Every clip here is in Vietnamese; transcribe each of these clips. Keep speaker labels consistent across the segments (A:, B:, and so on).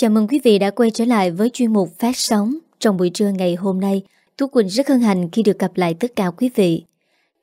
A: Chào mừng quý vị đã quay trở lại với chuyên mục phát sóng trong buổi trưa ngày hôm nay. Tú Quỳnh rất hân hạnh khi được gặp lại tất cả quý vị.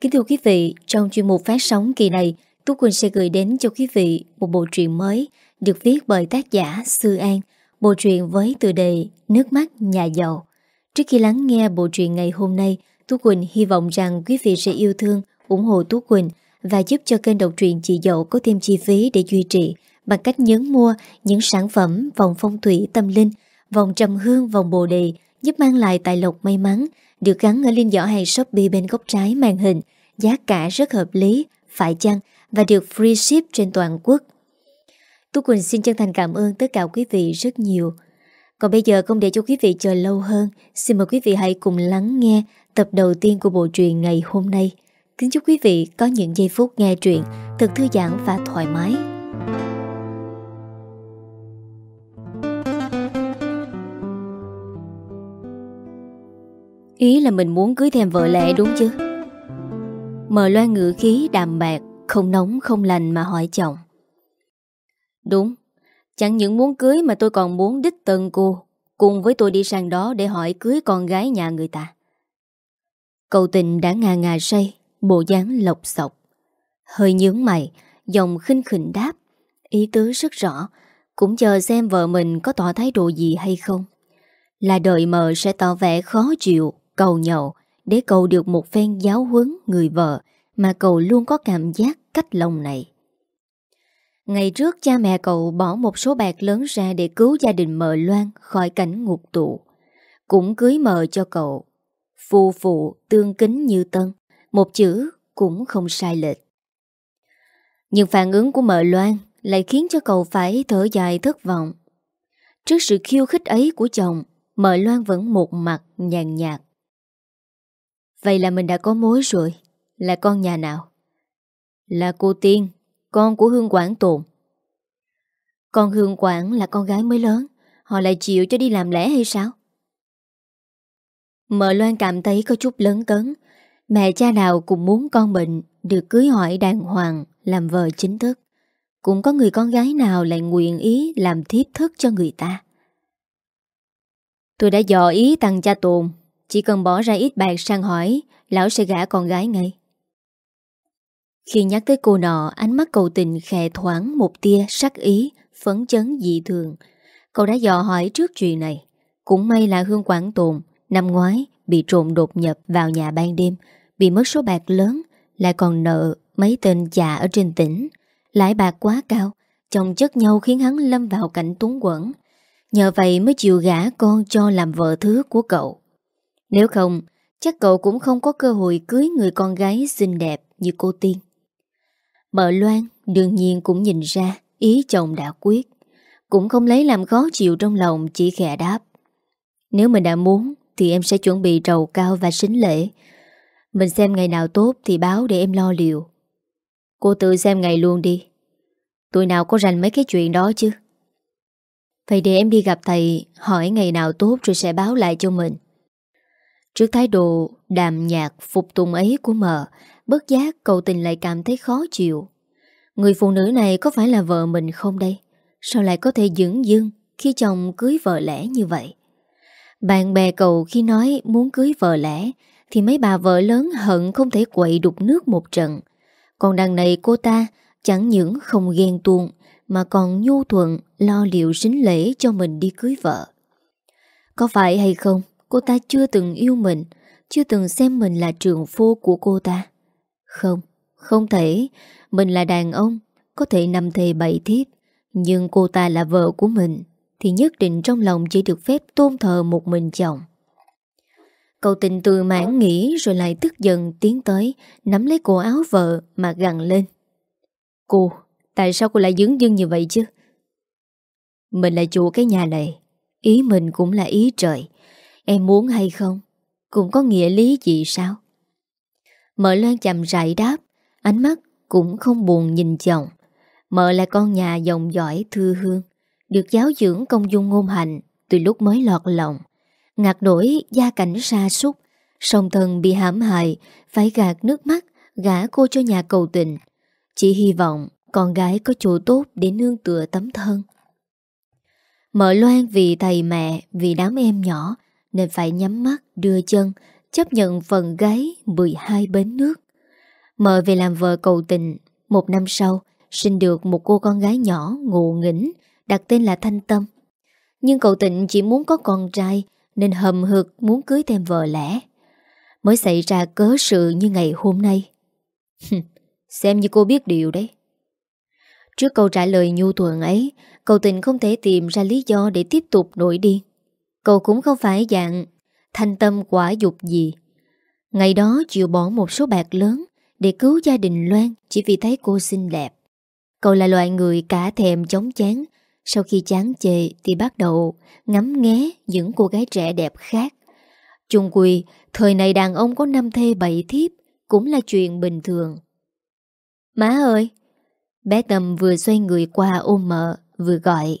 A: Kính thưa quý vị, trong chuyên mục phát sóng kỳ này, Tú Quỳnh sẽ gửi đến cho quý vị một bộ truyện mới được viết bởi tác giả Sư An, bộ truyện với tựa đề Nước mắt nhà giàu. Trước khi lắng nghe bộ truyện ngày hôm nay, Tú Quỳnh hy vọng rằng quý vị sẽ yêu thương, ủng hộ Tú Quỳnh và giúp cho kênh đọc truyện Chị Dậu có thêm chi phí để duy trì bằng cách nhấn mua những sản phẩm vòng phong thủy tâm linh, vòng trầm hương, vòng bồ đề giúp mang lại tài lộc may mắn được gắn ở linh giỏ hay Shopee bên góc trái màn hình, giá cả rất hợp lý, phải chăng và được free ship trên toàn quốc. Tú Quỳnh xin chân thành cảm ơn tất cả quý vị rất nhiều. Còn bây giờ không để cho quý vị chờ lâu hơn, xin mời quý vị hãy cùng lắng nghe tập đầu tiên của bộ truyện ngày hôm nay. Kính chúc quý vị có những giây phút nghe truyện thật thư giãn và thoải mái. Ý là mình muốn cưới thêm vợ lẽ đúng chứ? Mờ loan ngữ khí đàm bạc, Không nóng, không lành mà hỏi chồng. Đúng, Chẳng những muốn cưới mà tôi còn muốn đích tân cô, Cùng với tôi đi sang đó để hỏi cưới con gái nhà người ta. Cầu tình đã ngà ngà say, Bộ dáng lộc sọc. Hơi nhướng mày Dòng khinh khỉnh đáp. Ý tứ rất rõ, Cũng chờ xem vợ mình có tỏ thái độ gì hay không. Là đợi mờ sẽ tỏ vẻ khó chịu cầu nhậu để cầu được một phen giáo huấn người vợ mà cậu luôn có cảm giác cách lòng này. Ngày trước cha mẹ cậu bỏ một số bạc lớn ra để cứu gia đình mợ Loan khỏi cảnh ngục tụ. Cũng cưới mợ cho cậu. Phù phụ tương kính như tân, một chữ cũng không sai lệch. Nhưng phản ứng của mợ Loan lại khiến cho cậu phải thở dài thất vọng. Trước sự khiêu khích ấy của chồng, mợ Loan vẫn một mặt nhàn nhạt. Vậy là mình đã có mối rồi. Là con nhà nào? Là cô Tiên, Con của Hương Quảng Tồn. Con Hương Quảng là con gái mới lớn. Họ lại chịu cho đi làm lẽ hay sao? Mợ Loan cảm thấy có chút lớn cấn. Mẹ cha nào cũng muốn con bệnh Được cưới hỏi đàng hoàng, Làm vợ chính thức. Cũng có người con gái nào lại nguyện ý Làm thiếp thức cho người ta. Tôi đã dò ý thằng cha Tồn chỉ cần bỏ ra ít bạc sang hỏi, Lão sẽ gả con gái ngay. Khi nhắc tới cô nọ, Ánh mắt cầu tình khè thoáng Một tia sắc ý, Phấn chấn dị thường. Cậu đã dò hỏi trước chuyện này. Cũng may là Hương Quảng Tồn, Năm ngoái, bị trộm đột nhập vào nhà ban đêm, Bị mất số bạc lớn, Lại còn nợ mấy tên già ở trên tỉnh. Lãi bạc quá cao, Chồng chất nhau khiến hắn lâm vào cảnh túng quẩn Nhờ vậy mới chịu gả con cho làm vợ thứ của cậu nếu không, chắc cậu cũng không có cơ hội cưới người con gái xinh đẹp như cô Tiên. Mợ Loan đương nhiên cũng nhìn ra ý chồng đã quyết. Cũng không lấy làm khó chịu trong lòng chỉ khẽ đáp. Nếu mình đã muốn thì em sẽ chuẩn bị trầu cao và xính lễ. Mình xem ngày nào tốt thì báo để em lo liệu Cô tự xem ngày luôn đi. Tụi nào có rành mấy cái chuyện đó chứ. Vậy để em đi gặp thầy hỏi ngày nào tốt rồi sẽ báo lại cho mình. Trước thái độ đàm nhạc phục tùng ấy của mợ, bất giác cậu tình lại cảm thấy khó chịu. Người phụ nữ này có phải là vợ mình không đây? Sao lại có thể dưỡng dưng khi chồng cưới vợ lẽ như vậy? Bạn bè cậu khi nói muốn cưới vợ lẽ thì mấy bà vợ lớn hận không thể quậy đục nước một trận. Còn đằng này cô ta chẳng những không ghen tuông mà còn nhu thuận lo liệu sính lễ cho mình đi cưới vợ. Có phải hay không Cô ta chưa từng yêu mình, Chưa từng xem mình là trường phu của cô ta. Không Không thể. Mình là đàn ông, Có thể nằm thề bậy thiếp, Nhưng cô ta là vợ của mình, Thì nhất định trong lòng chỉ được phép tôn thờ một mình chồng. Cậu tình từ mãn nghĩ Rồi lại tức giận tiến tới, Nắm lấy cổ áo vợ mà gằn lên. Cô, Tại sao cô lại dứng dưng như vậy chứ? Mình là chủ cái nhà này, Ý mình cũng là ý trời. Em muốn hay không? Cũng có nghĩa lý gì sao? Mợ Loan chậm rãi đáp Ánh mắt cũng không buồn nhìn chồng. Mợ là con nhà dòng giỏi thư hương Được giáo dưỡng công dung ngôn hạnh. Từ lúc mới lọt lòng. Ngạc đổi gia cảnh xa sút Song thân bị hãm hại Phải gạt nước mắt Gã cô cho nhà cầu tình. Chỉ hy vọng con gái có chỗ tốt Để nương tựa tấm thân. Mợ Loan vì thầy mẹ, vì đám em nhỏ nên phải nhắm mắt, đưa chân Chấp nhận phần gái 12 bến nước. Mợ về làm vợ cầu tình. Một năm sau Sinh được một cô con gái nhỏ ngộ nghĩnh Đặt tên là Thanh Tâm. Nhưng cậu tịnh chỉ muốn có con trai Nên hầm hực muốn cưới thêm vợ lẽ. Mới xảy ra cớ sự như ngày hôm nay. Xem như cô biết điều đấy. Trước câu trả lời nhu thuận ấy Cậu tình không thể tìm ra lý do để tiếp tục nổi điên. Cậu cũng không phải dạng Thanh tâm quả dục gì. Ngày đó chịu bỏ một số bạc lớn Để cứu gia đình Loan Chỉ vì thấy cô xinh đẹp. Cậu là loại người cả thèm chống chán. Sau khi chán chề Thì bắt đầu ngắm nghé Những cô gái trẻ đẹp khác. Chung quy, Thời này đàn ông có năm thê bảy thiếp Cũng là chuyện bình thường. Má ơi! Bé Tâm vừa xoay người qua ôm mợ, Vừa gọi.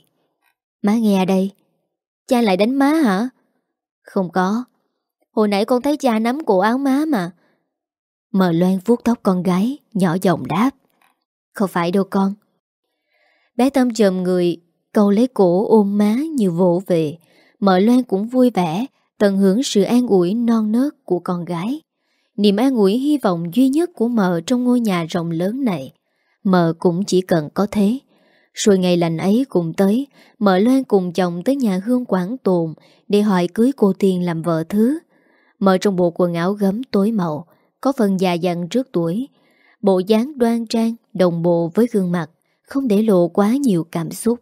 A: Má nghe đây. Cha lại đánh má hả? Không có. Hồi nãy con thấy cha nắm cổ áo má mà. Mờ Loan vuốt tóc con gái, Nhỏ giọng đáp. Không phải đâu con. Bé Tâm chồm người, Câu lấy cổ ôm má như vỗ về. Mợ Loan cũng vui vẻ, Tận hưởng sự an ủi non nớt của con gái. Niềm an ủi hy vọng duy nhất của mợ Trong ngôi nhà rộng lớn này. Mợ cũng chỉ cần có thế. Rồi ngày lành ấy cùng tới Mợ Loan cùng chồng tới nhà Hương Quảng Tồn Để hỏi cưới cô Tiên làm vợ thứ. Mợ trong bộ quần áo gấm tối màu, Có phần già dặn trước tuổi. Bộ dáng đoan trang, Đồng bộ với gương mặt, Không để lộ quá nhiều cảm xúc,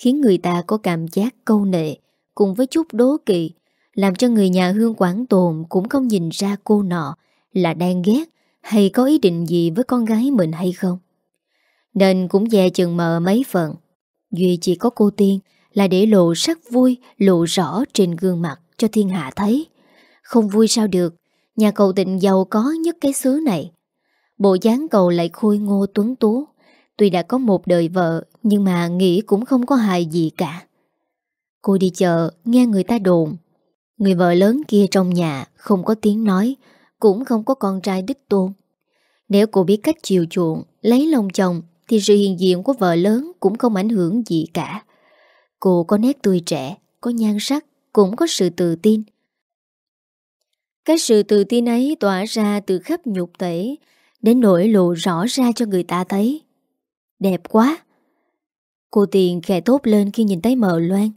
A: Khiến người ta có cảm giác câu nệ Cùng với chút đố kỵ, Làm cho người nhà Hương Quảng Tồn Cũng không nhìn ra cô nọ Là đang ghét Hay có ý định gì với con gái mình hay không nên cũng dè chừng mờ mấy phần. Duy chỉ có cô Tiên Là để lộ sắc vui, Lộ rõ trên gương mặt cho thiên hạ thấy. Không vui sao được, Nhà cầu tịnh giàu có nhất cái xứ này. Bộ dáng cầu lại khôi ngô tuấn tú. Tuy đã có một đời vợ, Nhưng mà nghĩ cũng không có hài gì cả. Cô đi chợ, Nghe người ta đồn. Người vợ lớn kia trong nhà Không có tiếng nói, Cũng không có con trai đích tôn. Nếu cô biết cách chiều chuộng, Lấy lòng chồng thì sự hiện diện của vợ lớn cũng không ảnh hưởng gì cả. Cô có nét tươi trẻ, có nhan sắc, cũng có sự tự tin. Cái sự tự tin ấy tỏa ra từ khắp nhục tể, đến nỗi lộ rõ ra cho người ta thấy. Đẹp quá! Cô Tiền khẽ tốt lên khi nhìn thấy mợ loan.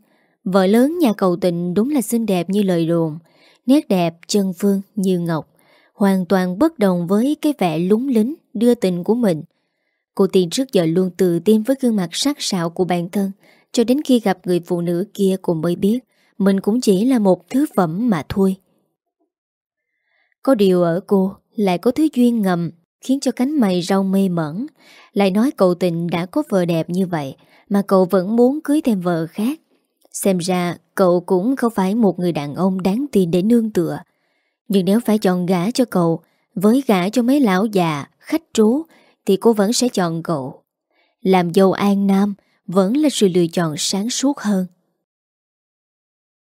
A: Vợ lớn nhà cầu tình đúng là xinh đẹp như lời đồn, nét đẹp chân phương như ngọc, hoàn toàn bất đồng với cái vẻ lúng lính đưa tình của mình. Cô Tiên trước giờ luôn tự tin với gương mặt sắc sảo của bản thân Cho đến khi gặp người phụ nữ kia cô mới biết Mình cũng chỉ là một thứ phẩm mà thôi. Có điều ở cô lại có thứ duyên ngầm Khiến cho cánh mày rau mê mẩn. Lại nói cậu tình đã có vợ đẹp như vậy Mà cậu vẫn muốn cưới thêm vợ khác. Xem ra cậu cũng không phải một người đàn ông đáng tin để nương tựa. Nhưng nếu phải chọn gã cho cậu Với gã cho mấy lão già, khách trú thì cô vẫn sẽ chọn cậu. Làm dâu An Nam vẫn là sự lựa chọn sáng suốt hơn.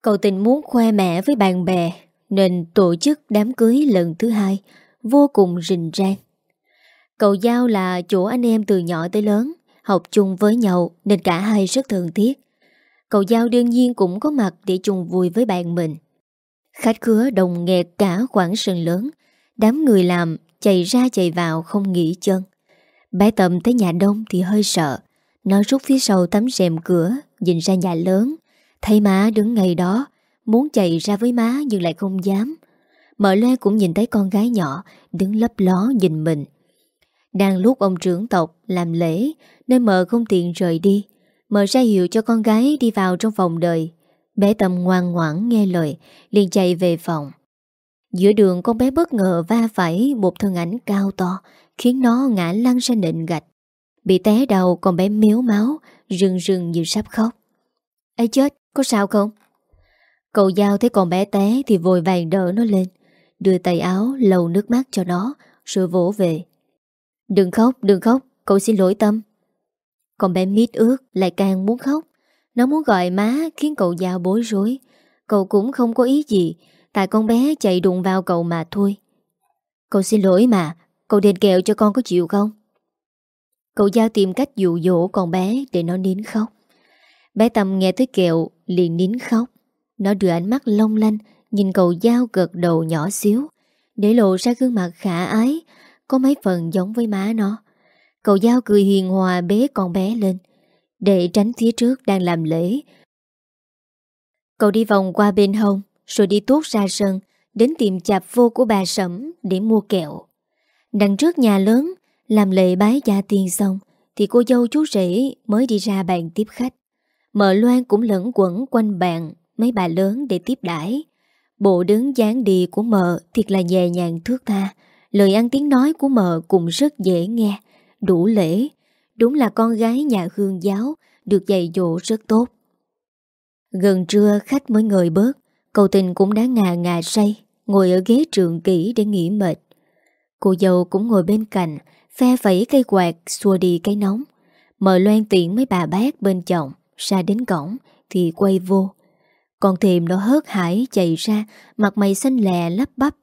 A: Cậu tình muốn khoe mẹ với bạn bè nên tổ chức đám cưới lần thứ hai vô cùng rình rang. Cậu Giao là chỗ anh em từ nhỏ tới lớn, học chung với nhau nên cả hai rất thân thiết. Cậu Giao đương nhiên cũng có mặt để chung vui với bạn mình. Khách khứa đồng nghẹt cả khoảng sân lớn, đám người làm chạy ra chạy vào không nghỉ chân. Bé Tâm tới nhà đông thì hơi sợ. Nó rút phía sau tấm rèm cửa, Nhìn ra nhà lớn. Thấy má đứng ngay đó, Muốn chạy ra với má nhưng lại không dám. Mở loe cũng nhìn thấy con gái nhỏ, Đứng lấp ló nhìn mình. Đang lúc ông trưởng tộc làm lễ, Nên mợ không tiện rời đi. Mợ ra hiệu cho con gái đi vào trong phòng đời Bé Tâm ngoan ngoãn nghe lời, liền chạy về phòng. Giữa đường con bé bất ngờ va phải một thân ảnh cao to khiến nó ngã lăn ra nền gạch. Bị té đầu còn bé miếu máu, rừng rừng như sắp khóc. ấy chết, có sao không? Cậu Giao thấy con bé té thì vội vàng đỡ nó lên, đưa tay áo lầu nước mắt cho nó, rồi vỗ về. Đừng khóc, đừng khóc, cậu xin lỗi Tâm. Con bé mít ướt lại càng muốn khóc. Nó muốn gọi má khiến cậu Giao bối rối. Cậu cũng không có ý gì, tại con bé chạy đụng vào cậu mà thôi. Cậu xin lỗi mà, Cậu đền kẹo cho con có chịu không? Cậu Giao tìm cách dụ dỗ con bé để nó nín khóc. Bé Tâm nghe tới kẹo liền nín khóc. Nó đưa ánh mắt long lanh, nhìn cậu Giao gật đầu nhỏ xíu, để lộ ra gương mặt khả ái, có mấy phần giống với má nó. Cậu Giao cười hiền hòa bế con bé lên, để tránh phía trước đang làm lễ. Cậu đi vòng qua bên hông, rồi đi tuốt ra sân, đến tiệm chạp vô của bà Sẩm để mua kẹo. Đằng trước nhà lớn làm lễ bái gia tiên xong thì cô dâu chú rể mới đi ra bàn tiếp khách. Mợ Loan cũng lẫn quẩn quanh bàn mấy bà lớn để tiếp đãi. Bộ đứng dáng đi của mợ thiệt là nhẹ nhàng thước tha. Lời ăn tiếng nói của mợ cũng rất dễ nghe, đủ lễ. Đúng là con gái nhà hương giáo, được dạy dỗ rất tốt. Gần trưa khách mới ngời bớt, cầu tình cũng đã ngà ngà say, ngồi ở ghế trường kỹ để nghỉ mệt. Cô dâu cũng ngồi bên cạnh, phe vẫy cây quạt xua đi cái nóng. mời loan tiện mấy bà bác bên chồng, ra đến cổng thì quay vô. Con thềm nó hớt hải chạy ra, mặt mày xanh lè lắp bắp.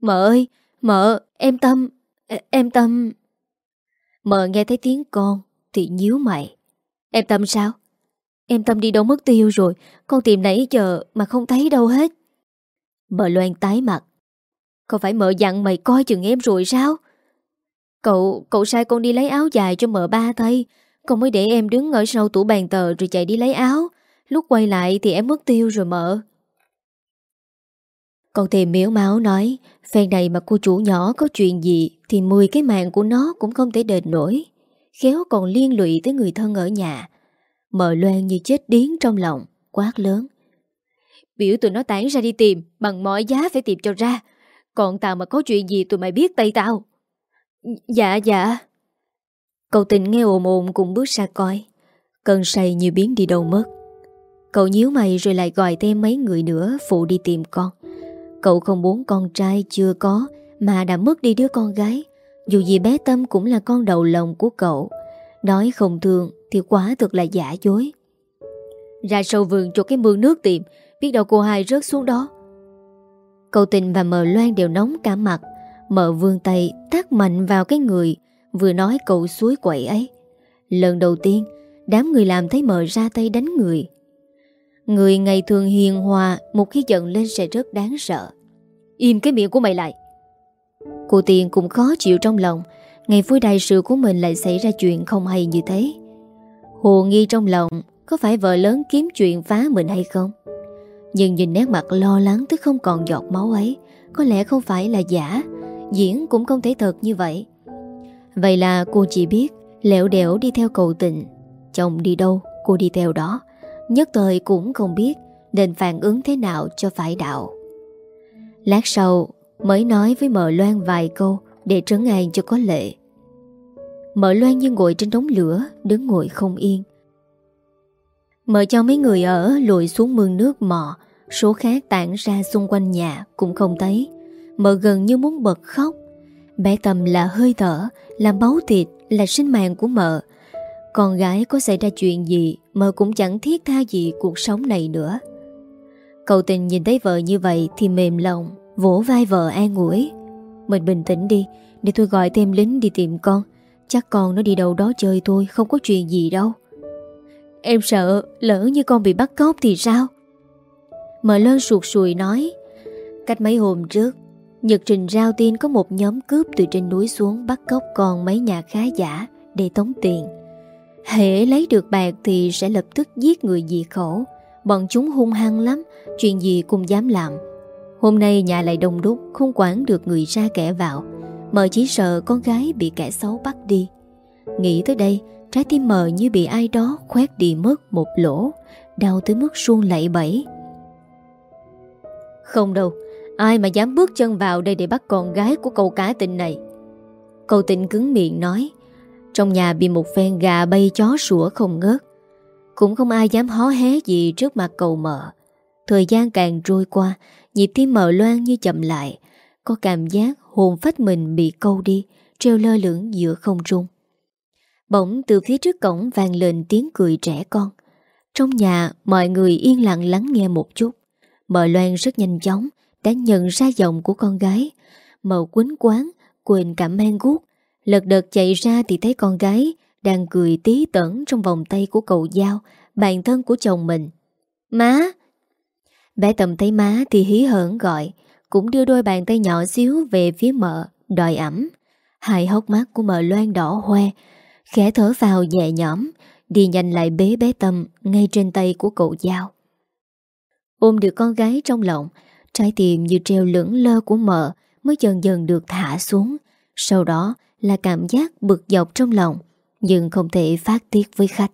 A: Mợ ơi, mợ, em Tâm, e, em Tâm... Mợ nghe thấy tiếng con thì nhíu mày. Em Tâm sao? Em Tâm đi đâu mất tiêu rồi, con tìm nãy giờ mà không thấy đâu hết. Mợ loan tái mặt. Không phải mợ dặn mày coi chừng em rồi sao? Cậu, cậu sai con đi lấy áo dài cho mợ ba thay. Con mới để em đứng ở sau tủ bàn tờ rồi chạy đi lấy áo. Lúc quay lại thì em mất tiêu rồi mợ. Con thèm miếu máu nói Phen này mà cô chủ nhỏ có chuyện gì Thì 10 cái mạng của nó cũng không thể đền nổi Khéo còn liên lụy tới người thân ở nhà Mợ loan như chết điến trong lòng Quát lớn Biểu tụi nó tán ra đi tìm Bằng mọi giá phải tìm cho ra còn tao mà có chuyện gì tụi mày biết tay tao? Dạ dạ. Cậu tình nghe ồn ồn cũng bước ra coi. Cơn say như biến đi đâu mất. Cậu nhíu mày rồi lại gọi thêm mấy người nữa phụ đi tìm con. Cậu không muốn con trai chưa có Mà đã mất đi đứa con gái. Dù gì bé Tâm cũng là con đầu lòng của cậu. Nói không thương Thì quá thực là giả dối. Ra sâu vườn cho cái mương nước tìm. Biết đâu cô hai rớt xuống đó. Cậu tình và mờ loan đều nóng cả mặt. Mợ vương tay tác mạnh vào cái người, Vừa nói cậu suối quậy ấy. Lần đầu tiên, Đám người làm thấy mợ ra tay đánh người. Người ngày thường hiền hòa, Một khi giận lên sẽ rất đáng sợ. Im cái miệng của mày lại. Cô Tiền cũng khó chịu trong lòng, Ngày vui đại sự của mình lại xảy ra chuyện không hay như thế. Hồ nghi trong lòng, Có phải vợ lớn kiếm chuyện phá mình hay không? Nhưng nhìn nét mặt lo lắng Tức không còn giọt máu ấy, Có lẽ không phải là giả. Diễn cũng không thể thật như vậy. Vậy là cô chỉ biết Lẹo đẻo đi theo cầu tình. Chồng đi đâu, cô đi theo đó. Nhất thời cũng không biết Nên phản ứng thế nào cho phải đạo. Lát sau, Mới nói với mợ Loan vài câu Để trấn an cho có lệ. Mợ Loan như ngồi trên đống lửa, Đứng ngồi không yên. Mợ cho mấy người ở lùi xuống mương nước mò Số khác tản ra xung quanh nhà Cũng không thấy Mợ gần như muốn bật khóc. Bé Tâm là hơi thở, Là máu thịt, Là sinh mạng của mợ. Con gái có xảy ra chuyện gì Mợ cũng chẳng thiết tha gì cuộc sống này nữa. Cậu tình nhìn thấy vợ như vậy Thì mềm lòng, Vỗ vai vợ an ủi. Mình bình tĩnh đi, Để tôi gọi thêm lính đi tìm con. Chắc con nó đi đâu đó chơi thôi, Không có chuyện gì đâu. Em sợ lỡ như con bị bắt cóc thì sao? Mợ lơn sụt sùi nói Cách mấy hôm trước Nhật trình rao tin có một nhóm cướp từ trên núi xuống bắt cóc con mấy nhà khá giả để tống tiền. Hệ lấy được bạc thì sẽ lập tức giết người dị khổ. Bọn chúng hung hăng lắm, chuyện gì cũng dám làm. Hôm nay nhà lại đông đúc, không quản được người ra kẻ vào. Mờ chỉ sợ con gái bị kẻ xấu bắt đi. Nghĩ tới đây, trái tim mờ như bị ai đó khoét đi mất một lỗ, đau tới mức suôn lạy bẫy. Không đâu, Ai mà dám bước chân vào đây để bắt con gái của cậu cá tình này? Cậu tình cứng miệng nói Trong nhà bị một phen gà bay chó sủa không ngớt. Cũng không ai dám hó hé gì trước mặt cậu mợ. Thời gian càng trôi qua Nhịp tim mợ loan như chậm lại. Có cảm giác hồn phách mình bị câu đi Treo lơ lửng giữa không trung. Bỗng từ phía trước cổng vang lên tiếng cười trẻ con. Trong nhà mọi người yên lặng lắng nghe một chút. Mợ loan rất nhanh chóng đã nhận ra giọng của con gái. Mợ quýnh quán, quên cảm mang guốc. Lật đật chạy ra thì thấy con gái đang cười tí tẩn trong vòng tay của cậu Giao bạn thân của chồng mình. Má! Bé tầm thấy má thì hí hởn gọi, cũng đưa đôi bàn tay nhỏ xíu về phía mợ, đòi ẩm. Hai hốc mắt của mợ loan đỏ hoe, khẽ thở vào nhẹ nhõm, đi nhanh lại bế bé Tâm ngay trên tay của cậu Giao. Ôm được con gái trong lòng, trái tim như treo lửng lơ của mợ mới dần dần được thả xuống. Sau đó là cảm giác bực dọc trong lòng, nhưng không thể phát tiết với khách.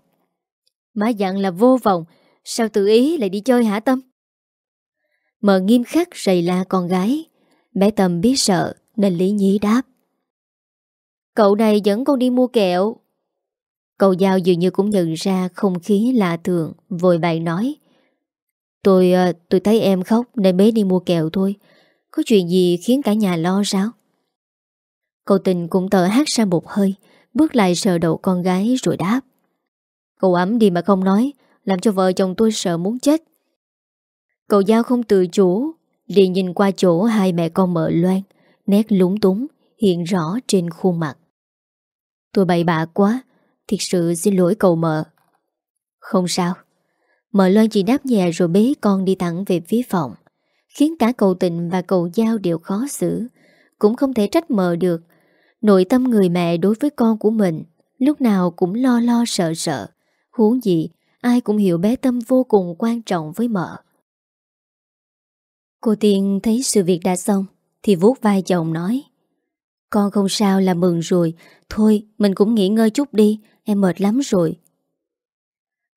A: Má dặn là vô vọng, sao tự ý lại đi chơi hả Tâm? Mợ nghiêm khắc rầy la con gái. Bé Tâm biết sợ nên lý nhí đáp. Cậu này dẫn con đi mua kẹo. Cậu Giao dường như cũng nhận ra không khí lạ thường, vội bày nói. Tôi ờ, tôi thấy em khóc nên bé đi mua kẹo thôi. Có chuyện gì khiến cả nhà lo sao? Cậu tình cũng tờ hát ra một hơi, bước lại sờ đầu con gái rồi đáp. Cậu ấm đi mà không nói, làm cho vợ chồng tôi sợ muốn chết. Cậu Giao không tự chủ, liền nhìn qua chỗ hai mẹ con mợ loan, nét lúng túng, hiện rõ trên khuôn mặt. Tôi bậy bạ quá, thiệt sự xin lỗi cậu mợ. Không sao. Mợ loan chỉ đáp nhẹ rồi bế con đi thẳng về phía phòng, khiến cả cậu tình và cậu Giao đều khó xử. Cũng không thể trách mợ được. Nội tâm người mẹ đối với con của mình lúc nào cũng lo lo sợ sợ. Huống gì, ai cũng hiểu bé Tâm vô cùng quan trọng với mợ. Cô Tiên thấy sự việc đã xong Thì vuốt vai chồng nói Con không sao là mừng rồi Thôi mình cũng nghỉ ngơi chút đi Em mệt lắm rồi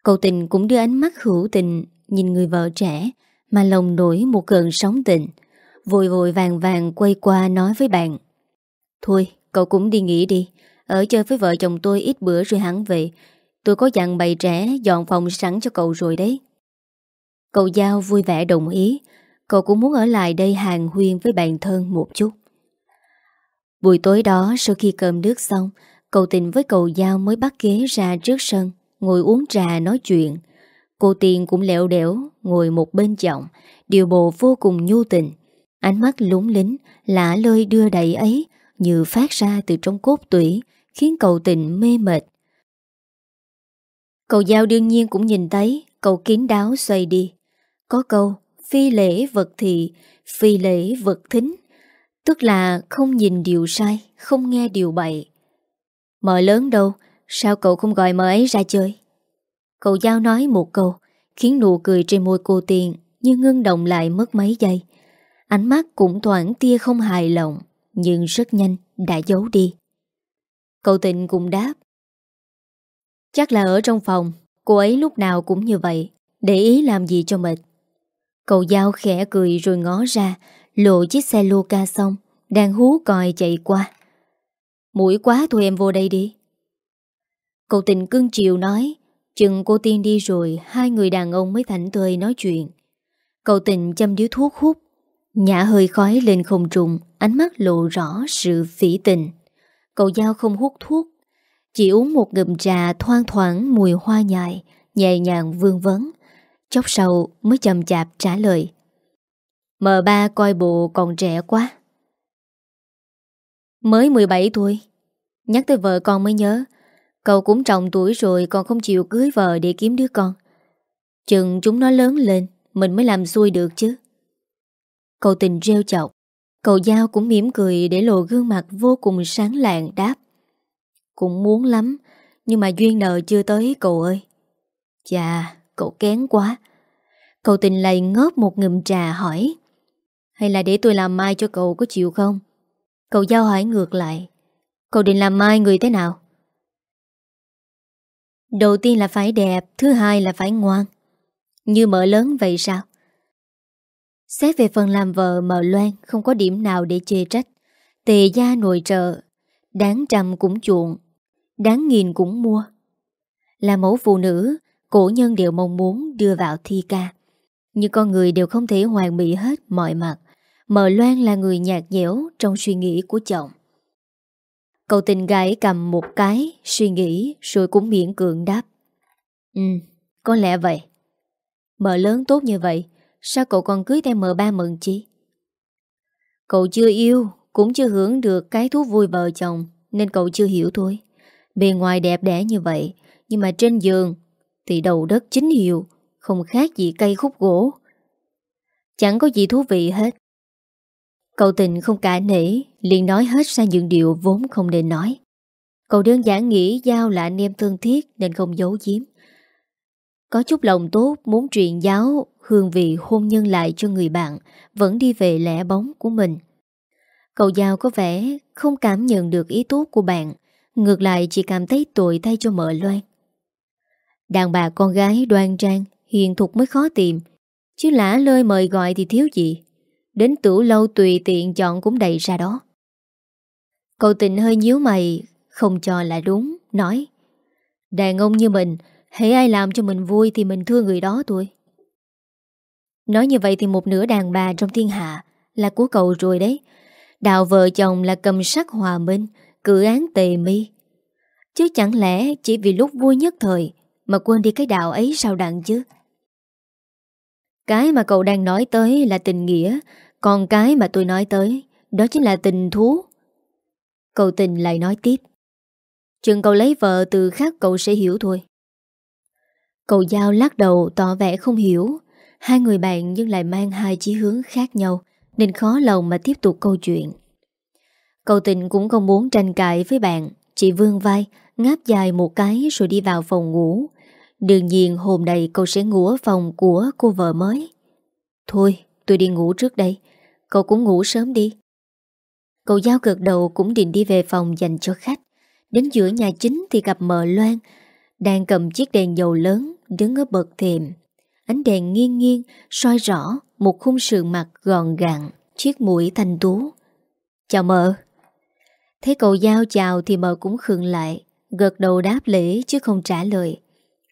A: Cậu tình cũng đưa ánh mắt hữu tình Nhìn người vợ trẻ Mà lòng nổi một cơn sóng tình, Vội vội vàng vàng quay qua nói với bạn. Thôi, cậu cũng đi nghỉ đi. Ở chơi với vợ chồng tôi ít bữa rồi hẳn về. Tôi có dặn bày trẻ dọn phòng sẵn cho cậu rồi đấy. Cậu Giao vui vẻ đồng ý. Cậu cũng muốn ở lại đây hàng huyên với bạn thân một chút. Buổi tối đó, sau khi cơm nước xong, Cậu tình với cậu Giao mới bắt ghế ra trước sân. Ngồi uống trà nói chuyện. Cô Tiên cũng lẹo đẻo Ngồi một bên chồng, Điều bộ vô cùng nhu tình. Ánh mắt lúng lính Lạ lơi đưa đẩy ấy Như phát ra từ trong cốt tủy Khiến cậu tình mê mệt. Cậu Giao đương nhiên cũng nhìn thấy Cậu kín đáo xoay đi. Có câu phi lễ vật thị, phi lễ vật thính, tức là không nhìn điều sai, không nghe điều bậy. mở lớn đâu, sao cậu không gọi mợ ấy ra chơi? Cậu giao nói một câu, khiến nụ cười trên môi cô tiền như ngưng động lại mất mấy giây. Ánh mắt cũng thoảng tia không hài lòng, nhưng rất nhanh đã giấu đi. Cậu tịnh cũng đáp. Chắc là ở trong phòng, cô ấy lúc nào cũng như vậy, để ý làm gì cho mệt. Cậu giao khẽ cười rồi ngó ra Lộ chiếc xe lô ca xong Đang hú còi chạy qua Mũi quá thôi em vô đây đi Cậu tình cưng chiều nói, Chừng cô Tiên đi rồi, Hai người đàn ông mới thảnh thơi nói chuyện. Cậu tình châm điếu thuốc hút, Nhả hơi khói lên không trùng Ánh mắt lộ rõ sự phỉ tình. Cậu giao không hút thuốc, Chỉ uống một ngụm trà thoang thoảng mùi hoa nhài, Nhẹ nhàng vương vấn. Chốc sau mới chậm chạp trả lời M3 coi bộ còn trẻ quá. Mới 17 tuổi, Nhắc tới vợ con mới nhớ Cậu cũng trọng tuổi rồi Còn không chịu cưới vợ để kiếm đứa con. Chừng chúng nó lớn lên, Mình mới làm xuôi được chứ. Cậu tình rêu chọc. Cậu Giao cũng mỉm cười Để lộ gương mặt vô cùng sáng lạng, đáp. Cũng muốn lắm, Nhưng mà duyên nợ chưa tới, cậu ơi. Chà, Cậu kén quá. Cậu tình lầy ngớp một ngụm trà hỏi. Hay là để tôi làm mai cho cậu có chịu không? Cậu giao hỏi ngược lại. Cậu định làm mai người thế nào? Đầu tiên là phải đẹp, Thứ hai là phải ngoan Như mợ lớn vậy sao Xét về phần làm vợ mợ loan Không có điểm nào để chê trách Tề gia nội trợ, Đáng trăm cũng chuộng, Đáng nghìn cũng mua Là mẫu phụ nữ, cổ nhân đều mong muốn đưa vào thi ca. Nhưng con người đều không thể hoàn mỹ hết mọi mặt. Mợ Loan là người nhạt nhẽo trong suy nghĩ của chồng. Cậu tình gái cầm một cái, suy nghĩ rồi cũng miễn cường đáp. Ừ, có lẽ vậy. Mờ lớn tốt như vậy, sao cậu còn cưới thêm mờ ba mừng chi? Cậu chưa yêu, cũng chưa hưởng được cái thú vui vợ chồng, nên cậu chưa hiểu thôi. Bề ngoài đẹp đẽ như vậy, nhưng mà trên giường Thì đầu đất chính hiệu Không khác gì cây khúc gỗ Chẳng có gì thú vị hết Cậu tình không cả nể, liền nói hết ra những điều vốn không nên nói. Cậu đơn giản nghĩ Giao là anh em thân thiết Nên không giấu giếm. Có chút lòng tốt muốn truyền giáo, Hương vị hôn nhân lại cho người bạn, Vẫn đi về lẻ bóng của mình. Cậu Giao có vẻ không cảm nhận được ý tốt của bạn, Ngược lại chỉ cảm thấy tội thay cho mợ loan. Đàn bà con gái đoan trang, Hiền thục mới khó tìm, Chứ lã lơi mời gọi thì thiếu gì. Đến tủ lâu tùy tiện chọn cũng đầy ra đó. Cậu tình hơi nhíu mày, Không cho là đúng, Nói, Đàn ông như mình Hãy ai làm cho mình vui thì mình thương người đó thôi. Nói như vậy thì một nửa đàn bà trong thiên hạ Là của cậu rồi đấy. Đạo vợ chồng là cầm sắc hòa minh Cử án tề mi. Chứ chẳng lẽ chỉ vì lúc vui nhất thời Mà quên đi cái đạo ấy sao đặng chứ? Cái mà cậu đang nói tới là tình nghĩa còn cái mà tôi nói tới, Đó chính là tình thú. Cậu tình lại nói tiếp. Chừng cậu lấy vợ từ khác cậu sẽ hiểu thôi. Cậu Giao lắc đầu tỏ vẻ không hiểu. Hai người bạn nhưng lại mang hai chí hướng khác nhau, Nên khó lòng mà tiếp tục câu chuyện. Cậu tình cũng không muốn tranh cãi với bạn chị vương vai, Ngáp dài một cái rồi đi vào phòng ngủ. Đương nhiên hôm nay cậu sẽ ngủ ở phòng của cô vợ mới. Thôi, tôi đi ngủ trước đây Cậu cũng ngủ sớm đi. Cậu giao cực đầu cũng định đi về phòng dành cho khách. Đến giữa nhà chính thì gặp mợ Loan, Đang cầm chiếc đèn dầu lớn Đứng ở bậc thềm. Ánh đèn nghiêng nghiêng, soi rõ Một khung sườn mặt gọn gàng, Chiếc mũi thanh tú. Chào mợ. Thấy cậu giao chào thì mợ cũng khựng lại, Gật đầu đáp lễ chứ không trả lời.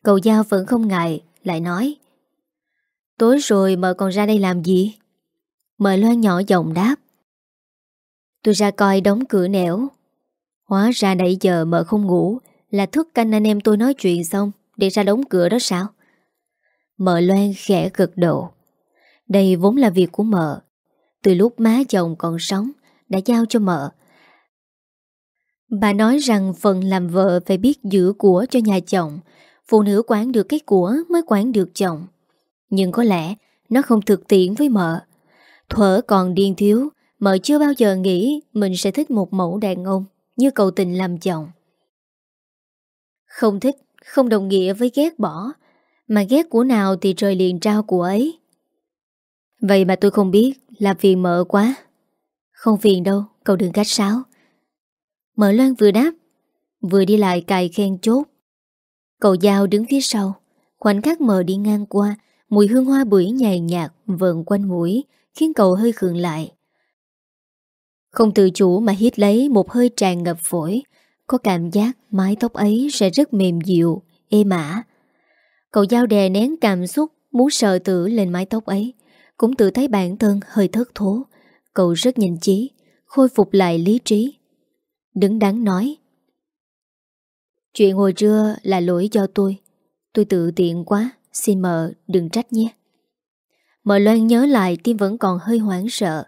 A: Cậu giao vẫn không ngại, Lại nói, Tối rồi mợ còn ra đây làm gì? Mời loan nhỏ giọng đáp. Tôi ra coi đóng cửa nẻo. Hóa ra nãy giờ mợ không ngủ, Là thức canh anh em tôi nói chuyện xong, Để ra đóng cửa đó sao? Mợ loan khẽ gật đầu. Đây vốn là việc của mợ. Từ lúc má chồng còn sống, Đã giao cho mợ. Bà nói rằng phần làm vợ phải biết giữ của cho nhà chồng. Phụ nữ quản được cái của mới quản được chồng. Nhưng có lẽ nó không thực tiễn với mợ. Thuở còn điên thiếu Mợ chưa bao giờ nghĩ mình sẽ thích một mẫu đàn ông Như cầu tình làm chồng. Không thích, không đồng nghĩa với ghét bỏ Mà ghét của nào thì trời liền trao của ấy. Vậy mà tôi không biết là phiền mợ quá. Không phiền đâu, cậu đừng cách sáo. Mợ Loan vừa đáp Vừa đi lại cài khen chốt. Cậu Giao đứng phía sau Khoảnh khắc mờ đi ngang qua Mùi hương hoa bưởi nhài nhạt vợn quanh mũi Khiến cậu hơi khường lại. Không tự chủ mà hít lấy Một hơi tràn ngập phổi, Có cảm giác mái tóc ấy sẽ rất mềm dịu, Êm ả. Cậu Giao đè nén cảm xúc Muốn sợ tử lên mái tóc ấy, Cũng tự thấy bản thân hơi thất thố. Cậu rất nhanh trí Khôi phục lại lý trí. Đứng đắn nói, Chuyện hồi trưa là lỗi do tôi. Tôi tự tiện quá, Xin mợ đừng trách nhé. Mợ Loan nhớ lại tim vẫn còn hơi hoảng sợ.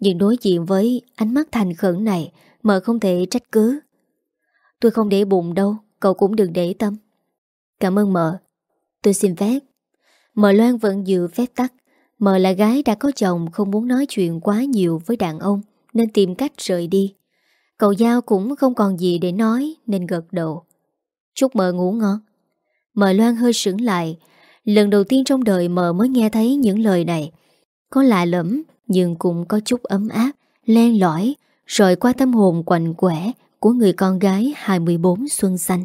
A: Nhưng đối diện với ánh mắt thành khẩn này mờ không thể trách cứ. Tôi không để bụng đâu, Cậu cũng đừng để tâm. Cảm ơn mờ Tôi xin phép. Mợ Loan vẫn giữ phép tắc. Mờ là gái đã có chồng, Không muốn nói chuyện quá nhiều với đàn ông, Nên tìm cách rời đi. Cậu Giao cũng không còn gì để nói, Nên gật đầu. Chúc mờ ngủ ngon. Mợ Loan hơi sững lại Lần đầu tiên trong đời mợ mới nghe thấy những lời này. Có lạ lẫm, Nhưng cũng có chút ấm áp, Len lỏi Rồi qua tâm hồn quạnh quẻ Của người con gái 24 xuân xanh.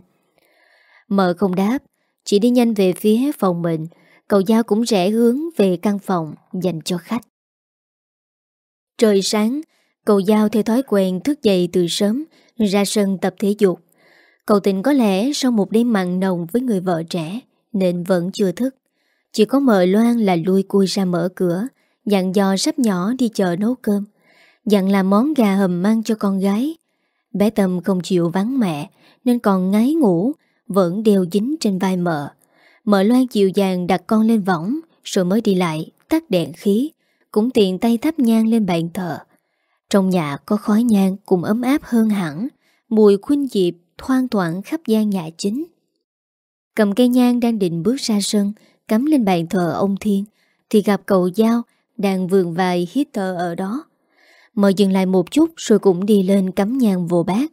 A: Mợ không đáp, Chỉ đi nhanh về phía phòng mình Cậu Giao cũng rẽ hướng về căn phòng, Dành cho khách. Trời sáng, Cậu Giao theo thói quen thức dậy từ sớm, Ra sân tập thể dục. Cậu tình có lẽ sau một đêm mặn nồng với người vợ trẻ nên vẫn chưa thức. Chỉ có mợ Loan là lui cui ra mở cửa Dặn dò sắp nhỏ đi chợ nấu cơm. Dặn làm món gà hầm mang cho con gái. Bé Tâm không chịu vắng mẹ Nên còn ngáy ngủ Vẫn đều dính trên vai mợ. Mợ Loan chịu dàng đặt con lên võng Rồi mới đi lại Tắt đèn khí Cũng tiện tay thắp nhang lên bàn thờ. Trong nhà có khói nhang cũng ấm áp hơn hẳn, mùi khuynh diệp thoang thoảng khắp gian nhà chính. Cầm cây nhang đang định bước ra sân, Cắm lên bàn thờ ông Thiên, Thì gặp cậu Giao Đang vườn vài hít thở ở đó. Mợ dừng lại một chút Rồi cũng đi lên cắm nhang vô bát.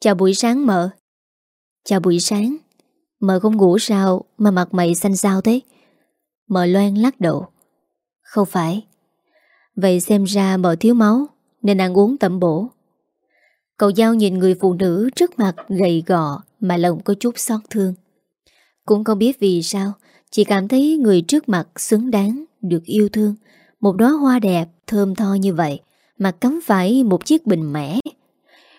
A: Chào buổi sáng, mợ. Chào buổi sáng. Mợ không ngủ sao Mà mặt mày xanh xao thế? Mợ loan lắc đầu. Không phải. Vậy xem ra mợ thiếu máu, Nên ăn uống tẩm bổ. Cậu Giao nhìn người phụ nữ trước mặt gầy gò mà lòng có chút xót thương. Cũng không biết vì sao, chỉ cảm thấy người trước mặt xứng đáng, được yêu thương. Một đóa hoa đẹp, thơm tho như vậy, mà cắm phải một chiếc bình mẻ.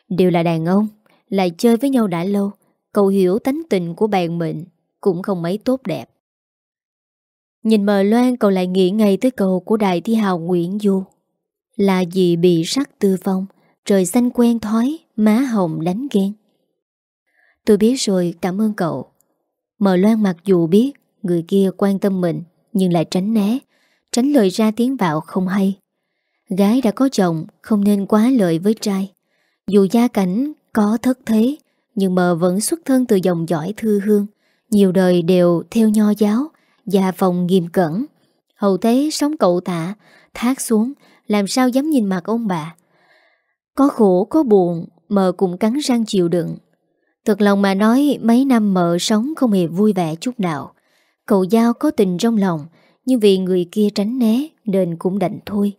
A: Đều là đàn ông, lại chơi với nhau đã lâu, cậu hiểu tánh tình của bạn mình, cũng không mấy tốt đẹp. Nhìn mờ loan cậu lại nghĩ ngay tới cầu của đại thi hào Nguyễn Du. Là gì bị sắc tư phong, trời xanh quen thói, má hồng đánh ghen. Tôi biết rồi, cảm ơn cậu. Mờ loan mặc dù biết người kia quan tâm mình, nhưng lại tránh né, tránh lời ra tiếng vào không hay. Gái đã có chồng, không nên quá lợi với trai. Dù gia cảnh có thất thế, nhưng mờ vẫn xuất thân từ dòng dõi thư hương. Nhiều đời đều theo nho giáo, gia phòng nghiêm cẩn. Hầu thế sống cậu tạ, thác xuống, làm sao dám nhìn mặt ông bà. Có khổ có buồn mờ cũng cắn răng chịu đựng Thật lòng mà nói, Mấy năm mợ sống không hề vui vẻ chút nào. Cậu Giao có tình trong lòng, Nhưng vì người kia tránh né, Nên cũng đành thôi.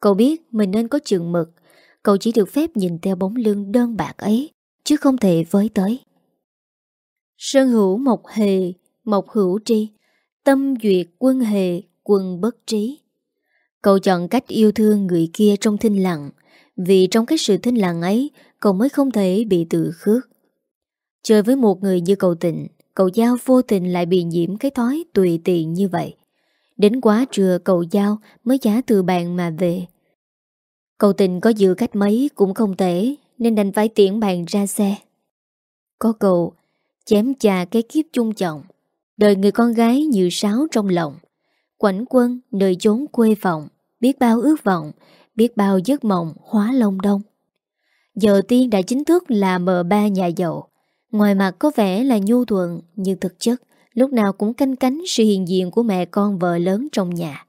A: Cậu biết mình nên có chừng mực, Cậu chỉ được phép nhìn theo bóng lưng đơn bạc ấy, Chứ không thể với tới. Sơn hữu mộc hề, Mộc hữu tri, Tâm duyệt quân hề, Quân bất trí. Cậu chọn cách yêu thương người kia trong thinh lặng, vì trong cái sự thinh lặng ấy, Cậu mới không thể bị tự khước. Chơi với một người như cậu tịnh, Cậu Giao vô tình lại bị nhiễm cái thói tùy tiện như vậy. Đến quá trưa, cậu Giao mới giá từ bạn mà về. Cậu tình có dự cách mấy cũng không tệ, Nên đành phải tiễn bạn ra xe. Có cậu, Chém chà cái kiếp chung trọng Đời người con gái như sáo trong lòng. Quảnh quân, nơi chốn quê vọng. Biết bao ước vọng, biết bao giấc mộng hóa lông đông. Giờ Tiên đã chính thức là mờ ba nhà giàu. Ngoài mặt có vẻ là nhu thuận, nhưng thực chất lúc nào cũng canh cánh sự hiện diện của mẹ con vợ lớn trong nhà.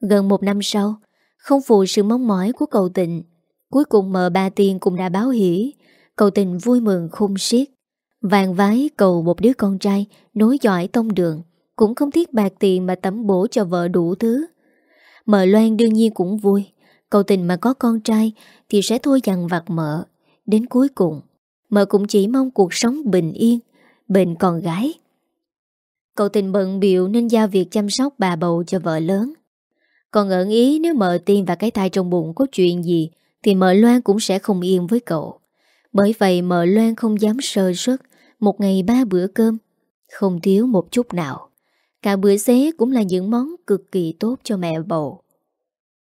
A: Gần một năm sau, không phụ sự mong mỏi của cậu tịnh, cuối cùng mờ ba Tiên cũng đã báo hỷ. Cậu tịnh vui mừng khung xiết. Vàng vái cầu một đứa con trai nối giỏi tông đường, cũng không tiếc bạc tiền mà tẩm bổ cho vợ đủ thứ. Mợ Loan đương nhiên cũng vui Cậu tình mà có con trai Thì sẽ thôi dằn vặt mợ Đến cuối cùng Mợ cũng chỉ mong cuộc sống bình yên, Bên con gái. Cậu tình bận biểu nên giao việc chăm sóc bà bầu cho vợ lớn. Còn ẩn ý nếu mợ tiên và cái thai trong bụng có chuyện gì, Thì mợ Loan cũng sẽ không yên với cậu. Bởi vậy mợ Loan không dám sơ suất Một ngày ba bữa cơm, Không thiếu một chút nào. Cả bữa xế cũng là những món cực kỳ tốt cho mẹ bầu.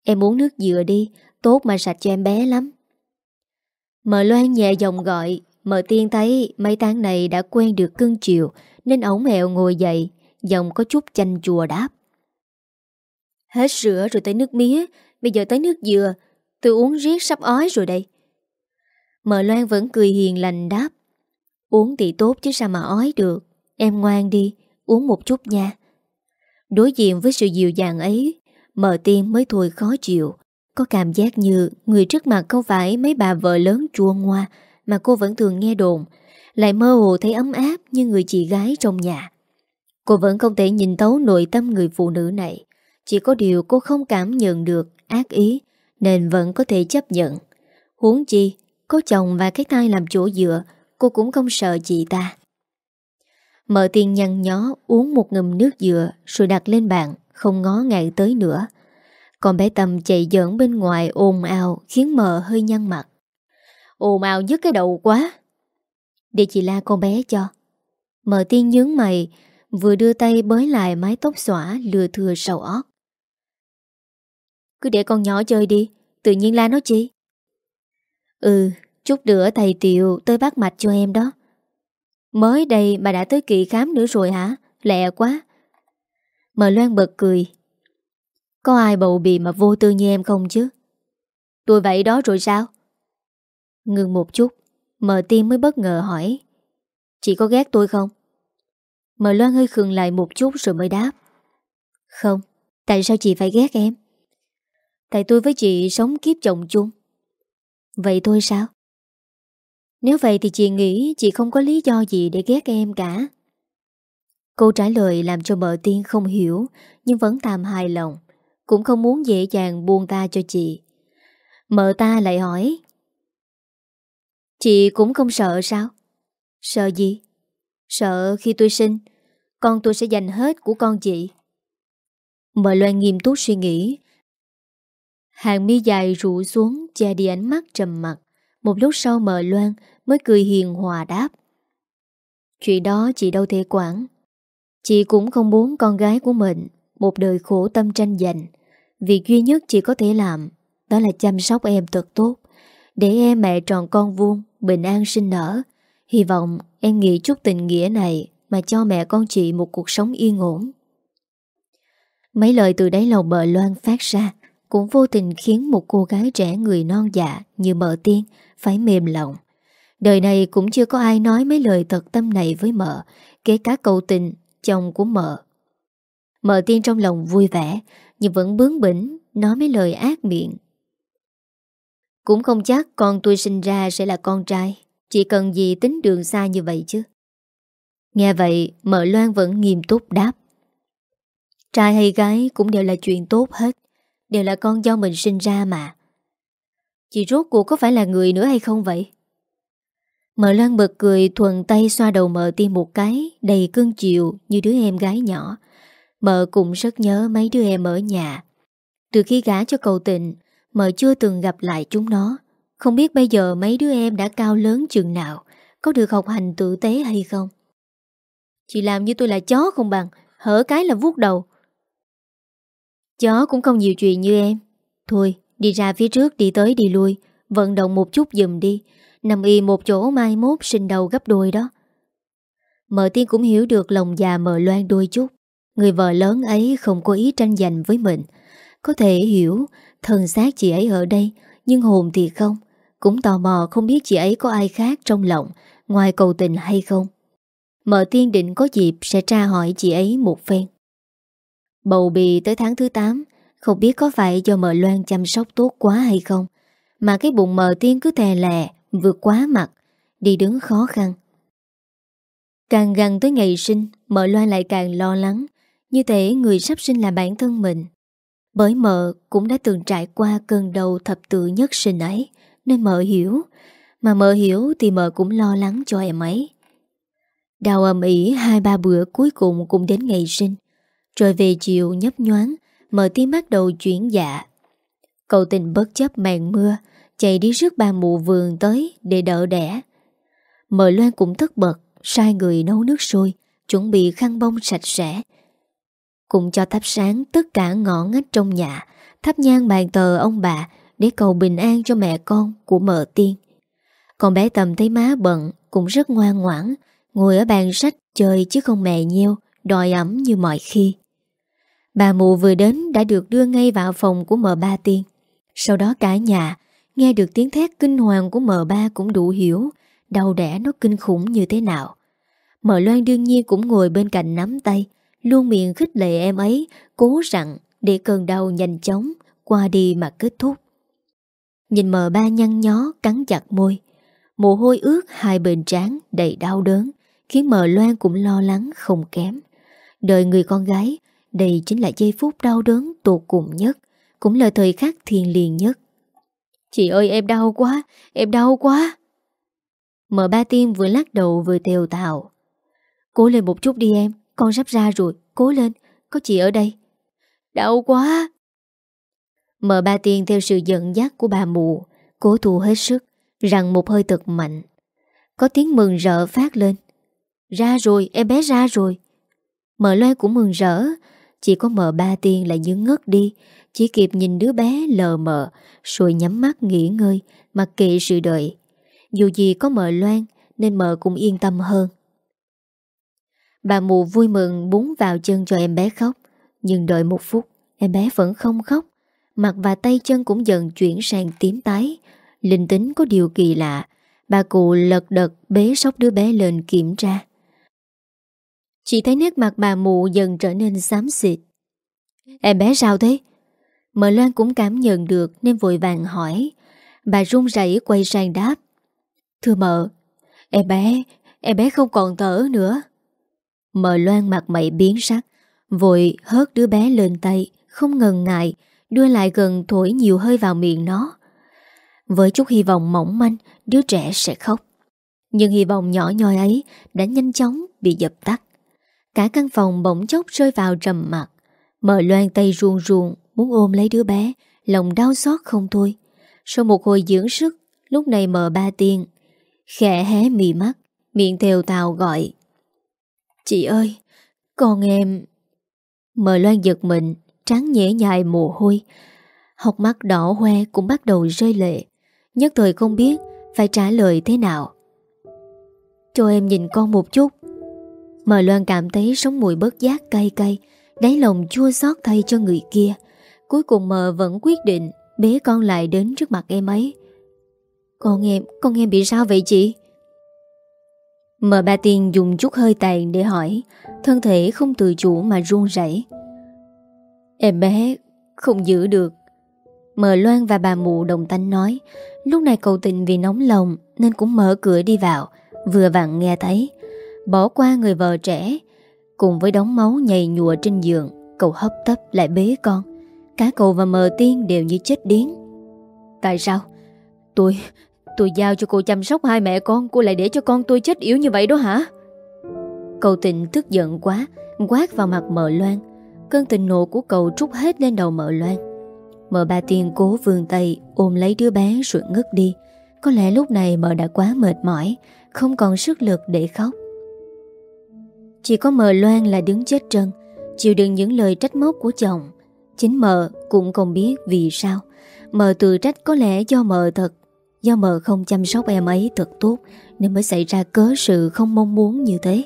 A: Em uống nước dừa đi, Tốt mà sạch cho em bé lắm. Mợ Loan nhẹ giọng gọi Mợ tiên thấy mấy tháng này đã quen được cưng chiều Nên ổng hẹo ngồi dậy Giọng có chút chanh chùa đáp. Hết sữa rồi tới nước mía Bây giờ tới nước dừa Tôi uống riết sắp ói rồi đây. Mợ Loan vẫn cười hiền lành đáp. Uống thì tốt chứ sao mà ói được Em ngoan đi Uống một chút nha. Đối diện với sự dịu dàng ấy Mờ tiên mới thôi khó chịu Có cảm giác như người trước mặt không phải mấy bà vợ lớn chua ngoa mà cô vẫn thường nghe đồn, Lại mơ hồ thấy ấm áp như người chị gái trong nhà Cô vẫn không thể nhìn tấu nội tâm người phụ nữ này, Chỉ có điều cô không cảm nhận được ác ý, Nên vẫn có thể chấp nhận Huống chi, Có chồng và cái tay làm chỗ dựa, Cô cũng không sợ chị ta Mở tiền nhăn nhó uống một ngầm nước dừa Rồi đặt lên bàn, không ngó ngại tới nữa. Còn bé Tâm chạy giỡn bên ngoài ồn ào, khiến mờ hơi nhăn mặt. Ồn ào dứt cái đầu quá. Để chị la con bé cho. Mờ tiên nhướng mày, vừa đưa tay bới lại mái tóc xõa lừa thừa sầu ót. Cứ để con nhỏ chơi đi, tự nhiên la nó chi. Ừ, chút nữa thầy Tiệu tới bác mạch cho em đó. Mới đây mà đã tới kỳ khám nữa rồi hả? Lẹ quá. Mờ Loan bật cười Có ai bầu bì mà vô tư như em không chứ Tôi vậy đó rồi sao Ngừng một chút Mờ tim mới bất ngờ hỏi. Chị có ghét tôi không? Mờ Loan hơi khừng lại một chút rồi mới đáp. Không, Tại sao chị phải ghét em? Tại tôi với chị sống kiếp chồng chung. Vậy thôi sao? Nếu vậy thì chị nghĩ Chị không có lý do gì để ghét em cả. Câu trả lời làm cho mợ tiên không hiểu, Nhưng vẫn tạm hài lòng, Cũng không muốn dễ dàng buông ta cho chị. Mợ ta lại hỏi Chị cũng không sợ sao? Sợ gì? Sợ khi tôi sinh, Con tôi sẽ dành hết của con chị. Mợ Loan nghiêm túc suy nghĩ. Hàng mi dài rụ xuống, Che đi ánh mắt trầm mặt Một lúc sau mợ Loan Mới cười hiền hòa đáp. Chuyện đó chị đâu thể quản. Chị cũng không muốn con gái của mình Một đời khổ tâm tranh giành. Việc duy nhất chị có thể làm Đó là chăm sóc em thật tốt, Để em mẹ tròn con vuông. Bình an sinh nở. Hy vọng em nghĩ chút tình nghĩa này Mà cho mẹ con chị một cuộc sống yên ổn. Mấy lời từ đáy lòng bờ loan phát ra Cũng vô tình khiến một cô gái trẻ người non dạ Như mợ tiên Phải mềm lòng. Đời này cũng chưa có ai nói mấy lời thật tâm này với mợ, Kể cả cầu tình, Chồng của mợ. Mợ tiên trong lòng vui vẻ, Nhưng vẫn bướng bỉnh, Nói mấy lời ác miệng cũng không chắc con tôi sinh ra sẽ là con trai, Chỉ cần gì tính đường xa như vậy chứ. Nghe vậy, Mợ Loan vẫn nghiêm túc đáp. Trai hay gái cũng đều là chuyện tốt hết, Đều là con do mình sinh ra mà. Chị rốt cuộc có phải là người nữa hay không vậy? Mợ Loan bật cười thuần tay xoa đầu mợ tim một cái, Đầy cưng chiều như đứa em gái nhỏ. Mợ cũng rất nhớ mấy đứa em ở nhà. Từ khi gả cho cầu tịnh Mợ chưa từng gặp lại chúng nó. Không biết bây giờ mấy đứa em đã cao lớn chừng nào, Có được học hành tử tế hay không? Chị làm như tôi là chó không bằng, Hở cái là vuốt đầu. Chó cũng không nhiều chuyện như em. Thôi, đi ra phía trước, đi tới, đi lui. Vận động một chút dùm đi. Nằm y một chỗ mai mốt sinh đầu gấp đôi đó. Mợ tiên cũng hiểu được lòng già mợ loan đôi chút. Người vợ lớn ấy không có ý tranh giành với mình. Có thể hiểu Thân xác chị ấy ở đây, Nhưng hồn thì không. Cũng tò mò không biết chị ấy có ai khác trong lòng, Ngoài cầu tình hay không. Mở tiên định có dịp sẽ tra hỏi chị ấy một phen. Bầu bì tới tháng thứ 8 Không biết có phải do mợ Loan chăm sóc tốt quá hay không, Mà cái bụng mợ tiên cứ tè lè, Vượt quá mặt, Đi đứng khó khăn. Càng gần tới ngày sinh, Mợ Loan lại càng lo lắng, Như thể người sắp sinh là bản thân mình. Bởi mợ cũng đã từng trải qua cơn đầu thập tự nhất sinh ấy, Nên mợ hiểu. Mà mợ hiểu thì mợ cũng lo lắng cho em ấy. Đào ầm ỉ hai ba bữa cuối cùng cũng đến ngày sinh. Rồi về chiều nhấp nhoáng, Mợ tim bắt đầu chuyển dạ. Cậu tình bất chấp màn mưa, Chạy đi rước bà mụ vườn tới Để đỡ đẻ. Mợ Loan cũng thất bật, Sai người nấu nước sôi, Chuẩn bị khăn bông sạch sẽ. Cùng cho thắp sáng tất cả ngõ ngách trong nhà, Thắp nhang bàn tờ ông bà Để cầu bình an cho mẹ con của mợ tiên. Còn bé Tầm thấy má bận, Cũng rất ngoan ngoãn, Ngồi ở bàn sách chơi chứ không mẹ nhiêu Đòi ẩm như mọi khi. Bà mụ vừa đến đã được đưa ngay vào phòng của mợ ba tiên. Sau đó cả nhà Nghe được tiếng thét kinh hoàng của mợ ba cũng đủ hiểu, Đau đẻ nó kinh khủng như thế nào. Mợ Loan đương nhiên cũng ngồi bên cạnh nắm tay Luôn miệng khích lệ em ấy, Cố rằng để cơn đau nhanh chóng Qua đi mà kết thúc. Nhìn mờ ba nhăn nhó, Cắn chặt môi. Mồ hôi ướt hai bên trán đầy đau đớn, Khiến mờ Loan cũng lo lắng không kém. Đời người con gái, Đây chính là giây phút đau đớn tột cùng nhất, Cũng là thời khắc thiền liền nhất. Chị ơi, em đau quá, Em đau quá. Mờ ba tim vừa lắc đầu vừa tèo tào. Cố lên một chút đi em. Con sắp ra rồi, Cố lên, Có chị ở đây. Đau quá. Mợ ba tiên theo sự giận dắt của bà mụ, Cố thu hết sức Rằng một hơi thật mạnh. Có tiếng mừng rỡ phát lên. Ra rồi, em bé ra rồi. Mợ loan cũng mừng rỡ, Chỉ có mợ ba tiên lại như ngất đi, Chỉ kịp nhìn đứa bé lờ mờ, Rồi nhắm mắt nghỉ ngơi, Mặc kệ sự đợi. Dù gì có mợ loan Nên mợ cũng yên tâm hơn. Bà mụ vui mừng búng vào chân cho em bé khóc. Nhưng đợi một phút Em bé vẫn không khóc. Mặt và tay chân cũng dần chuyển sang tím tái. Linh tính có điều kỳ lạ. Bà cụ lật đật bế sóc đứa bé lên kiểm tra. Chỉ thấy nét mặt bà mụ dần trở nên xám xịt. Em bé sao thế? Mợ Loan cũng cảm nhận được nên vội vàng hỏi. Bà run rẩy quay sang đáp. Thưa mợ Em bé, em bé không còn thở nữa. Mờ Loan mặt mày biến sắc, Vội hớt đứa bé lên tay, Không ngần ngại, Đưa lại gần thổi nhiều hơi vào miệng nó. Với chút hy vọng mỏng manh, Đứa trẻ sẽ khóc. Nhưng hy vọng nhỏ nhoi ấy Đã nhanh chóng bị dập tắt. Cả căn phòng bỗng chốc rơi vào trầm mặt Mờ loan tay ruồn ruồn Muốn ôm lấy đứa bé, Lòng đau xót không thôi. Sau một hồi dưỡng sức, Lúc này Mờ ba tiên, Khẽ hé mì mắt, Miệng thều tào gọi Chị ơi Con em mờ loan giật mình Trắng nhễ nhại mồ hôi. Học mắt đỏ hoe cũng bắt đầu rơi lệ. Nhất thời không biết Phải trả lời thế nào. Cho em nhìn con một chút. Mờ Loan cảm thấy sống mùi bớt giác cay cay Đáy lòng chua xót thay cho người kia. Cuối cùng mờ vẫn quyết định Bế con lại đến trước mặt em ấy. Con em, con em bị sao vậy chị? Mờ ba tiên dùng chút hơi tàn để hỏi, Thân thể không tự chủ mà run rẩy. Em bé, không giữ được. Mờ Loan và bà mụ đồng tánh nói, Lúc này cậu tình vì nóng lòng Nên cũng mở cửa đi vào, Vừa vặn nghe thấy, Bỏ qua người vợ trẻ, Cùng với đống máu nhầy nhụa trên giường, Cậu hấp tấp lại bế con. Cả cậu và mờ tiên đều như chết điến Tại sao? Tôi Tôi giao cho cô chăm sóc hai mẹ con, Cô lại để cho con tôi chết yếu như vậy đó hả? Cậu tình tức giận quá, Quát vào mặt mờ loan. Cơn tình nộ của cậu trút hết lên đầu mợ loan. Mợ ba tiên cố vươn tay, Ôm lấy đứa bé rồi ngất đi. Có lẽ lúc này mợ đã quá mệt mỏi, Không còn sức lực để khóc. Chỉ có mợ loan là đứng chết trân Chịu đựng những lời trách móc của chồng. Chính mợ cũng không biết vì sao. Mợ tự trách có lẽ do mợ thật Do mợ không chăm sóc em ấy thật tốt, Nên mới xảy ra cớ sự không mong muốn như thế.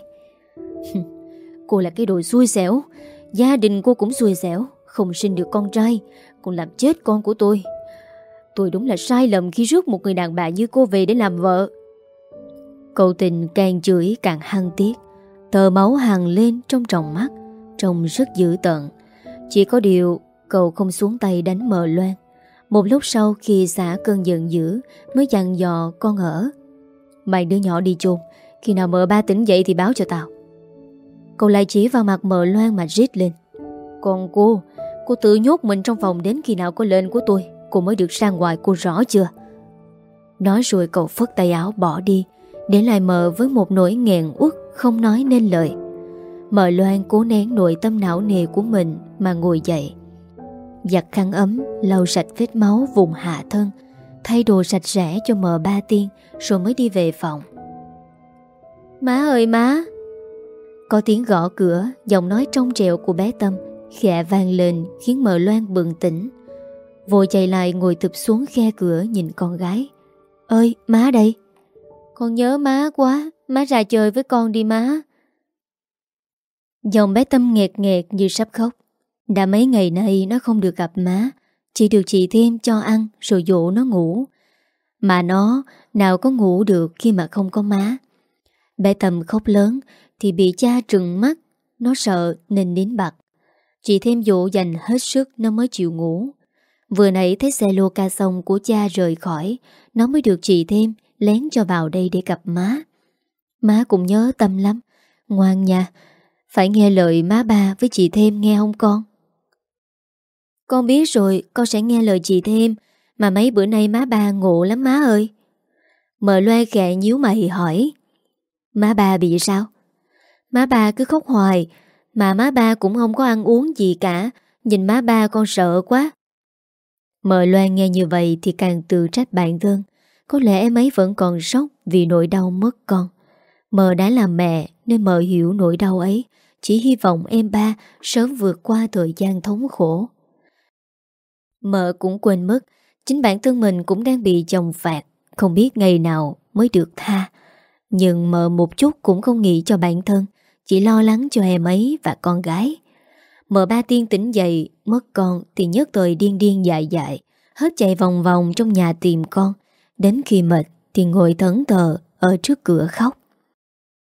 A: Cô là cái đồ xui xẻo. Gia đình cô cũng xui xẻo, Không sinh được con trai, Còn làm chết con của tôi. Tôi đúng là sai lầm khi rước một người đàn bà như cô về để làm vợ. Cậu tình càng chửi càng hăng tiếc, Tờ máu hàng lên trong tròng mắt, Trông rất dữ tợn. Chỉ có điều, cậu không xuống tay đánh mờ loan. Một lúc sau khi xả cơn giận dữ, Mới dặn dò con ở. Mày đứa nhỏ đi chôn, Khi nào mờ ba tỉnh dậy thì báo cho tao. Cậu lại chỉ vào mặt mờ loan mà rít lên. Còn cô Cô tự nhốt mình trong phòng đến khi nào có lệnh của tôi, Cô mới được sang ngoài, cô rõ chưa? Nói rồi cậu phất tay áo bỏ đi, Để lại mờ với một nỗi nghẹn uất Không nói nên lời. Mờ loan cố nén nội tâm não nề của mình Mà ngồi dậy. Giặt khăn ấm Lau sạch vết máu vùng hạ thân Thay đồ sạch sẽ cho mờ ba tiên Rồi mới đi về phòng. Má ơi má! Có tiếng gõ cửa Giọng nói trong trẹo của bé Tâm Khẽ vang lên khiến mờ loan bừng tỉnh. Vội chạy lại ngồi thụp xuống khe cửa nhìn con gái. Ơi má đây! Con nhớ má quá Má ra chơi với con đi má. Dòng bé Tâm nghẹt nghẹt như sắp khóc đã mấy ngày nay nó không được gặp má, Chỉ được chị thêm cho ăn Rồi dỗ nó ngủ. Mà nó nào có ngủ được khi mà không có má. Bé Tâm khóc lớn thì bị cha trừng mắt, Nó sợ nên nín bặt. Chị thêm dỗ dành hết sức Nó mới chịu ngủ. Vừa nãy thấy xe lô ca sông của cha rời khỏi, Nó mới được chị thêm Lén cho vào đây để gặp má. Má cũng nhớ tâm lắm. Ngoan nha, Phải nghe lời má ba với chị thêm nghe không con? Con biết rồi, Con sẽ nghe lời chị thêm. Mà mấy bữa nay má ba ngộ lắm má ơi. Mợ loe khẽ nhíu mày hỏi. Má ba bị sao? Má ba cứ khóc hoài, Mà má ba cũng không có ăn uống gì cả. Nhìn má ba con sợ quá. Mợ Loan nghe như vậy Thì càng tự trách bản thân. Có lẽ em ấy vẫn còn sốc Vì nỗi đau mất con. Mợ đã là mẹ, Nên mợ hiểu nỗi đau ấy. Chỉ hy vọng em ba Sớm vượt qua thời gian thống khổ. Mợ cũng quên mất, Chính bản thân mình cũng đang bị chồng phạt, Không biết ngày nào mới được tha. Nhưng mợ một chút cũng không nghĩ cho bản thân, chỉ lo lắng cho em ấy và con gái. Mợ ba tiên tỉnh dậy, Mất con thì nhất thời điên điên dại dại, Hết chạy vòng vòng trong nhà tìm con. Đến khi mệt thì ngồi thẫn thờ Ở trước cửa khóc.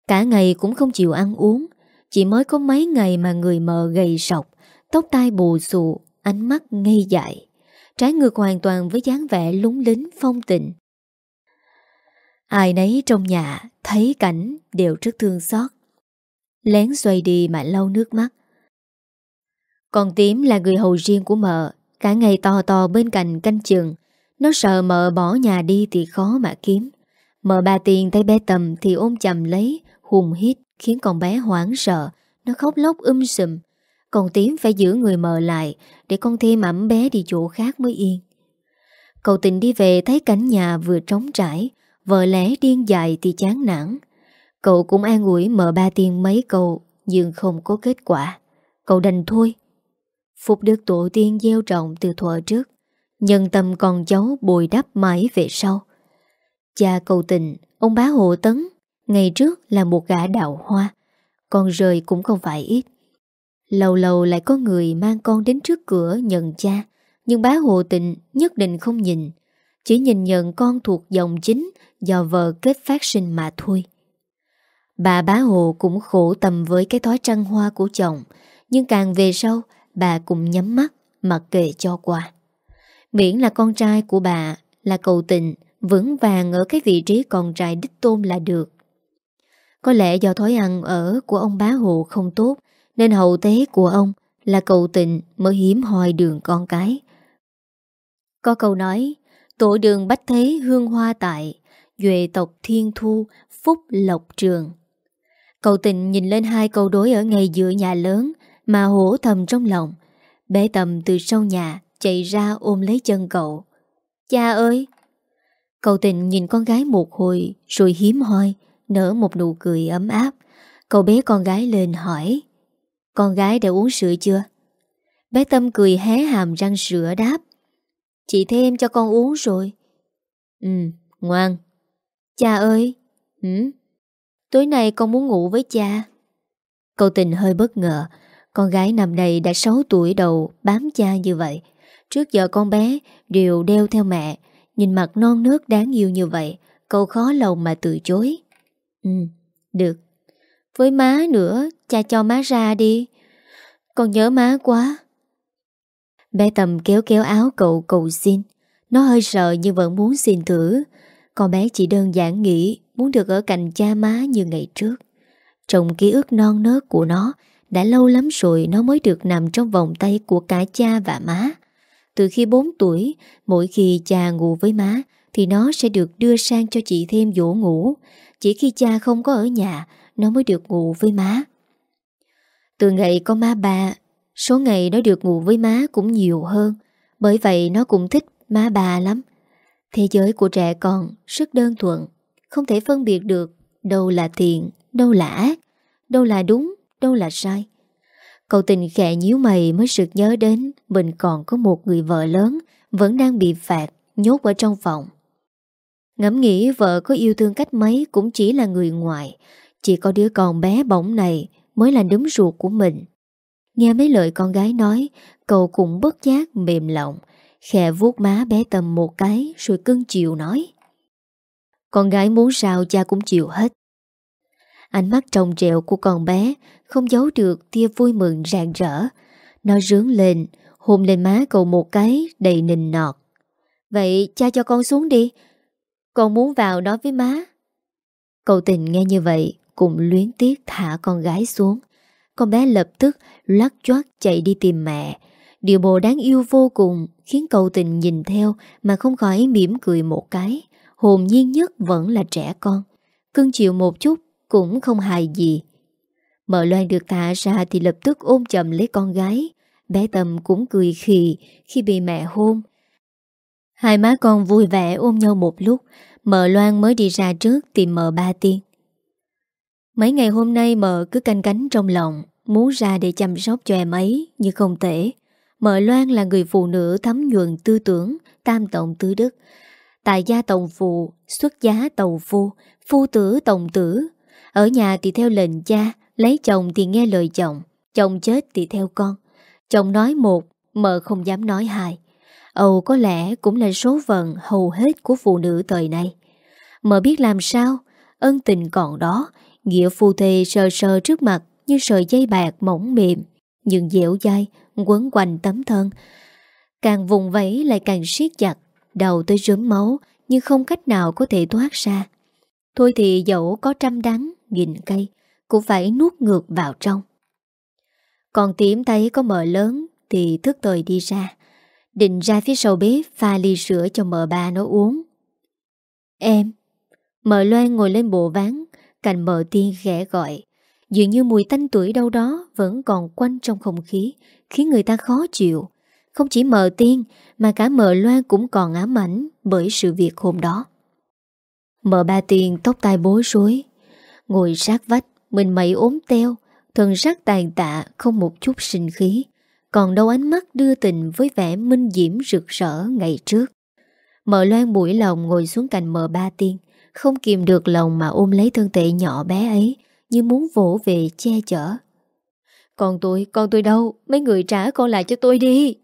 A: Cả ngày cũng không chịu ăn uống, Chỉ mới có mấy ngày mà người mờ gầy sọc, Tóc tai bù xù, Ánh mắt ngây dại. Trái ngược hoàn toàn với dáng vẻ lúng lính, phong tịnh. Ai nấy trong nhà Thấy cảnh đều rất thương xót. Lén xoay đi mà lau nước mắt. Còn tím là người hầu riêng của mợ, Cả ngày to to bên cạnh canh chừng. Nó sợ mợ bỏ nhà đi thì khó mà kiếm. Mợ ba tiền thấy bé tầm thì ôm chầm lấy, Hùng hít, khiến con bé hoảng sợ. Nó khóc lóc um sùm. Còn tím phải giữ người mờ lại Để con thêm ẩm bé đi chỗ khác mới yên. Cậu tình đi về thấy cảnh nhà vừa trống trải, Vợ lẽ điên dại thì chán nản. Cậu cũng an ủi mợ ba tiên mấy câu, Nhưng không có kết quả. Cậu đành thôi. Phục được tổ tiên gieo trọng từ thuở trước, Nhân tâm con cháu bồi đắp mãi về sau. Cha cầu tình Ông bá hộ tấn, Ngày trước là một gã đạo hoa Con rời cũng không phải ít. Lâu lâu lại có người mang con đến trước cửa nhận cha, Nhưng bá hộ tình nhất định không nhìn. Chỉ nhìn nhận con thuộc dòng chính Do vợ kết phát sinh mà thôi. Bà bá hộ cũng khổ tầm với cái thói trăng hoa của chồng, Nhưng càng về sau, Bà cũng nhắm mắt Mặc kệ cho qua. Miễn là con trai của bà Là cầu tình Vững vàng ở cái vị trí con trai đích tôn là được. Có lẽ do thói ăn ở của ông bá hộ không tốt nên hậu tế của ông Là cầu tình mới hiếm hoi đường con cái. Có câu nói, Tổ đường bách thế hương hoa tại, Duệ tộc thiên thu Phúc lộc trường. Cậu tình nhìn lên hai câu đối ở ngay giữa nhà lớn Mà hổ thầm trong lòng. Bé tầm từ sau nhà Chạy ra ôm lấy chân cậu. Cha ơi! Cậu tình nhìn con gái một hồi Rồi hiếm hoi, Nở một nụ cười ấm áp. Cậu bé con gái lên hỏi con gái đã uống sữa chưa? Bé Tâm cười hé hàm răng sữa đáp. Chị thêm cho con uống rồi. Ừ ngoan. Cha ơi. Hử Tối nay con muốn ngủ với cha. Cậu tình hơi bất ngờ. Con gái nằm đây đã 6 tuổi đầu Bám cha như vậy. Trước giờ con bé đều đeo theo mẹ. Nhìn mặt non nước đáng yêu như vậy, Cậu khó lòng mà từ chối. Ừ được. Với má nữa, Cha cho má ra đi. Con nhớ má quá. Bé Tầm kéo kéo áo cậu cầu xin. Nó hơi sợ nhưng vẫn muốn xin thử. Con bé chỉ đơn giản nghĩ Muốn được ở cạnh cha má như ngày trước. Trong ký ức non nớt của nó, Đã lâu lắm rồi nó mới được nằm trong vòng tay của cả cha và má. Từ khi 4 tuổi, Mỗi khi cha ngủ với má, Thì nó sẽ được đưa sang cho chị thêm dỗ ngủ. Chỉ khi cha không có ở nhà nó mới được ngủ với má Từ ngày có má ba Số ngày nó được ngủ với má cũng nhiều hơn Bởi vậy nó cũng thích má bà lắm Thế giới của trẻ con rất đơn thuần không thể phân biệt được đâu là thiện, đâu là ác, đâu là đúng, đâu là sai. Cậu tình khẽ nhíu mày mới sực nhớ đến mình còn có một người vợ lớn vẫn đang bị phạt, nhốt ở trong phòng. Ngẫm nghĩ vợ có yêu thương cách mấy cũng chỉ là người ngoài, chỉ có đứa con bé bỏng này mới là đấm ruột của mình. Nghe mấy lời con gái nói, cậu cũng bất giác mềm lòng, khẽ vuốt má bé tầm một cái rồi cưng chiều nói. Con gái muốn sao cha cũng chịu hết Ánh mắt trong trẹo của con bé Không giấu được tia vui mừng rạng rỡ Nó rướng lên Hôn lên má cậu một cái đầy nình nọt Vậy cha cho con xuống đi Con muốn vào đó với má Cậu tình nghe như vậy cùng luyến tiếc thả con gái xuống Con bé lập tức lắc choát chạy đi tìm mẹ Điều bộ đáng yêu vô cùng Khiến cầu tình nhìn theo Mà không khỏi mỉm cười một cái hồn nhiên nhất vẫn là trẻ con. Cưng chịu một chút cũng không hài gì. Mợ Loan được thả ra thì lập tức ôm chầm lấy con gái. Bé Tâm cũng cười khì khi bị mẹ hôn. Hai má con vui vẻ ôm nhau một lúc, mợ Loan mới đi ra trước tìm mợ ba tiên. Mấy ngày hôm nay mợ cứ canh cánh trong lòng, muốn ra để chăm sóc cho em ấy, nhưng không thể. Mợ Loan là người phụ nữ thấm nhuận tư tưởng, tam tổng tứ đức, Tại gia tổng phụ, xuất giá tàu phu, phu tử tổng tử. Ở nhà thì theo lệnh cha, lấy chồng thì nghe lời chồng, chồng chết thì theo con. Chồng nói một, mợ không dám nói hai. Âu có lẽ cũng là số phận hầu hết của phụ nữ thời nay. Mợ biết làm sao, ân tình còn đó, nghĩa phu thề sờ sờ trước mặt như sợi dây bạc mỏng mềm, nhưng dẻo dai, quấn quanh tấm thân. Càng vùng vẫy lại càng siết chặt, đầu tới rớm máu, nhưng không cách nào có thể thoát ra. Thôi thì dẫu có trăm đắng, nghìn cây, cũng phải nuốt ngược vào trong. Còn tiếm thấy có mờ lớn thì thức thời đi ra. Định ra phía sau bếp pha ly sữa cho mờ ba nó uống. Em, mờ loan ngồi lên bộ ván, cạnh mờ tiên ghẻ gọi. Dường như mùi tanh tuổi đâu đó vẫn còn quanh trong không khí, khiến người ta khó chịu. Không chỉ mờ tiên, mà cả mờ loan cũng còn ám ảnh bởi sự việc hôm đó. Mờ ba tiên tóc tai bối rối, ngồi sát vách, mình mẩy ốm teo, thần sắc tàn tạ không một chút sinh khí, còn đâu ánh mắt đưa tình với vẻ minh diễm rực rỡ ngày trước. Mờ loan mũi lòng ngồi xuống cạnh mờ ba tiên, không kìm được lòng mà ôm lấy thân thể nhỏ bé ấy, như muốn vỗ về che chở. Còn tôi, còn tôi đâu? Mấy người trả con lại cho tôi đi.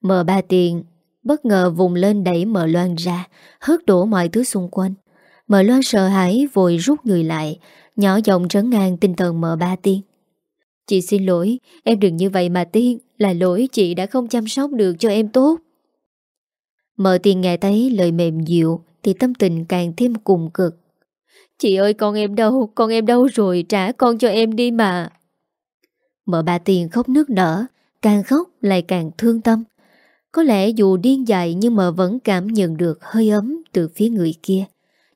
A: Mờ ba tiền bất ngờ vùng lên đẩy mờ loan ra, hớt đổ mọi thứ xung quanh. Mờ loan sợ hãi vội rút người lại, nhỏ giọng trấn ngang tinh thần mờ ba tiên. Chị xin lỗi, em đừng như vậy mà tiên, là lỗi chị đã không chăm sóc được cho em tốt. Mờ tiên nghe thấy lời mềm dịu thì tâm tình càng thêm cùng cực. Chị ơi con em đâu? Con em đâu rồi? Trả con cho em đi mà. Mợ bà tiền khóc nước nở Càng khóc lại càng thương tâm. Có lẽ dù điên dại Nhưng mợ vẫn cảm nhận được hơi ấm Từ phía người kia.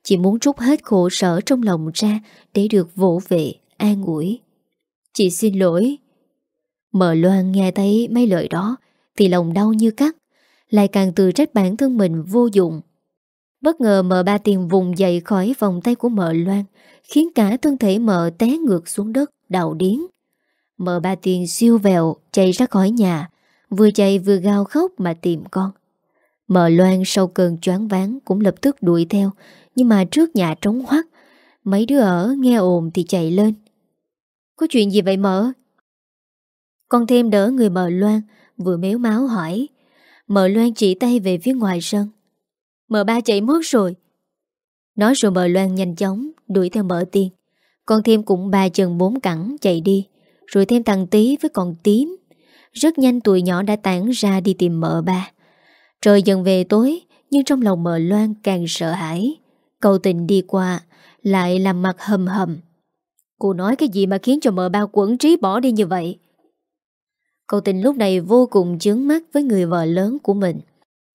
A: Chị muốn trút hết khổ sở trong lòng ra Để được vỗ vệ, an ủi. Chị xin lỗi. Mợ Loan nghe thấy mấy lời đó Thì lòng đau như cắt Lại càng tự trách bản thân mình vô dụng. Bất ngờ mợ ba tiền vùng dậy khỏi vòng tay của mợ Loan, Khiến cả thân thể mợ té ngược xuống đất Đào điến Mợ ba tiền siêu vẹo, chạy ra khỏi nhà, Vừa chạy vừa gào khóc mà tìm con. Mợ Loan sau cơn choáng váng Cũng lập tức đuổi theo, Nhưng mà trước nhà trống hoắc, Mấy đứa ở nghe ồn thì chạy lên. Có chuyện gì vậy mợ Con thêm đỡ người mợ Loan, Vừa méo máu hỏi. Mợ Loan chỉ tay về phía ngoài sân. Mợ ba chạy mất rồi. Nói rồi mợ loan nhanh chóng Đuổi theo mợ tiên. Con thêm cũng ba chân bốn cẳng chạy đi, Rồi thêm thằng tí với con tím. Rất nhanh tụi nhỏ đã tản ra đi tìm mợ ba. Trời dần về tối, Nhưng trong lòng mợ loan càng sợ hãi. Cầu tình đi qua, Lại làm mặt hầm hầm. Cô nói cái gì mà khiến cho mợ ba quẩn trí bỏ đi như vậy? Cầu tình lúc này vô cùng chướng mắt với người vợ lớn của mình.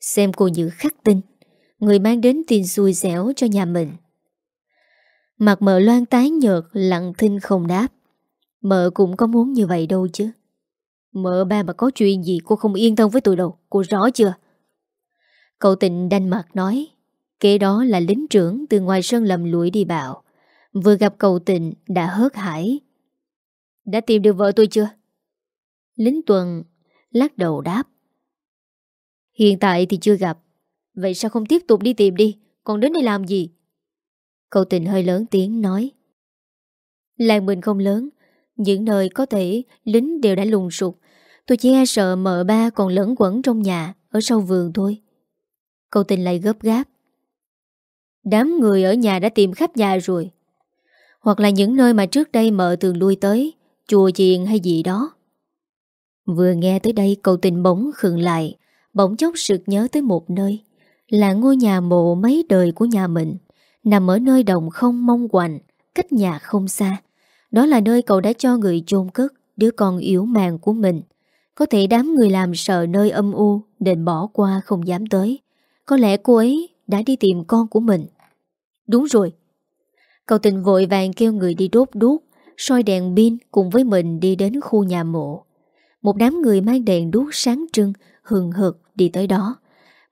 A: Xem cô như khắc tinh. Người mang đến tin xui xẻo cho nhà mình. Mặt mợ loan tái nhợt, Lặng thinh không đáp. Mợ cũng có muốn như vậy đâu chứ. Mợ ba mà có chuyện gì Cô không yên tâm với tôi đâu, Cô rõ chưa? Cậu tịnh đanh mặt nói, Kế đó là lính trưởng từ ngoài sân lầm lũi đi bạo Vừa gặp cậu tịnh đã hớt hải. Đã tìm được vợ tôi chưa? Lính tuần lắc đầu đáp. Hiện tại thì chưa gặp. Vậy sao không tiếp tục đi tìm đi? Còn đến đây làm gì? Cậu tình hơi lớn tiếng nói. Làng mình không lớn, Những nơi có thể lính đều đã lùng sụt Tôi chỉ e sợ mợ ba còn lẫn quẩn trong nhà, Ở sau vườn thôi. Cậu tình lại gấp gáp. Đám người ở nhà đã tìm khắp nhà rồi. Hoặc là những nơi mà trước đây mợ thường lui tới, Chùa chiền hay gì đó. Vừa nghe tới đây, cậu tình bỗng khừng lại, Bỗng chốc sực nhớ tới một nơi là ngôi nhà mộ mấy đời của nhà mình, nằm ở nơi đồng không mong quạnh, cách nhà không xa. Đó là nơi cậu đã cho người chôn cất đứa con yếu màng của mình. Có thể đám người làm sợ nơi âm u nên bỏ qua không dám tới. Có lẽ cô ấy đã đi tìm con của mình. Đúng rồi. Cậu tình vội vàng kêu người đi đốt đuốc, soi đèn pin cùng với mình đi đến khu nhà mộ. Một đám người mang đèn đuốc sáng trưng, hừng hực đi tới đó.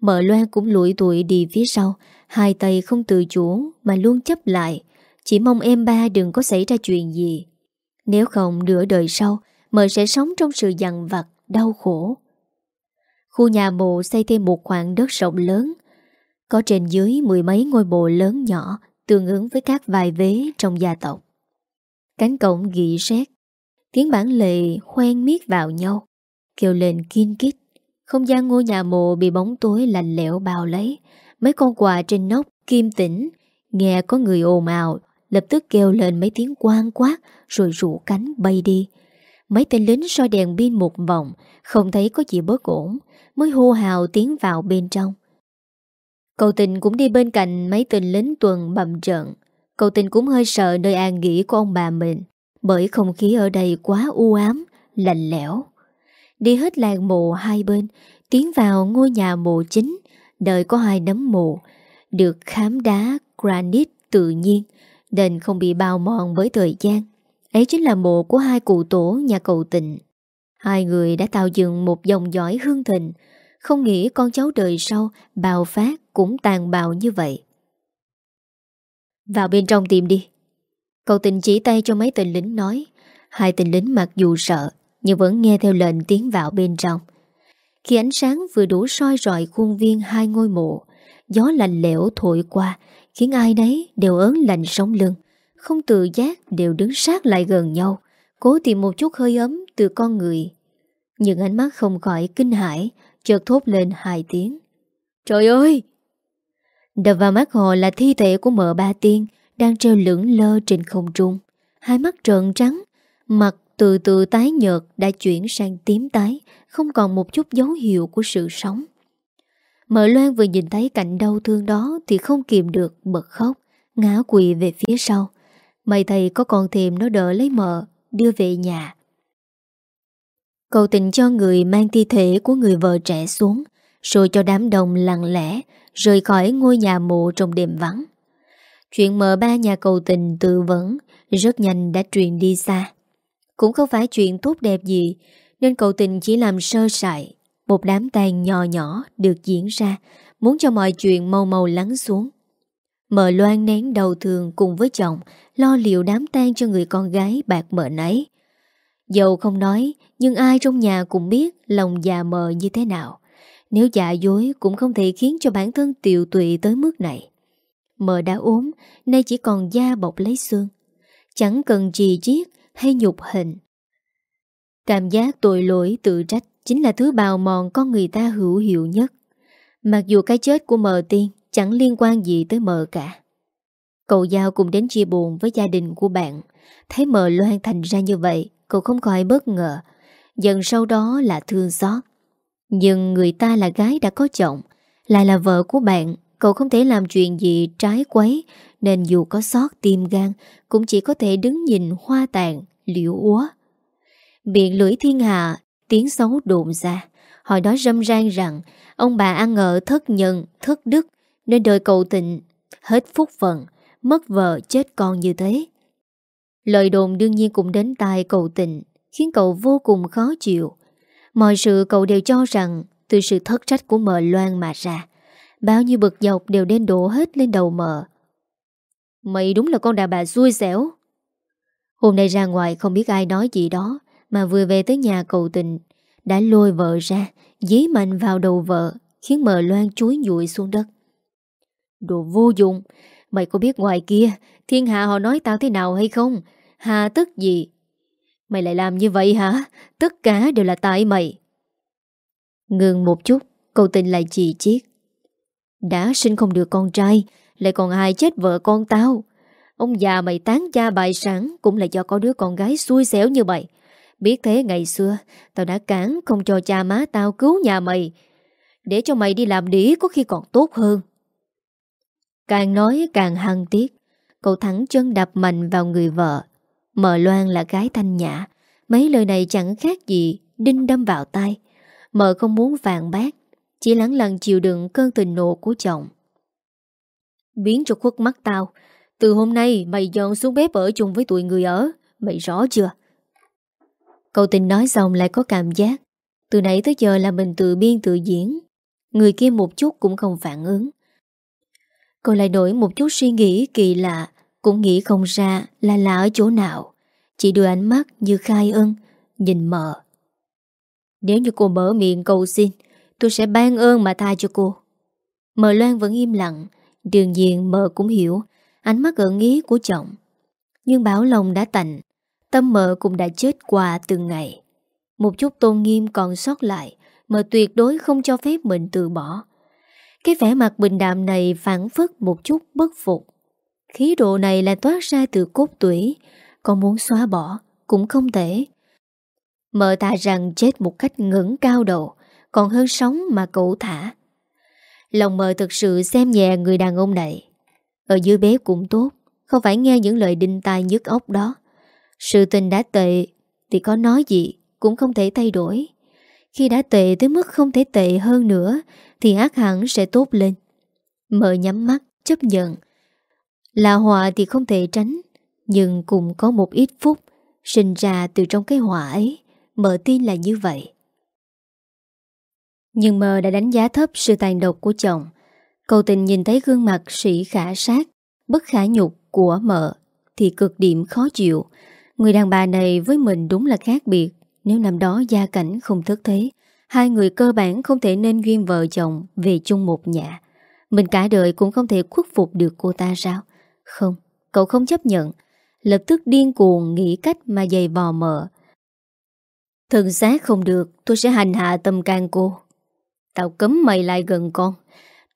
A: Mợ Loan cũng lụi tuổi đi phía sau, Hai tay không tự chủ Mà luôn chấp lại. Chỉ mong em ba đừng có xảy ra chuyện gì. Nếu không, nửa đời sau Mợ sẽ sống trong sự dằn vặt, Đau khổ. Khu nhà mộ xây thêm một khoảng đất rộng lớn, Có trên dưới mười mấy ngôi mộ lớn nhỏ, Tương ứng với các vài vế trong gia tộc. Cánh cổng ghi sét, Tiếng bản lệ khoen miết vào nhau, Kêu lên kiên kít không gian ngôi nhà mộ bị bóng tối lạnh lẽo bao lấy Mấy con quà trên nóc kim tĩnh Nghe có người ồn ào lập tức kêu lên mấy tiếng quang quát rồi rụ cánh bay đi. Mấy tên lính soi đèn pin một vòng, không thấy có gì bớt ổn, mới hô hào tiến vào bên trong. Cậu tình cũng đi bên cạnh mấy tên lính tuần bầm trận. Cậu tình cũng hơi sợ nơi an nghỉ của ông bà mình, bởi không khí ở đây quá u ám, lạnh lẽo. Đi hết làng mộ hai bên, tiến vào ngôi nhà mộ chính, đợi có hai nấm mộ, được khám đá granite tự nhiên, đền không bị bào mòn với thời gian. Ấy chính là mộ của hai cụ tổ nhà cầu tịnh. Hai người đã tạo dựng một dòng dõi hương thịnh, không nghĩ con cháu đời sau bào phát cũng tàn bạo như vậy. Vào bên trong tìm đi. Cậu tình chỉ tay cho mấy tên lính nói. Hai tên lính mặc dù sợ, nhưng vẫn nghe theo lệnh tiến vào bên trong. Khi ánh sáng vừa đủ soi rọi khuôn viên hai ngôi mộ, gió lạnh lẽo thổi qua, khiến ai nấy đều ớn lạnh sống lưng. Không tự giác đều đứng sát lại gần nhau, cố tìm một chút hơi ấm từ con người. Nhưng ánh mắt không khỏi kinh hãi, chợt thốt lên hai tiếng. Trời ơi! Đập vào mắt họ là thi thể của mợ ba tiên đang treo lưỡng lơ trên không trung. Hai mắt trợn trắng, mặt từ từ tái nhợt đã chuyển sang tím tái, không còn một chút dấu hiệu của sự sống. Mợ Loan vừa nhìn thấy cảnh đau thương đó thì không kìm được bật khóc, ngã quỳ về phía sau. Mày thầy có còn thèm nó đỡ lấy mợ, đưa về nhà. Cầu tình cho người mang thi thể của người vợ trẻ xuống, rồi cho đám đông lặng lẽ rời khỏi ngôi nhà mộ trong đêm vắng. Chuyện mở ba nhà cầu tình tự vấn rất nhanh đã truyền đi xa. Cũng không phải chuyện tốt đẹp gì, nên cầu tình chỉ làm sơ sài. Một đám tàn nhỏ nhỏ được diễn ra, muốn cho mọi chuyện mau mau lắng xuống. Mợ loan nén đầu thường cùng với chồng, lo liệu đám tang cho người con gái bạc mợ nấy. Dầu không nói, nhưng ai trong nhà cũng biết lòng già mờ như thế nào. Nếu dạ dối cũng không thể khiến cho bản thân tiều tụy tới mức này. Mờ đã ốm, nay chỉ còn da bọc lấy xương. Chẳng cần trì chiết hay nhục hình. Cảm giác tội lỗi tự trách chính là thứ bào mòn con người ta hữu hiệu nhất. Mặc dù cái chết của mờ tiên chẳng liên quan gì tới mờ cả. Cậu Giao cùng đến chia buồn với gia đình của bạn. Thấy mờ loan thành ra như vậy, cậu không khỏi bất ngờ. Dần sau đó là thương xót. Nhưng người ta là gái đã có chồng, lại là vợ của bạn, cậu không thể làm chuyện gì trái quấy, nên dù có sót tim gan, cũng chỉ có thể đứng nhìn hoa tàn, liễu úa. Biện lưỡi thiên hạ, tiếng xấu đồn ra. Hồi đó râm ran rằng, ông bà ăn ở thất nhân, thất đức, nên đời cậu tịnh, hết phúc phận, mất vợ chết con như thế. Lời đồn đương nhiên cũng đến tai cậu tịnh, khiến cậu vô cùng khó chịu. Mọi sự cậu đều cho rằng từ sự thất trách của mợ loan mà ra. Bao nhiêu bực dọc đều đen đổ hết lên đầu mợ. Mày đúng là con đàn bà xui xẻo. Hôm nay ra ngoài không biết ai nói gì đó, mà vừa về tới nhà cầu tình, đã lôi vợ ra, dí mạnh vào đầu vợ, khiến mợ loan chuối nhụi xuống đất. Đồ vô dụng, mày có biết ngoài kia, thiên hạ họ nói tao thế nào hay không? Hà tức gì? Mày lại làm như vậy hả? Tất cả đều là tại mày. Ngừng một chút, cầu tình lại chỉ chiết. Đã sinh không được con trai, lại còn hại chết vợ con tao. Ông già mày tán cha bài sản cũng là do có đứa con gái xui xẻo như vậy. Biết thế ngày xưa, tao đã cản không cho cha má tao cứu nhà mày. Để cho mày đi làm đĩ có khi còn tốt hơn. Càng nói càng hăng tiếc. Cậu thẳng chân đập mạnh vào người vợ. Mợ Loan là gái thanh nhã. Mấy lời này chẳng khác gì đinh đâm vào tay. Mợ không muốn vàng bác. Chỉ lắng lặng chịu đựng cơn tình nộ của chồng. Biến cho khuất mắt tao. Từ hôm nay, mày dọn xuống bếp ở chung với tụi người ở. Mày rõ chưa? Cậu tình nói xong lại có cảm giác Từ nãy tới giờ là mình tự biên tự diễn Người kia một chút cũng không phản ứng Cậu lại đổi một chút suy nghĩ kỳ lạ, Cũng nghĩ không ra là lạ ở chỗ nào Chỉ đưa ánh mắt như khai ân, Nhìn mờ Nếu như cô mở miệng cầu xin Tôi sẽ ban ơn mà tha cho cô. Mờ Loan vẫn im lặng, Đương nhiên mờ cũng hiểu, Ánh mắt ẩn ý của chồng. Nhưng bảo lòng đã tạnh, Tâm mờ cũng đã chết qua từng ngày. Một chút tôn nghiêm còn sót lại, mờ tuyệt đối không cho phép mình từ bỏ. Cái vẻ mặt bình đạm này phản phất một chút bất phục. Khí độ này là toát ra từ cốt tủy, Còn muốn xóa bỏ Cũng không thể. Mờ ta rằng chết một cách ngẩng cao đầu còn hơn sống mà cậu thả. Lòng mờ thực sự xem nhẹ người đàn ông này. Ở dưới bếp cũng tốt, Không phải nghe những lời đinh tai nhức ốc đó. Sự tình đã tệ, Thì có nói gì Cũng không thể thay đổi. Khi đã tệ tới mức không thể tệ hơn nữa, Thì ác hẳn sẽ tốt lên. Mờ nhắm mắt, chấp nhận. Là họa thì không thể tránh, Nhưng cũng có một ít phút Sinh ra từ trong cái họa ấy. Mờ tin là như vậy. Nhưng mờ đã đánh giá thấp sự tàn độc của chồng. Cầu tình nhìn thấy gương mặt sĩ khả sát Bất khả nhục của mợ Thì cực điểm khó chịu. Người đàn bà này với mình đúng là khác biệt. Nếu năm đó gia cảnh không thức thế Hai người cơ bản không thể nên duyên vợ chồng Về chung một nhà. Mình cả đời cũng không thể khuất phục được cô ta sao? Không, cậu không chấp nhận. Lập tức điên cuồng nghĩ cách mà giày vò mợ. Thần xác không được Tôi sẽ hành hạ tâm can cô. Tao cấm mày lại gần con.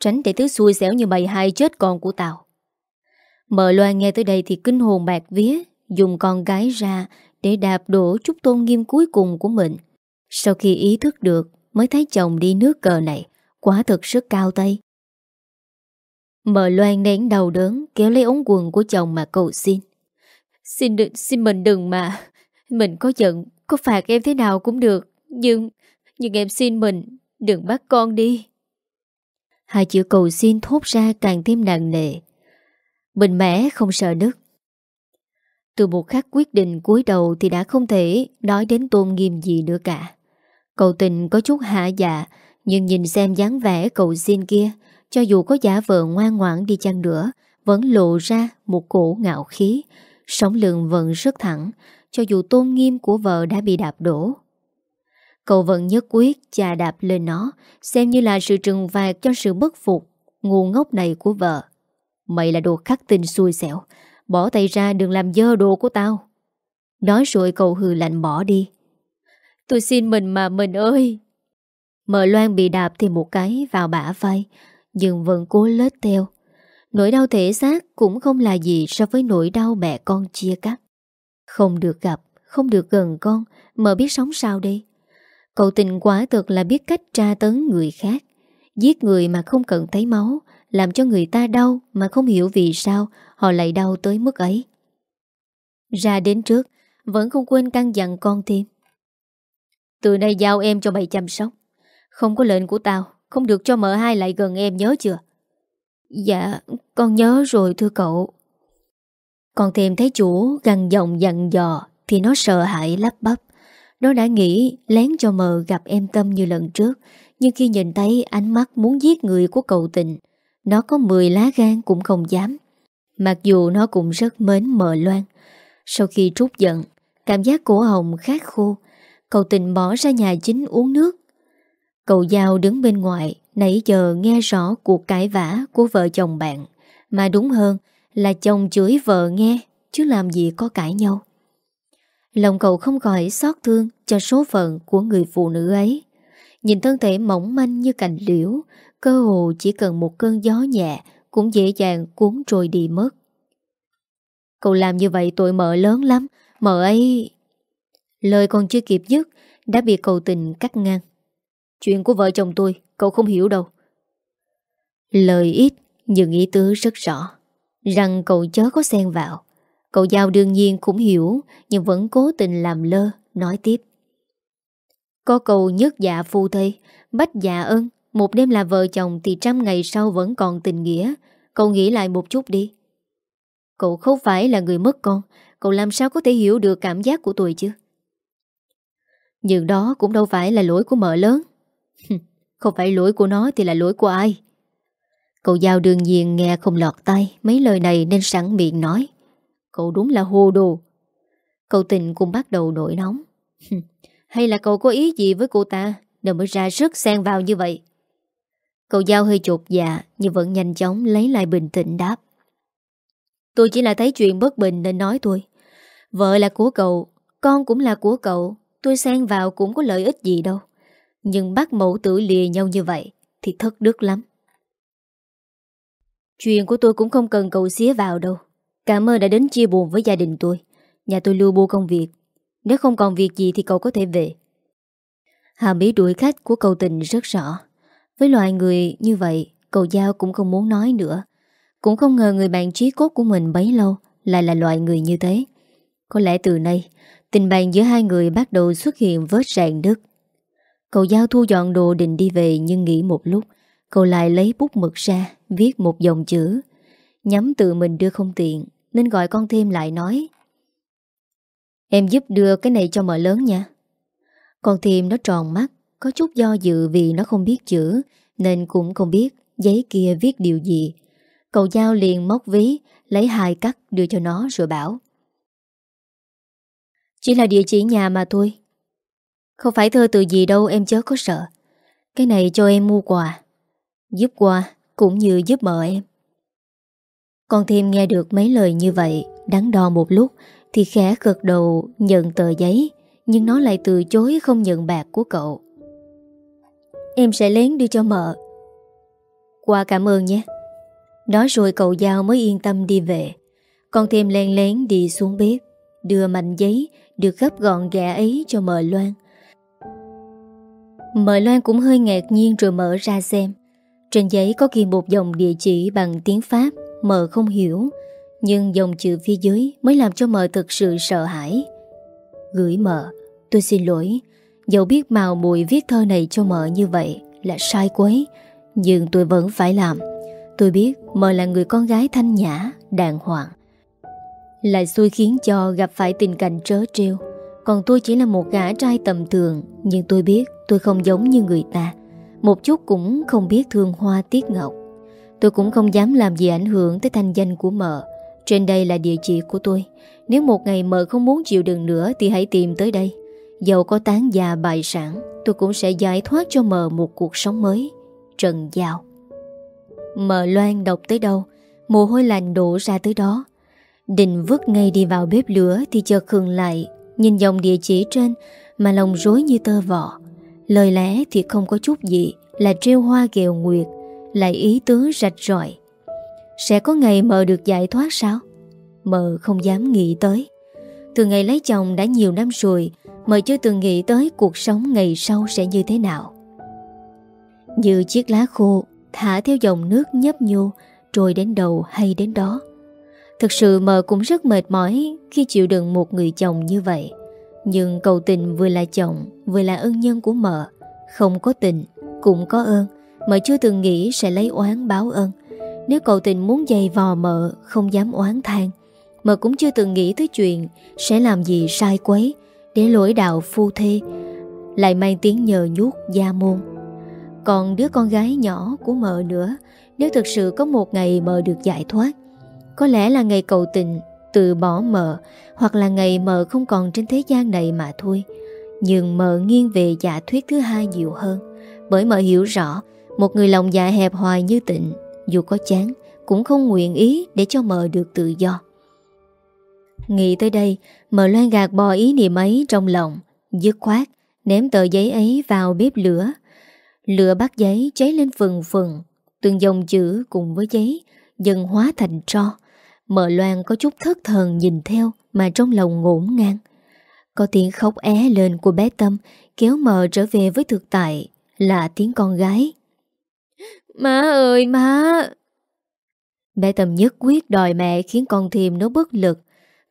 A: Tránh để thứ xui xẻo như mày hai chết con của tao. Mợ loan nghe tới đây thì kinh hồn bạc vía Dùng con gái ra Để đạp đổ chút tôn nghiêm cuối cùng của mình. Sau khi ý thức được Mới thấy chồng đi nước cờ này Quá thực sức cao tay. Mợ loan nén đầu đớn Kéo lấy ống quần của chồng mà cầu xin. Xin đừng, xin mình đừng mà. Mình có giận có phạt em thế nào cũng được Nhưng Nhưng em xin mình Đừng bắt con đi. Hai chữ cầu xin thốt ra càng thêm nặng nề. Bình mẽ không sợ nước Từ một khắc quyết định cuối đầu Thì đã không thể nói đến tôn nghiêm gì nữa cả. Cầu tình có chút hạ dạ Nhưng nhìn xem dáng vẻ cầu xin kia, Cho dù có giả vợ ngoan ngoãn đi chăng nữa, Vẫn lộ ra một cổ ngạo khí Sống lường vẫn rất thẳng, cho dù tôn nghiêm của vợ đã bị đạp đổ. Cậu vẫn nhất quyết chà đạp lên nó, xem như là sự trừng phạt cho sự bất phục, ngu ngốc này của vợ. Mày là đồ khắc tinh xui xẻo, bỏ tay ra đừng làm dơ đồ của tao. Nói rồi cậu hừ lạnh bỏ đi. Tôi xin mình mà mình ơi. Mợ Loan bị đạp thì một cái vào bả vai, nhưng vẫn cố lết theo. Nỗi đau thể xác cũng không là gì so với nỗi đau mẹ con chia cắt. Không được gặp, không được gần con, mờ biết sống sao đây? Cậu tình quả thực là biết cách tra tấn người khác. Giết người mà không cần thấy máu, làm cho người ta đau mà không hiểu vì sao họ lại đau tới mức ấy. Ra đến trước, vẫn không quên căn dặn con thêm. Từ nay giao em cho mày chăm sóc. Không có lệnh của tao, không được cho mợ hai lại gần em nhớ chưa? Dạ, con nhớ rồi thưa cậu. Còn thêm thấy chủ gằn giọng dặn dò Thì nó sợ hãi lắp bắp nó đã nghĩ, lén cho mờ gặp em Tâm như lần trước. Nhưng khi nhìn thấy, ánh mắt muốn giết người của cậu tình Nó có 10 lá gan cũng không dám. Mặc dù nó cũng rất mến mờ loan. Sau khi trút giận, Cảm giác cổ hồng khát khô. Cậu tình bỏ ra nhà chính uống nước. Cậu Giao đứng bên ngoài, Nãy giờ nghe rõ cuộc cãi vã của vợ chồng bạn. Mà đúng hơn là chồng chửi vợ nghe, Chứ làm gì có cãi nhau. Lòng cậu không khỏi xót thương Cho số phận của người phụ nữ ấy. Nhìn thân thể mỏng manh như cành liễu, Cơ hồ chỉ cần một cơn gió nhẹ Cũng dễ dàng cuốn trôi đi mất. Cậu làm như vậy tội mợ lớn lắm, Mợ ấy Lời còn chưa kịp dứt, Đã bị cậu tình cắt ngang. Chuyện của vợ chồng tôi, Cậu không hiểu đâu. Lời ít, nhưng ý tứ rất rõ. Rằng cậu chớ có xen vào. Cậu Giao đương nhiên cũng hiểu, Nhưng vẫn cố tình làm lơ, Nói tiếp. Có cầu nhất dạ phu thê, Bách dạ ơn Một đêm là vợ chồng thì trăm ngày sau vẫn còn tình nghĩa. Cậu nghĩ lại một chút đi. Cậu không phải là người mất con, Cậu làm sao có thể hiểu được cảm giác của tôi chứ? Nhưng đó cũng đâu phải là lỗi của mợ lớn. Không phải lỗi của nó thì là lỗi của ai? Cậu Giao đương nhiên nghe không lọt tay Mấy lời này nên sẵn miệng nói. Cậu đúng là hồ đồ. Cậu tình cũng bắt đầu nổi nóng. Hay là cậu có ý gì với cô ta Nên mới ra sức xen vào như vậy? Cậu Giao hơi chột dạ Nhưng vẫn nhanh chóng lấy lại bình tĩnh đáp. Tôi chỉ là thấy chuyện bất bình nên nói thôi. Vợ là của cậu, Con cũng là của cậu, Tôi xen vào cũng có lợi ích gì đâu. Nhưng bắt mẫu tử lìa nhau như vậy Thì thất đức lắm. Chuyện của tôi cũng không cần cậu xía vào đâu. Cảm ơn đã đến chia buồn với gia đình tôi. Nhà tôi lưu bu công việc. Nếu không còn việc gì thì cậu có thể về. Hàm ý đuổi khách của cậu tình rất rõ. Với loài người như vậy, Cậu Giao cũng không muốn nói nữa. Cũng không ngờ người bạn trí cốt của mình bấy lâu Lại là loại người như thế. Có lẽ từ nay, Tình bạn giữa hai người bắt đầu xuất hiện vết rạn đứt Cậu Giao thu dọn đồ định đi về Nhưng nghĩ một lúc. Cậu lại lấy bút mực ra, Viết một dòng chữ. Nhắm tự mình đưa không tiện. Nên gọi con thêm lại nói. Em giúp đưa cái này cho mợ lớn nha. Con thêm nó tròn mắt, Có chút do dự vì nó không biết chữ, Nên cũng không biết Giấy kia viết điều gì. Cậu Giao liền móc ví, Lấy hai cắt đưa cho nó rồi bảo. Chỉ là địa chỉ nhà mà thôi. Không phải thơ từ gì đâu, em chớ có sợ. Cái này cho em mua quà. Giúp quà cũng như giúp mợ em. Con thêm nghe được mấy lời như vậy, Đắn đo một lúc, Thì khẽ gật đầu, nhận tờ giấy. Nhưng nó lại từ chối không nhận bạc của cậu. Em sẽ lén đưa cho mợ. Qua cảm ơn nhé. Nói rồi cậu Giao mới yên tâm đi về. Con thêm len lén đi xuống bếp, Đưa mảnh giấy, Được gấp gọn gẹ ấy cho mợ Loan. Mợ Loan cũng hơi ngạc nhiên rồi mở ra xem. Trên giấy có ghi một dòng địa chỉ bằng tiếng Pháp. Mờ không hiểu, Nhưng dòng chữ phía dưới mới làm cho mờ thực sự sợ hãi. Gửi mờ, Tôi xin lỗi, Dẫu biết màu mùi viết thơ này cho mờ như vậy Là sai quấy, Nhưng tôi vẫn phải làm. Tôi biết mờ là người con gái thanh nhã, Đàng hoàng. Lại xui khiến cho gặp phải tình cảnh trớ trêu. Còn tôi chỉ là một gã trai tầm thường, Nhưng tôi biết tôi không giống như người ta. Một chút cũng không biết thương hoa tiết ngọc. Tôi cũng không dám làm gì ảnh hưởng tới thanh danh của mợ. Trên đây là địa chỉ của tôi. Nếu một ngày mợ không muốn chịu đựng nữa Thì hãy tìm tới đây. Dẫu có tán già bài sản, Tôi cũng sẽ giải thoát cho mợ một cuộc sống mới. Trần Giao. Mợ Loan đọc tới đâu? Mồ hôi lạnh đổ ra tới đó. Định vứt ngay đi vào bếp lửa Thì chợt khừng lại, Nhìn dòng địa chỉ trên Mà lòng rối như tơ vỏ Lời lẽ thì không có chút gì, Là treo hoa kèo nguyệt. Lại ý tứ rạch rọi Sẽ có ngày mờ được giải thoát sao? Mờ không dám nghĩ tới. Từ ngày lấy chồng đã nhiều năm rồi, Mờ chưa từng nghĩ tới cuộc sống ngày sau sẽ như thế nào. Như chiếc lá khô, Thả theo dòng nước nhấp nhô, Trôi đến đầu hay đến đó. Thực sự mờ cũng rất mệt mỏi Khi chịu đựng một người chồng như vậy. Nhưng cầu tình vừa là chồng, Vừa là ân nhân của mờ, Không có tình, cũng có ơn. Mợ chưa từng nghĩ sẽ lấy oán báo ơn Nếu cầu tình muốn dày vò mợ, Không dám oán than Mợ cũng chưa từng nghĩ tới chuyện Sẽ làm gì sai quấy Để lỗi đạo phu thê, Lại mang tiếng nhờ nhuốc gia môn Còn đứa con gái nhỏ của mợ nữa, Nếu thực sự có một ngày mợ được giải thoát, Có lẽ là ngày cầu tình từ bỏ mợ, hoặc là ngày mợ không còn trên thế gian này mà thôi. Nhưng mợ nghiêng về giả thuyết thứ hai nhiều hơn, bởi mợ hiểu rõ một người lòng dạ hẹp hoài như tịnh dù có chán cũng không nguyện ý để cho mợ được tự do. Nghĩ tới đây, mợ loan gạt bò ý niệm ấy trong lòng, dứt khoát, ném tờ giấy ấy vào bếp lửa. Lửa bắt giấy cháy lên phừng phừng, từng dòng chữ cùng với giấy dần hóa thành tro. Mợ Loan có chút thất thần nhìn theo mà trong lòng ngổn ngang. Có tiếng khóc é lên của bé Tâm kéo mờ trở về với thực tại là tiếng con gái. Má ơi má! Bé Tâm nhất quyết đòi mẹ khiến con thêm nó bất lực.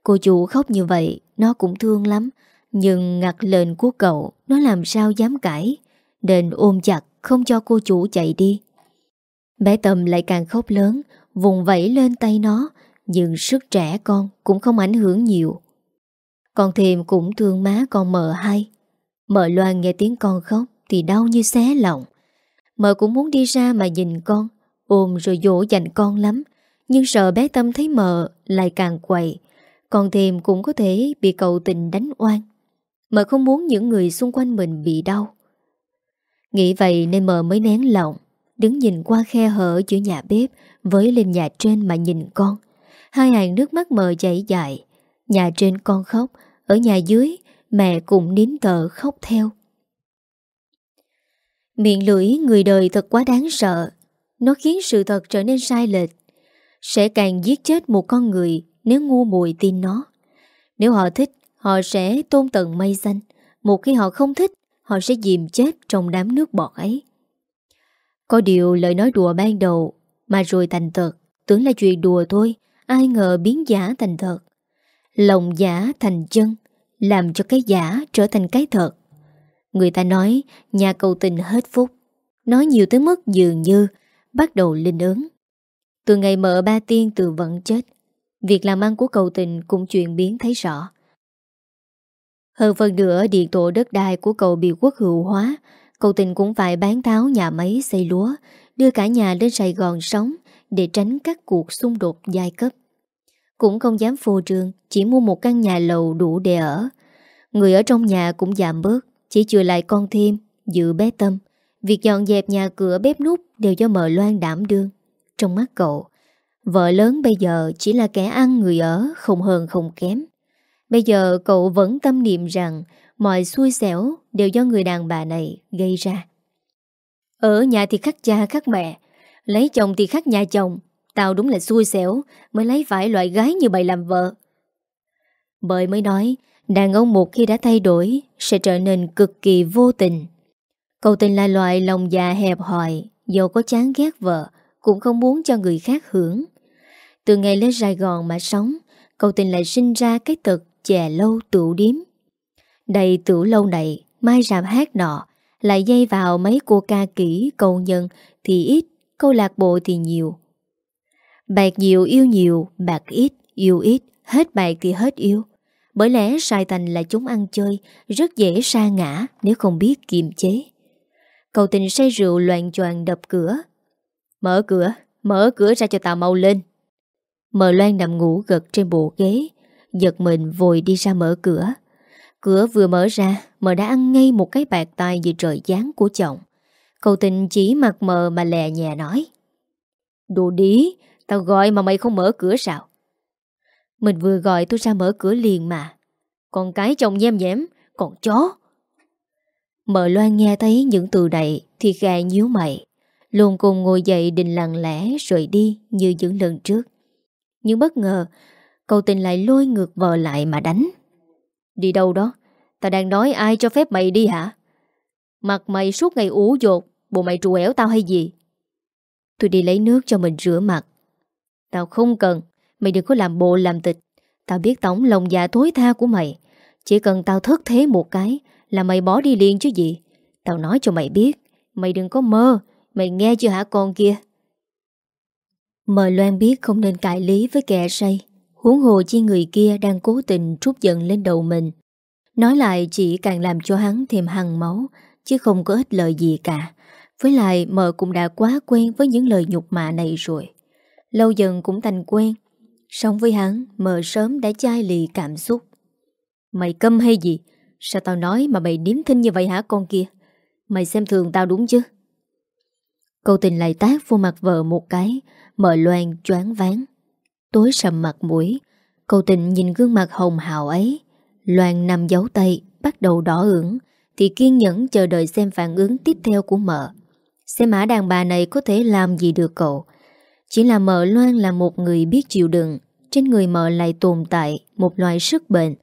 A: Cô chủ khóc như vậy, nó cũng thương lắm. Nhưng ngặt lệnh của cậu, nó làm sao dám cãi. Đền ôm chặt, không cho cô chủ chạy đi. Bé Tâm lại càng khóc lớn, vùng vẫy lên tay nó, nhưng sức trẻ con cũng không ảnh hưởng nhiều Con thêm cũng thương má con mợ hai Mợ Loan nghe tiếng con khóc Thì đau như xé lòng Mợ cũng muốn đi ra mà nhìn con, Ôm rồi dỗ dành con lắm. Nhưng sợ bé Tâm thấy mợ Lại càng quậy, còn thêm cũng có thể bị cậu tình đánh oan. Mợ không muốn những người xung quanh mình bị đau. Nghĩ vậy nên mợ mới nén lòng, Đứng nhìn qua khe hở giữa nhà bếp Với lên nhà trên mà nhìn con. Hai hàng nước mắt mờ chảy dài, Nhà trên con khóc, Ở nhà dưới mẹ cũng nín tờ khóc theo. Miệng lưỡi người đời thật quá đáng sợ. Nó khiến sự thật trở nên sai lệch. Sẽ càng giết chết một con người Nếu ngu muội tin nó. Nếu họ thích, Họ sẽ tôn tận mây xanh. Một khi họ không thích, Họ sẽ dìm chết trong đám nước bọt ấy. Có điều lời nói đùa ban đầu, Mà rồi thành thật. Tưởng là chuyện đùa thôi, Ai ngờ biến giả thành thật. Lòng giả thành chân, Làm cho cái giả trở thành cái thật. Người ta nói, Nhà cầu tình hết phúc. Nói nhiều tới mức dường như Bắt đầu linh ứng Từ ngày mở ba tiên, từ vẫn chết. Việc làm ăn của cầu tình cũng chuyển biến thấy rõ. Hơn phần nữa, điện tổ đất đai của cầu bị quốc hữu hóa. Cầu tình cũng phải bán tháo nhà máy, xây lúa, Đưa cả nhà lên Sài Gòn sống Để tránh các cuộc xung đột giai cấp. Cũng không dám phô trương, Chỉ mua một căn nhà lầu đủ để ở. Người ở trong nhà cũng giảm bớt. Chỉ chừa lại con thêm Dự bé tâm. Việc dọn dẹp nhà cửa, bếp nút Đều do mợ loan đảm đương. Trong mắt cậu, Vợ lớn bây giờ chỉ là kẻ ăn người ở, Không hơn không kém. Bây giờ cậu vẫn tâm niệm rằng Mọi xui xẻo đều do người đàn bà này gây ra. Ở nhà thì khắc cha khắc mẹ, Lấy chồng thì khắc nhà chồng. Tao đúng là xui xẻo, Mới lấy phải loại gái như bày làm vợ. Bởi mới nói Đàn ông một khi đã thay đổi, Sẽ trở nên cực kỳ vô tình. Cậu tình là loại lòng già hẹp hòi Dẫu có chán ghét vợ, Cũng không muốn cho người khác hưởng. Từ ngày lên Sài Gòn mà sống, Cậu tình lại sinh ra cái tật Chè lâu tựu điếm. Đầy tựu lâu này, Mai rạp hát nọ, Lại dây vào mấy cô ca kỹ câu nhân, Thì ít, Câu lạc bộ thì nhiều. Bạc nhiều yêu nhiều, Bạc ít yêu ít, Hết bạc thì hết yêu. Bởi lẽ sai thành là chúng ăn chơi Rất dễ sa ngã nếu không biết kiềm chế. Cầu tình say rượu loạn choàng đập cửa. Mở cửa Mở cửa ra cho tao mau lên. Mờ Loan nằm ngủ gật trên bộ ghế Giật mình vội đi ra mở cửa. Cửa vừa mở ra Mờ đã ăn ngay một cái bạc tay Vì trời gián của chồng. Cầu tình chỉ mặt mờ mà lè nhẹ nói. Đồ đí, Tao gọi mà mày không mở cửa sao? Mình vừa gọi tôi ra mở cửa liền mà. Còn cái chồng nhem nhém Còn chó. Mợ Loan nghe thấy những từ này Thì gà nhíu mày Luôn cùng ngồi dậy định lặng lẽ Rồi đi như những lần trước. Nhưng bất ngờ, Cậu tình lại lôi ngược vợ lại mà đánh. Đi đâu đó? Tao đang nói ai cho phép mày đi hả? Mặt mày suốt ngày ủ dột, Bộ mày trù ẻo tao hay gì? Tôi đi lấy nước cho mình rửa mặt. Tao không cần Mày đừng có làm bộ làm tịch. Tao biết tổng lòng dạ tối tha của mày. Chỉ cần tao thất thế một cái Là mày bỏ đi liền chứ gì. Tao nói cho mày biết, Mày đừng có mơ, Mày nghe chưa hả con kia? Mời Loan biết không nên cãi lý với kẻ say. Huống hồ chi người kia đang cố tình trút giận lên đầu mình. Nói lại chỉ càng làm cho hắn thêm hằng máu, Chứ không có ích lợi gì cả. Với lại mờ cũng đã quá quen với những lời nhục mạ này rồi. Lâu dần cũng thành quen Sống với hắn, mờ sớm đã chai lì cảm xúc. Mày câm hay gì? Sao tao nói mà mày điếm thinh như vậy hả con kia? Mày xem thường tao đúng chứ? Câu tình lại tác vô mặt vợ một cái, Mờ loan choáng ván Tối sầm mặt mũi, Câu tình nhìn gương mặt hồng hào ấy. Loan nằm giấu tay, Bắt đầu đỏ ửng, Thì kiên nhẫn chờ đợi xem phản ứng tiếp theo của mợ. Xem mã đàn bà này có thể làm gì được cậu? Chỉ là mợ Loan là một người biết chịu đựng trên người mợ lại tồn tại Một loại sức bệnh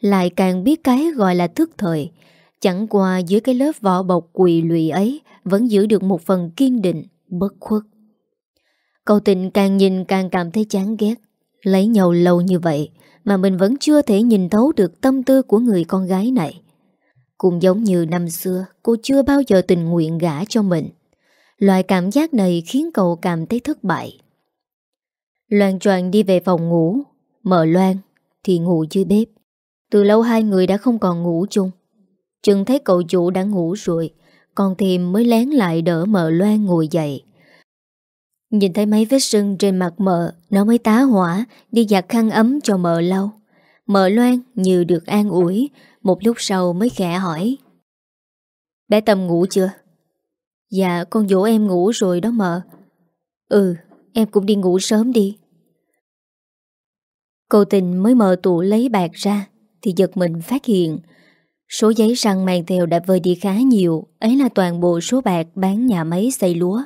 A: Lại càng biết cái gọi là thức thời. Chẳng qua dưới cái lớp vỏ bọc quỳ lụy ấy Vẫn giữ được một phần kiên định, Bất khuất. Cậu tình càng nhìn càng cảm thấy chán ghét. Lấy nhau lâu như vậy Mà mình vẫn chưa thể nhìn thấu được tâm tư của người con gái này. Cũng giống như năm xưa, Cô chưa bao giờ tình nguyện gả cho mình. Loại cảm giác này khiến cậu cảm thấy thất bại. Loan choàng đi về phòng ngủ. Mở Loan, thì ngủ dưới bếp. Từ lâu hai người đã không còn ngủ chung. Chừng thấy cậu chủ đã ngủ rồi, Còn thêm mới lén lại đỡ mợ Loan ngồi dậy. Nhìn thấy mấy vết sưng trên mặt mợ, Nó mới tá hỏa, Đi giặt khăn ấm cho mợ lau. Mợ Loan như được an ủi, Một lúc sau mới khẽ hỏi. Bé Tâm ngủ chưa? Dạ con dỗ em ngủ rồi đó mợ. Ừ em cũng đi ngủ sớm đi. Cô tình mới mở tủ lấy bạc ra, Thì giật mình phát hiện, Số giấy răng mang theo đã vơi đi khá nhiều, Ấy là toàn bộ số bạc bán nhà máy xây lúa.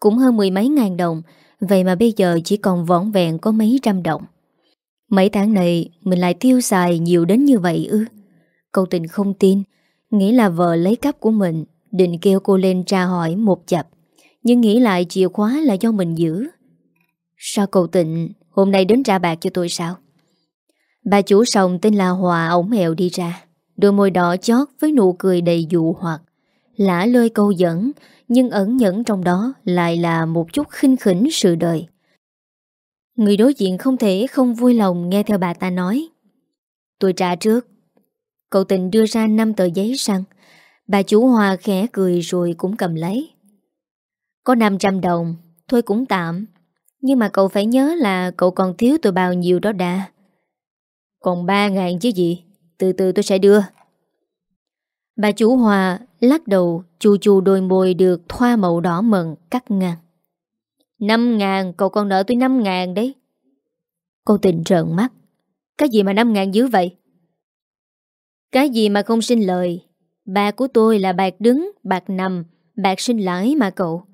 A: Cũng hơn mười mấy ngàn đồng, Vậy mà bây giờ chỉ còn vỏn vẹn có mấy trăm đồng. Mấy tháng này, Mình lại tiêu xài nhiều đến như vậy ư? Cậu tình không tin, Nghĩ là vợ lấy cắp của mình, Định kêu cô lên tra hỏi một chập, Nhưng nghĩ lại chìa khóa là do mình giữ. Sao cậu tịnh Hôm nay đến trả bạc cho tôi sao? Bà chủ sòng tên là Hòa ổng hẹo đi ra. Đôi môi đỏ chót với nụ cười đầy dụ hoặc. Lã lơi câu dẫn, Nhưng ẩn nhẫn trong đó Lại là một chút khinh khỉnh sự đời. Người đối diện không thể không vui lòng nghe theo bà ta nói. Tôi trả trước. Cậu tình đưa ra 5 tờ giấy xăng Bà chủ Hòa khẽ cười rồi cũng cầm lấy. Có 500 đồng, Thôi cũng tạm. Nhưng mà cậu phải nhớ là cậu còn thiếu tôi bao nhiêu đó đã. Còn 3 ngàn chứ gì? Từ từ tôi sẽ đưa. Bà chủ Hòa lắc đầu Chù chù đôi môi được thoa màu đỏ mận, cắt ngang. 5 ngàn, cậu còn nợ tôi 5 ngàn đấy. Cô tình trợn mắt. Cái gì mà 5 ngàn dữ vậy? Cái gì mà không xin lời? Bạc của tôi là bạc đứng, Bạc nằm, Bạc sinh lãi mà cậu.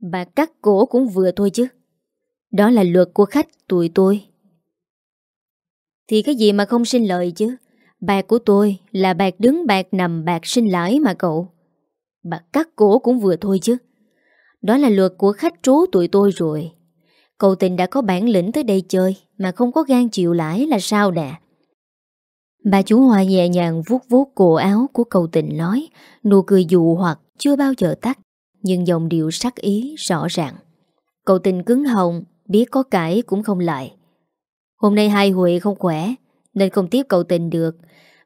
A: Bạc cắt cổ cũng vừa thôi chứ. Đó là luật của khách, tụi tôi. Thì cái gì mà không xin lời chứ? Bạc của tôi là bạc đứng, bạc nằm, bạc sinh lãi mà cậu. Bạc cắt cổ cũng vừa thôi chứ. Đó là luật của khách trú tụi tôi rồi. Cậu tình đã có bản lĩnh tới đây chơi, Mà không có gan chịu lãi là sao nè Bà chú Hoa nhẹ nhàng vuốt vuốt cổ áo của cậu tình nói, Nụ cười dụ hoặc, chưa bao giờ tắt, Nhưng dòng điệu sắc ý, rõ ràng. Cậu tình cứng hồng Biết có cãi cũng không lại. Hôm nay hai Huệ không khỏe, Nên không tiếp cậu tình được.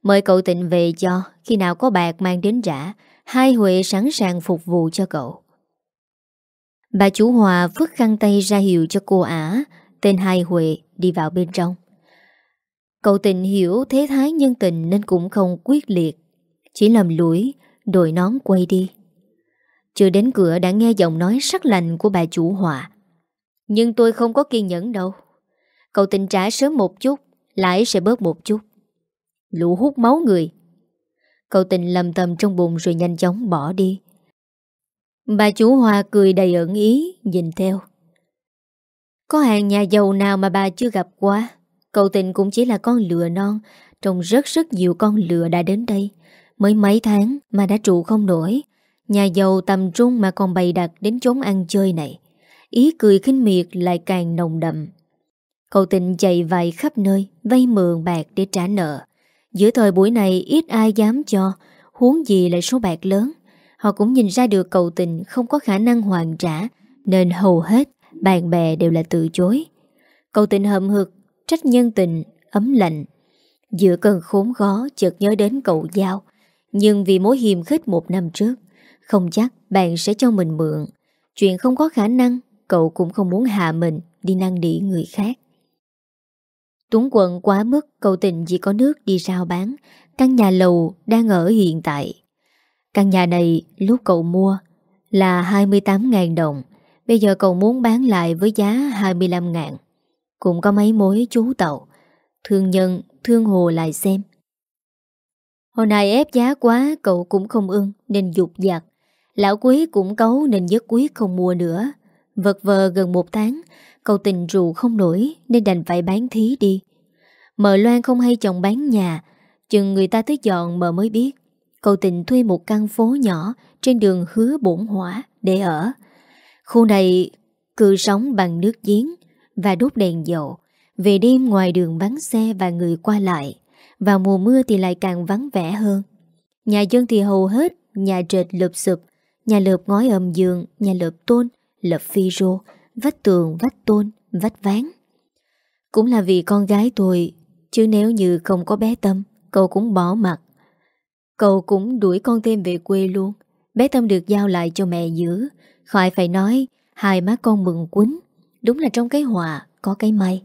A: Mời cậu tình về cho, Khi nào có bạc mang đến trả Hai Huệ sẵn sàng phục vụ cho cậu. Bà chủ Hòa vứt khăn tay ra hiệu cho cô ả Tên Hai Huệ, đi vào bên trong. Cậu tình hiểu thế thái nhân tình Nên cũng không quyết liệt. Chỉ lầm lũi, Đội nón quay đi. Chưa đến cửa đã nghe giọng nói sắc lạnh của bà chủ Hòa. Nhưng tôi không có kiên nhẫn đâu. Cậu tình trả sớm một chút Lãi sẽ bớt một chút. Lũ hút máu người. Cậu tình lầm tầm trong bụng rồi nhanh chóng bỏ đi. Bà chủ Hoa cười đầy ẩn ý, Nhìn theo. Có hàng nhà giàu nào mà bà chưa gặp qua? Cậu tình cũng chỉ là con lừa non Trong rất rất nhiều con lừa đã đến đây. Mới mấy tháng mà đã trụ không nổi. Nhà giàu tầm trung mà còn bày đặt đến chốn ăn chơi này. Ý cười khinh miệt lại càng nồng đậm. Cậu tình chạy vài khắp nơi Vay mượn bạc để trả nợ. Giữa thời buổi này ít ai dám cho Huống gì lại số bạc lớn. Họ cũng nhìn ra được cậu tình không có khả năng hoàn trả Nên hầu hết bạn bè đều là từ chối. Cậu tình hậm hực Trách nhân tình, ấm lạnh. Giữa cơn khốn khó chợt nhớ đến cậu Giao. Nhưng vì mối hiềm khích một năm trước Không chắc bạn sẽ cho mình mượn. Chuyện không có khả năng Cậu cũng không muốn hạ mình Đi năng đỉ người khác. Tuấn quận quá mức Cậu tình chỉ có nước đi rao bán. Căn nhà lầu đang ở hiện tại. Căn nhà này lúc cậu mua là 28.000 đồng. Bây giờ cậu muốn bán lại với giá 25.000 Cũng có mấy mối chú tàu Thương nhân, thương hồ lại xem. Hồi này ép giá quá cậu cũng không ưng Nên dục giặt Lão quý cũng cấu nên giấc quý không mua nữa. Vật vờ gần một tháng, Cậu tình rượu không nổi Nên đành phải bán thí đi. Mợ Loan không hay chồng bán nhà, Chừng người ta tới dọn mợ mới biết. Cậu tình thuê một căn phố nhỏ Trên đường hứa bổn hỏa để ở. Khu này cư sống bằng nước giếng Và đốt đèn dầu. Về đêm ngoài đường vắng xe và người qua lại, Vào mùa mưa thì lại càng vắng vẻ hơn. Nhà dân thì hầu hết Nhà trệt lụp sụp, Nhà lợp ngói ầm giường Nhà lợp tôn lập phi rô Vách tường, vách tôn, vách ván. Cũng là vì con gái tôi Chứ nếu như không có bé Tâm Cậu cũng bỏ mặt. Cậu cũng đuổi con thêm về quê luôn. Bé Tâm được giao lại cho mẹ giữ. Khỏi phải nói Hai má con mừng quýnh. Đúng là trong cái hòa có cái may.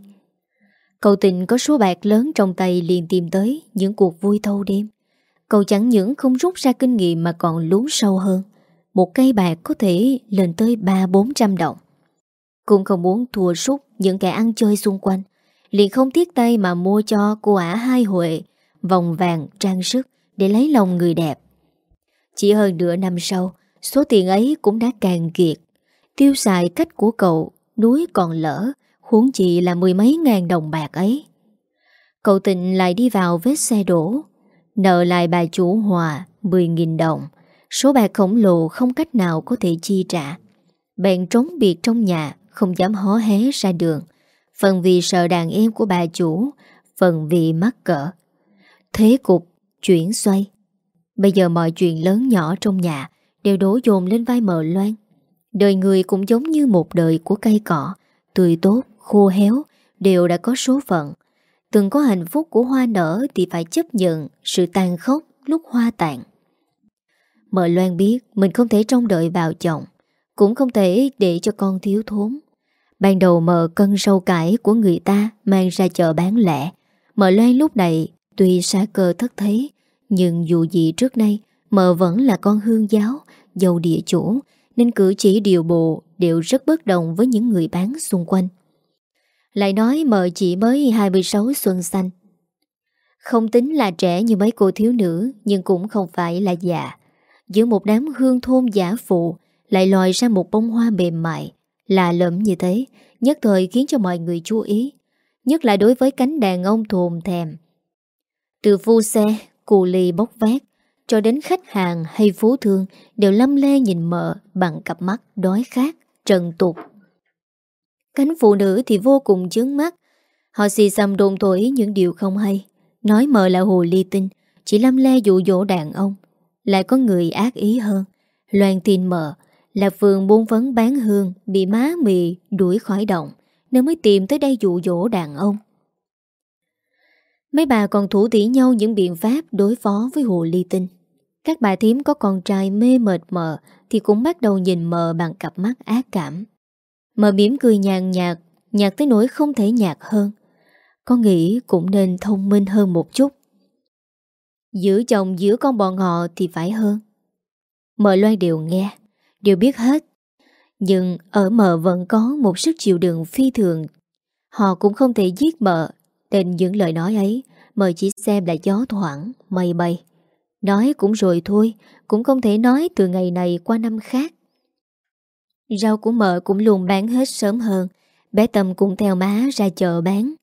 A: Cậu tình có số bạc lớn trong tay liền tìm tới những cuộc vui thâu đêm. Cậu chẳng những không rút ra kinh nghiệm mà còn lún sâu hơn. Một cây bạc có thể lên tới 3-400 đồng. Cũng không muốn thua sút những kẻ ăn chơi xung quanh. Liền không tiếc tay mà mua cho cô ả hai huệ, vòng vàng, trang sức để lấy lòng người đẹp. Chỉ hơn nửa năm sau, số tiền ấy cũng đã càng kiệt. Tiêu xài cách của cậu núi còn lỡ, huống chi là mười mấy ngàn đồng bạc ấy. Cậu tịnh lại đi vào vết xe đổ, nợ lại bà chủ Hòa 10.000 đồng, số bạc khổng lồ không cách nào có thể chi trả. Bèn trốn biệt trong nhà, không dám hó hé ra đường, phần vì sợ đàn em của bà chủ, phần vì mắc cỡ. Thế cục, chuyển xoay. Bây giờ mọi chuyện lớn nhỏ trong nhà đều đổ dồn lên vai mờ loan. Đời người cũng giống như một đời của cây cỏ, tươi tốt, khô héo, đều đã có số phận. Từng có hạnh phúc của hoa nở thì phải chấp nhận sự tàn khốc lúc hoa tàn. Mợ Loan biết mình không thể trông đợi vào chồng, cũng không thể để cho con thiếu thốn. Ban đầu mợ cân rau cải của người ta mang ra chợ bán lẻ. Mợ Loan lúc này tuy xa cơ thất thế, nhưng dù gì trước nay mợ vẫn là con hương giáo, giàu địa chủ, nên cử chỉ điều bộ đều rất bất đồng với những người bán xung quanh. Lại nói mợ chỉ mới 26 xuân xanh. Không tính là trẻ như mấy cô thiếu nữ, nhưng cũng không phải là già. Giữa một đám hương thôn giả phụ, lại lòi ra một bông hoa mềm mại, lạ lẫm như thế, nhất thời khiến cho mọi người chú ý. Nhất là đối với cánh đàn ông thồn thèm. Từ phu xe, cù lì bốc vét cho đến khách hàng hay phú thương đều lâm le nhìn mợ bằng cặp mắt đói khát, trần tục. Cánh phụ nữ thì vô cùng chướng mắt, họ xì xăm đồn thổi những điều không hay, nói mợ là hồ ly tinh, chỉ lâm le dụ dỗ đàn ông. Lại có người ác ý hơn, loan tin mờ là phường buôn vấn bán hương bị má mì đuổi khỏi động, nên mới tìm tới đây dụ dỗ đàn ông. Mấy bà còn thủ tỉ nhau những biện pháp đối phó với hồ ly tinh. Các bà thím có con trai mê mệt mờ thì cũng bắt đầu nhìn mờ bằng cặp mắt ác cảm. Mờ mỉm cười nhàn nhạt, nhạt tới nỗi không thể nhạt hơn. Con nghĩ cũng nên thông minh hơn một chút. Giữa chồng giữa con bọn họ thì phải hơn. Mợ loan đều nghe, đều biết hết. Nhưng ở mờ vẫn có một sức chịu đựng phi thường. Họ cũng không thể giết mờ Tên những lời nói ấy Mời chỉ xem là gió thoảng Mây bay Nói cũng rồi thôi Cũng không thể nói từ ngày này qua năm khác Rau của mợ cũng luôn bán hết sớm hơn Bé Tâm cũng theo má ra chợ bán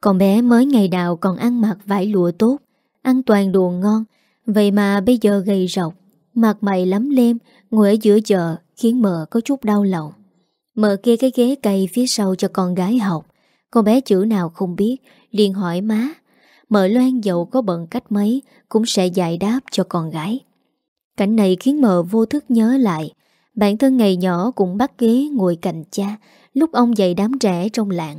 A: Còn bé mới ngày nào còn ăn mặc vải lụa tốt Ăn toàn đồ ngon. Vậy mà bây giờ gầy rọc Mặt mày lắm lem, Ngồi ở giữa chợ Khiến mợ có chút đau lòng. Mợ kê cái ghế cây phía sau cho con gái học. Con bé chữ nào không biết, liền hỏi má. Mợ Loan dậu có bận cách mấy, Cũng sẽ giải đáp cho con gái. Cảnh này khiến mợ vô thức nhớ lại. Bản thân ngày nhỏ cũng bắt ghế ngồi cạnh cha, Lúc ông dạy đám trẻ trong làng.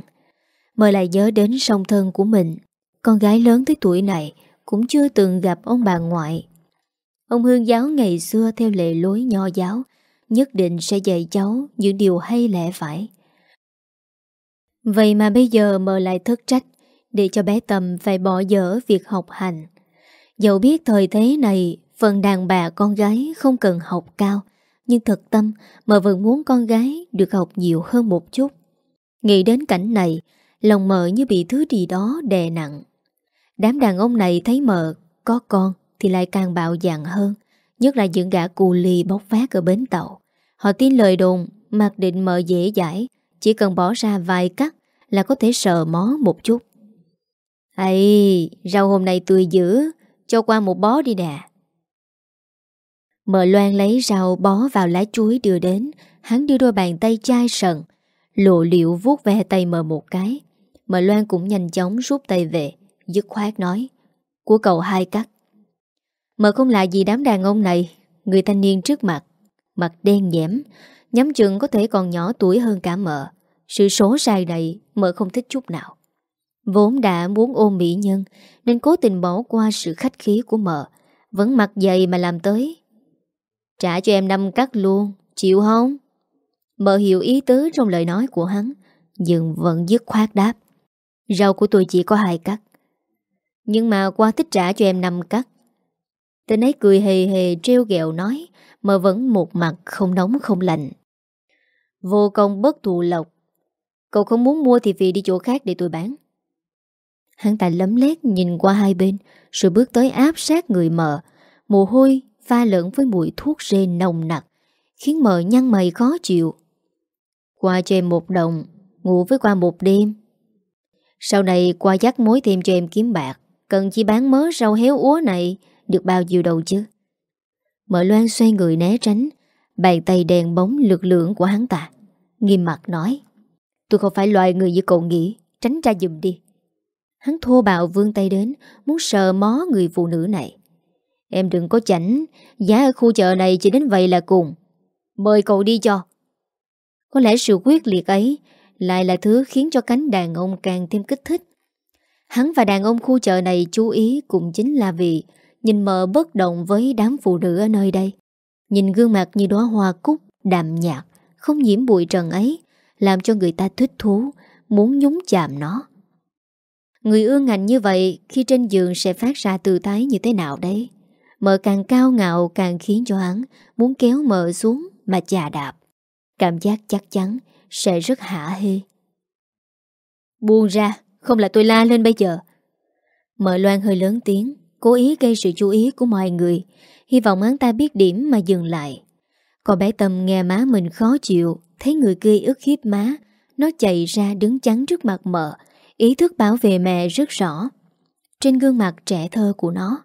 A: Mợ lại nhớ đến song thân của mình. Con gái lớn tới tuổi này cũng chưa từng gặp ông bà ngoại Ông hương giáo ngày xưa theo lệ lối nho giáo Nhất định sẽ dạy cháu những điều hay lẽ phải Vậy mà bây giờ mở lại thất trách để cho bé Tâm phải bỏ dở việc học hành. Dẫu biết thời thế này, phần đàn bà con gái không cần học cao, nhưng thật tâm mợ vẫn muốn con gái được học nhiều hơn một chút. Nghĩ đến cảnh này, lòng mở như bị thứ gì đó đè nặng. Đám đàn ông này thấy mợ có con thì lại càng bạo dạn hơn, nhất là những gã cù lì bóc phát ở bến tàu. Họ tin lời đồn, mặc định mợ dễ dãi, chỉ cần bỏ ra vài cắt là có thể sờ mó một chút. Ây, rau hôm nay tươi dữ, cho qua một bó đi nè. Mợ Loan lấy rau bó vào lá chuối đưa đến, hắn đưa đôi bàn tay chai sần, lộ liệu vuốt ve tay mờ một cái. Mợ Loan cũng nhanh chóng rút tay về, dứt khoát nói, của cậu hai cắt. Mà không lạ gì đám đàn ông này, người thanh niên trước mặt, mặt đen nhẽm, nhắm chừng có thể còn nhỏ tuổi hơn cả mợ. Sự số sai này mợ không thích chút nào. Vốn đã muốn ôm mỹ nhân Nên cố tình bỏ qua sự khách khí của mợ Vẫn mặt dày mà làm tới Trả cho em năm cắt luôn Chịu không? Mợ hiểu ý tứ trong lời nói của hắn Nhưng vẫn dứt khoát đáp Rau của tôi chỉ có hai cắt nhưng mà qua thích trả cho em năm cắt. Tên ấy cười hề hề treo ghẹo nói, Mà vẫn một mặt không nóng không lạnh. Vô công bất thù lộc. Cậu không muốn mua thì vì đi chỗ khác để tôi bán. Hắn ta lấm lét nhìn qua hai bên, Rồi bước tới áp sát người mợ. Mồ hôi pha lẫn với mùi thuốc rê nồng nặc, Khiến mợ nhăn mày khó chịu. Qua cho em một đồng, Ngủ với qua một đêm. Sau này qua dắt mối thêm cho em kiếm bạc. Cần chi bán mớ rau héo úa này, Được bao nhiêu đầu chứ? Mở loan xoay người né tránh, Bàn tay đèn bóng lực lượng của hắn ta. Nghiêm mặt nói, Tôi không phải loại người như cậu nghĩ, Tránh ra dùm đi. Hắn thô bạo vương tay đến, Muốn sờ mó người phụ nữ này. Em đừng có chảnh, Giá ở khu chợ này chỉ đến vậy là cùng. Mời cậu đi cho. Có lẽ sự quyết liệt ấy Lại là thứ khiến cho cánh đàn ông càng thêm kích thích. Hắn và đàn ông khu chợ này chú ý cũng chính là vì Nhìn mờ bất động với đám phụ nữ ở nơi đây. Nhìn gương mặt như đóa hoa cúc, Đạm nhạt, Không nhiễm bụi trần ấy, Làm cho người ta thích thú, Muốn nhúng chạm nó. Người ương ngạnh như vậy Khi trên giường sẽ phát ra tư thái như thế nào đấy Mợ càng cao ngạo càng khiến cho hắn Muốn kéo mợ xuống mà chà đạp. Cảm giác chắc chắn Sẽ rất hả hê. Buông ra. Không là tôi la lên bây giờ. Mợ loan hơi lớn tiếng, Cố ý gây sự chú ý của mọi người. Hy vọng hắn ta biết điểm mà dừng lại. Còn bé Tâm nghe má mình khó chịu, Thấy người kia ức hiếp má. Nó chạy ra đứng chắn trước mặt mợ. Ý thức bảo vệ mẹ rất rõ. Trên gương mặt trẻ thơ của nó.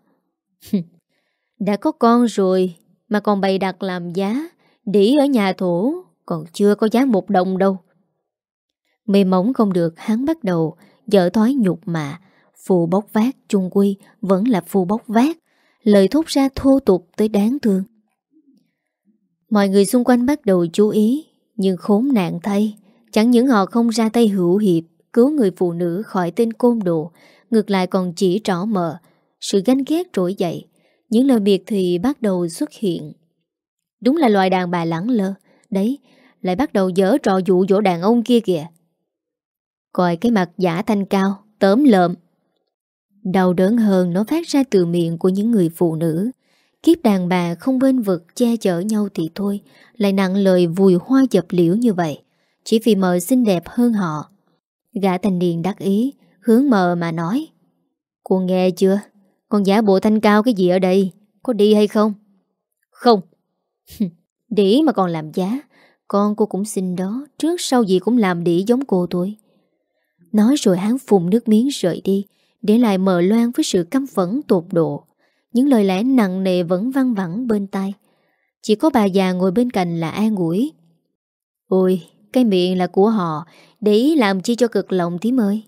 A: Đã có con rồi, Mà còn bày đặt làm giá. Đỉ ở nhà thổ, Còn chưa có giá một đồng đâu. Mê mỏng không được, hắn bắt đầu. Dở thói nhục mà. Phù bốc vác, chung quy, Vẫn là phù bốc vác. Lời thốt ra thô tục tới đáng thương. Mọi người xung quanh bắt đầu chú ý, Nhưng khốn nạn thay. Chẳng những họ không ra tay hữu hiệp, Cứu người phụ nữ khỏi tên côn đồ, Ngược lại còn chỉ trỏ mờ. Sự ganh ghét trỗi dậy. Những lời biệt thì bắt đầu xuất hiện. Đúng là loài đàn bà lẳng lơ. Đấy, Lại bắt đầu dở trò dụ dỗ đàn ông kia kìa. Coi cái mặt giả thanh cao Tớm lợm. Đau đớn hơn nó phát ra từ miệng của những người phụ nữ. Kiếp đàn bà không bên vực che chở nhau thì thôi, Lại nặng lời vùi hoa dập liễu như vậy. Chỉ vì mợ xinh đẹp hơn họ. Gã thanh niên đắc ý, Hướng mờ mà nói Cô nghe chưa? Con giả bộ thanh cao cái gì ở đây? Có đi hay không? Không. Đỉ mà còn làm giá, Con cô cũng xin đó, Trước sau gì cũng làm đỉ giống cô tôi Nói rồi hắn phùng nước miếng rời đi, Để lại mờ loan với sự căm phẫn tột độ. Những lời lẽ nặng nề vẫn văng vẳng bên tai. Chỉ có bà già ngồi bên cạnh là an ủi. Ôi, Cái miệng là của họ, Để ý làm chi cho cực lòng tím ơi.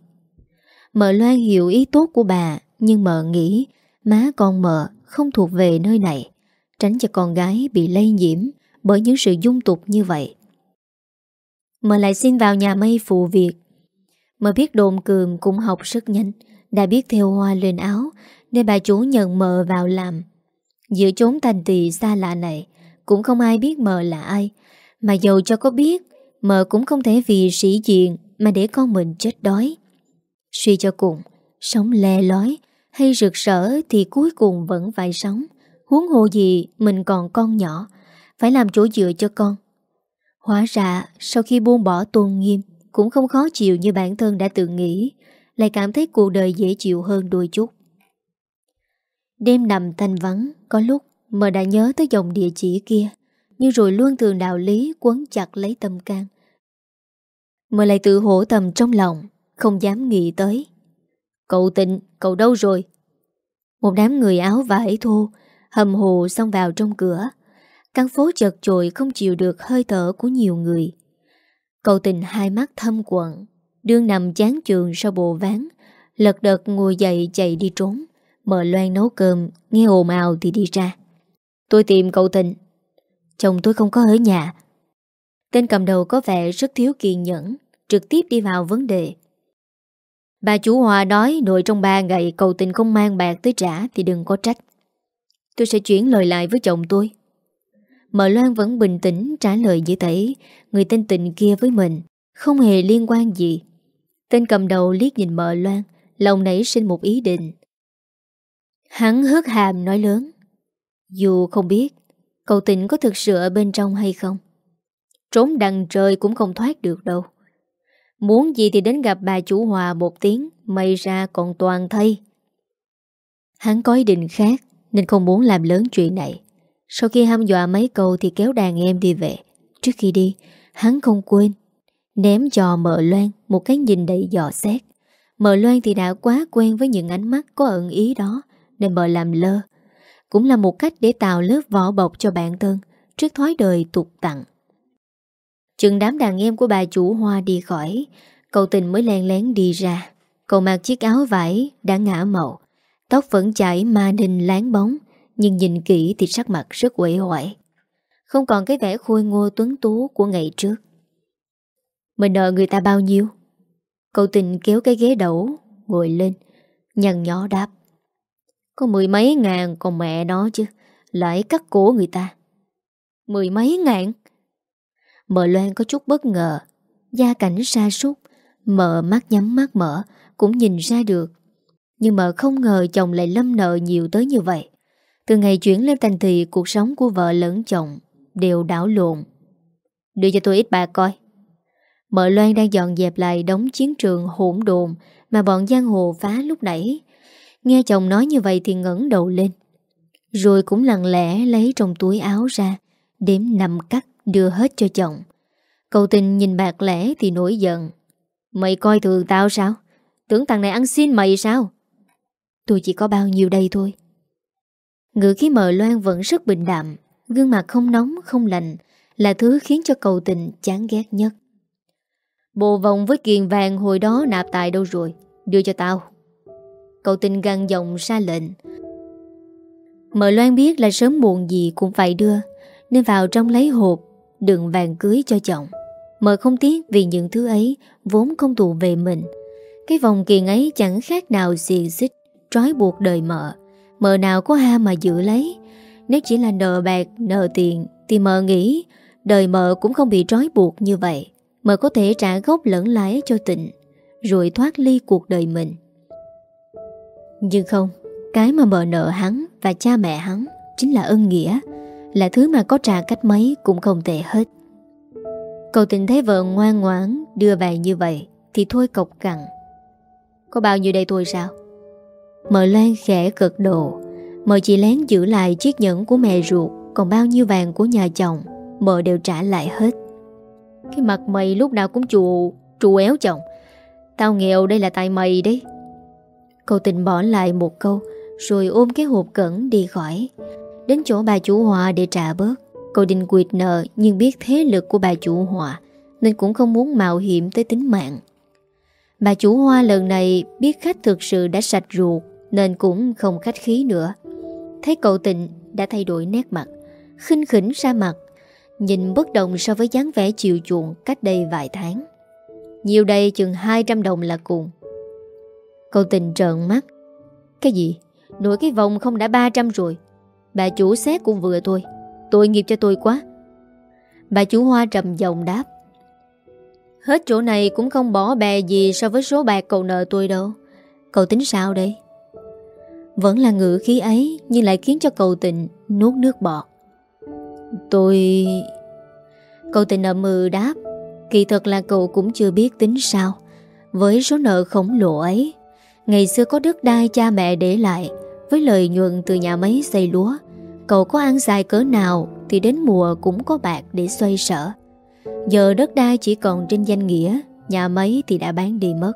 A: Mợ Loan hiểu ý tốt của bà, Nhưng mợ nghĩ, Má con mợ không thuộc về nơi này, Tránh cho con gái bị lây nhiễm Bởi những sự dung tục như vậy. Mợ lại xin vào nhà mây phụ việc mà biết đồn cường cũng học rất nhanh, Đã biết theo hoa lên áo, Nên bà chủ nhận mợ vào làm. Giữa chốn thành tỳ xa lạ này, Cũng không ai biết mợ là ai. Mà dầu cho có biết Mợ cũng không thể vì sĩ diện Mà để con mình chết đói. Suy cho cùng, Sống le lói hay rực rỡ Thì cuối cùng vẫn phải sống. Huống hồ gì mình còn con nhỏ, Phải làm chỗ dựa cho con. Hóa ra, sau khi buông bỏ tôn nghiêm cũng không khó chịu như bản thân đã tự nghĩ Lại cảm thấy cuộc đời dễ chịu hơn đôi chút. Đêm nằm thanh vắng Có lúc mờ đã nhớ tới dòng địa chỉ kia Nhưng rồi luôn thường đạo lý quấn chặt lấy tâm can. Mờ lại tự hổ tầm trong lòng Không dám nghĩ tới. Cậu tịnh, cậu đâu rồi? Một đám người áo vải thô Hầm hồ xông vào trong cửa. Căn phố chật chội không chịu được hơi thở của nhiều người. Cậu tình hai mắt thâm quận Đương nằm chán trường sau bộ ván Lật đật ngồi dậy chạy đi trốn. Mở loan nấu cơm, Nghe ồn ào thì đi ra. Tôi tìm cậu tình. Chồng tôi không có ở nhà. Tên cầm đầu có vẻ rất thiếu kiên nhẫn, Trực tiếp đi vào vấn đề. Bà chủ Hòa nói nội trong ba ngày cậu tình không mang bạc tới trả thì đừng có trách. Tôi sẽ chuyển lời lại với chồng tôi. Mợ Loan vẫn bình tĩnh trả lời như thế người tên tình kia với mình không hề liên quan gì. Tên cầm đầu liếc nhìn mợ Loan, lòng nảy sinh một ý định. Hắn hớt hàm nói lớn. Dù không biết cậu tình có thực sự ở bên trong hay không. Trốn đằng trời cũng không thoát được đâu. Muốn gì thì đến gặp bà chủ hòa một tiếng May ra còn toàn thay Hắn có ý định khác Nên không muốn làm lớn chuyện này sau khi hăm dọa mấy câu Thì kéo đàn em đi về. Trước khi đi, Hắn không quên, Ném cho mợ Loan một cái nhìn đầy dò xét. Mợ Loan thì đã quá quen với những ánh mắt có ẩn ý đó, Nên mợ làm lơ. Cũng là một cách để tạo lớp vỏ bọc cho bản thân Trước thói đời tục tặng Chừng đám đàn em của bà chủ hoa đi khỏi, Cậu tình mới len lén đi ra. Cậu mặc chiếc áo vải đã ngã màu, Tóc vẫn chảy ma ninh láng bóng. Nhưng nhìn kỹ thì sắc mặt rất quể hoại Không còn cái vẻ khôi ngô tuấn tú của ngày trước. Mình nợ người ta bao nhiêu? Cậu tình kéo cái ghế đẩu Ngồi lên Nhằn nhó đáp. Có mười mấy ngàn, còn mẹ nó chứ Lại cắt cổ người ta. Mười mấy ngàn? Mợ Loan có chút bất ngờ. Gia cảnh sa sút, Mợ mắt nhắm mắt mở, Cũng nhìn ra được. Nhưng mợ không ngờ chồng lại lâm nợ nhiều tới như vậy. Từ ngày chuyển lên thành thị, Cuộc sống của vợ lẫn chồng Đều đảo lộn. Đưa cho tôi ít bạc coi. Mợ Loan đang dọn dẹp lại đống chiến trường hỗn đồn Mà bọn giang hồ phá lúc nãy. Nghe chồng nói như vậy thì ngẩn đầu lên, Rồi cũng lặng lẽ lấy trong túi áo ra, Đếm nằm cắt đưa hết cho chồng. Cậu tình nhìn bạc lẽ thì nổi giận. Mày coi thường tao sao? Tưởng thằng này ăn xin mày sao? Tôi chỉ có bao nhiêu đây thôi. Ngữ khí mờ loan vẫn rất bình đạm, Gương mặt không nóng, không lạnh, Là thứ khiến cho cầu tình chán ghét nhất. Bộ vòng với kiền vàng hồi đó nạp tài đâu rồi? Đưa cho tao. Cậu tình găng giọng ra lệnh. Mờ Loan biết là sớm muộn gì cũng phải đưa, Nên vào trong lấy hộp, Đựng vàng cưới cho chồng. Mờ không tiếc vì những thứ ấy, Vốn không tụ về mình. Cái vòng kiền ấy chẳng khác nào xiềng xích, Trói buộc đời mợ mờ nào có ha mà giữ lấy. Nếu chỉ là nợ bạc, nợ tiền Thì mờ nghĩ Đời mờ cũng không bị trói buộc như vậy. Mờ có thể trả gốc lẫn lái cho tịnh Rồi thoát ly cuộc đời mình. Nhưng không Cái mà mờ nợ hắn Và cha mẹ hắn Chính là ân nghĩa Là thứ mà có trả cách mấy cũng không tệ hết. Cậu tình thấy vợ ngoan ngoãn Đưa về như vậy Thì thôi cọc cằn. Có bao nhiêu đây thôi sao? Mợ Lan khẽ cực độ Mợ chỉ lén giữ lại chiếc nhẫn của mẹ ruột Còn bao nhiêu vàng của nhà chồng Mợ đều trả lại hết. Cái mặt mày lúc nào cũng chù Trù éo chồng. Tao nghèo đây là tại mày đấy. Cậu tình bỏ lại một câu Rồi ôm cái hộp cẩn đi khỏi. Đến chỗ bà chủ hòa để trả bớt. Cậu định quyệt nợ nhưng biết thế lực của bà chủ hòa Nên cũng không muốn mạo hiểm tới tính mạng. Bà chủ hoa lần này biết khách thực sự đã sạch ruột nên cũng không khách khí nữa. Thấy cậu tịnh đã thay đổi nét mặt, khinh khỉnh ra mặt, Nhìn bất đồng so với dáng vẻ chiều chuộng cách đây vài tháng. Nhiều đây chừng 200 đồng là cùng. Cậu tình trợn mắt. Cái gì? Nổi cái vòng không đã 300 rồi. Bà chủ xét cũng vừa thôi. Tội nghiệp cho tôi quá. Bà chủ hoa trầm giọng đáp. Hết chỗ này cũng không bỏ bè gì so với số bạc cậu nợ tôi đâu. Cậu tính sao đây? Vẫn là ngữ khí ấy Nhưng lại khiến cho cậu tình nuốt nước bọt. Tôi... Cậu tình ậm mừ đáp, Kỳ thật là cậu cũng chưa biết tính sao. Với số nợ khổng lồ ấy, Ngày xưa có đất đai cha mẹ để lại, Với lợi nhuận từ nhà máy xây lúa, Cậu có ăn dài cỡ nào Thì đến mùa cũng có bạc để xoay sở. Giờ đất đai chỉ còn trên danh nghĩa, Nhà máy thì đã bán đi mất.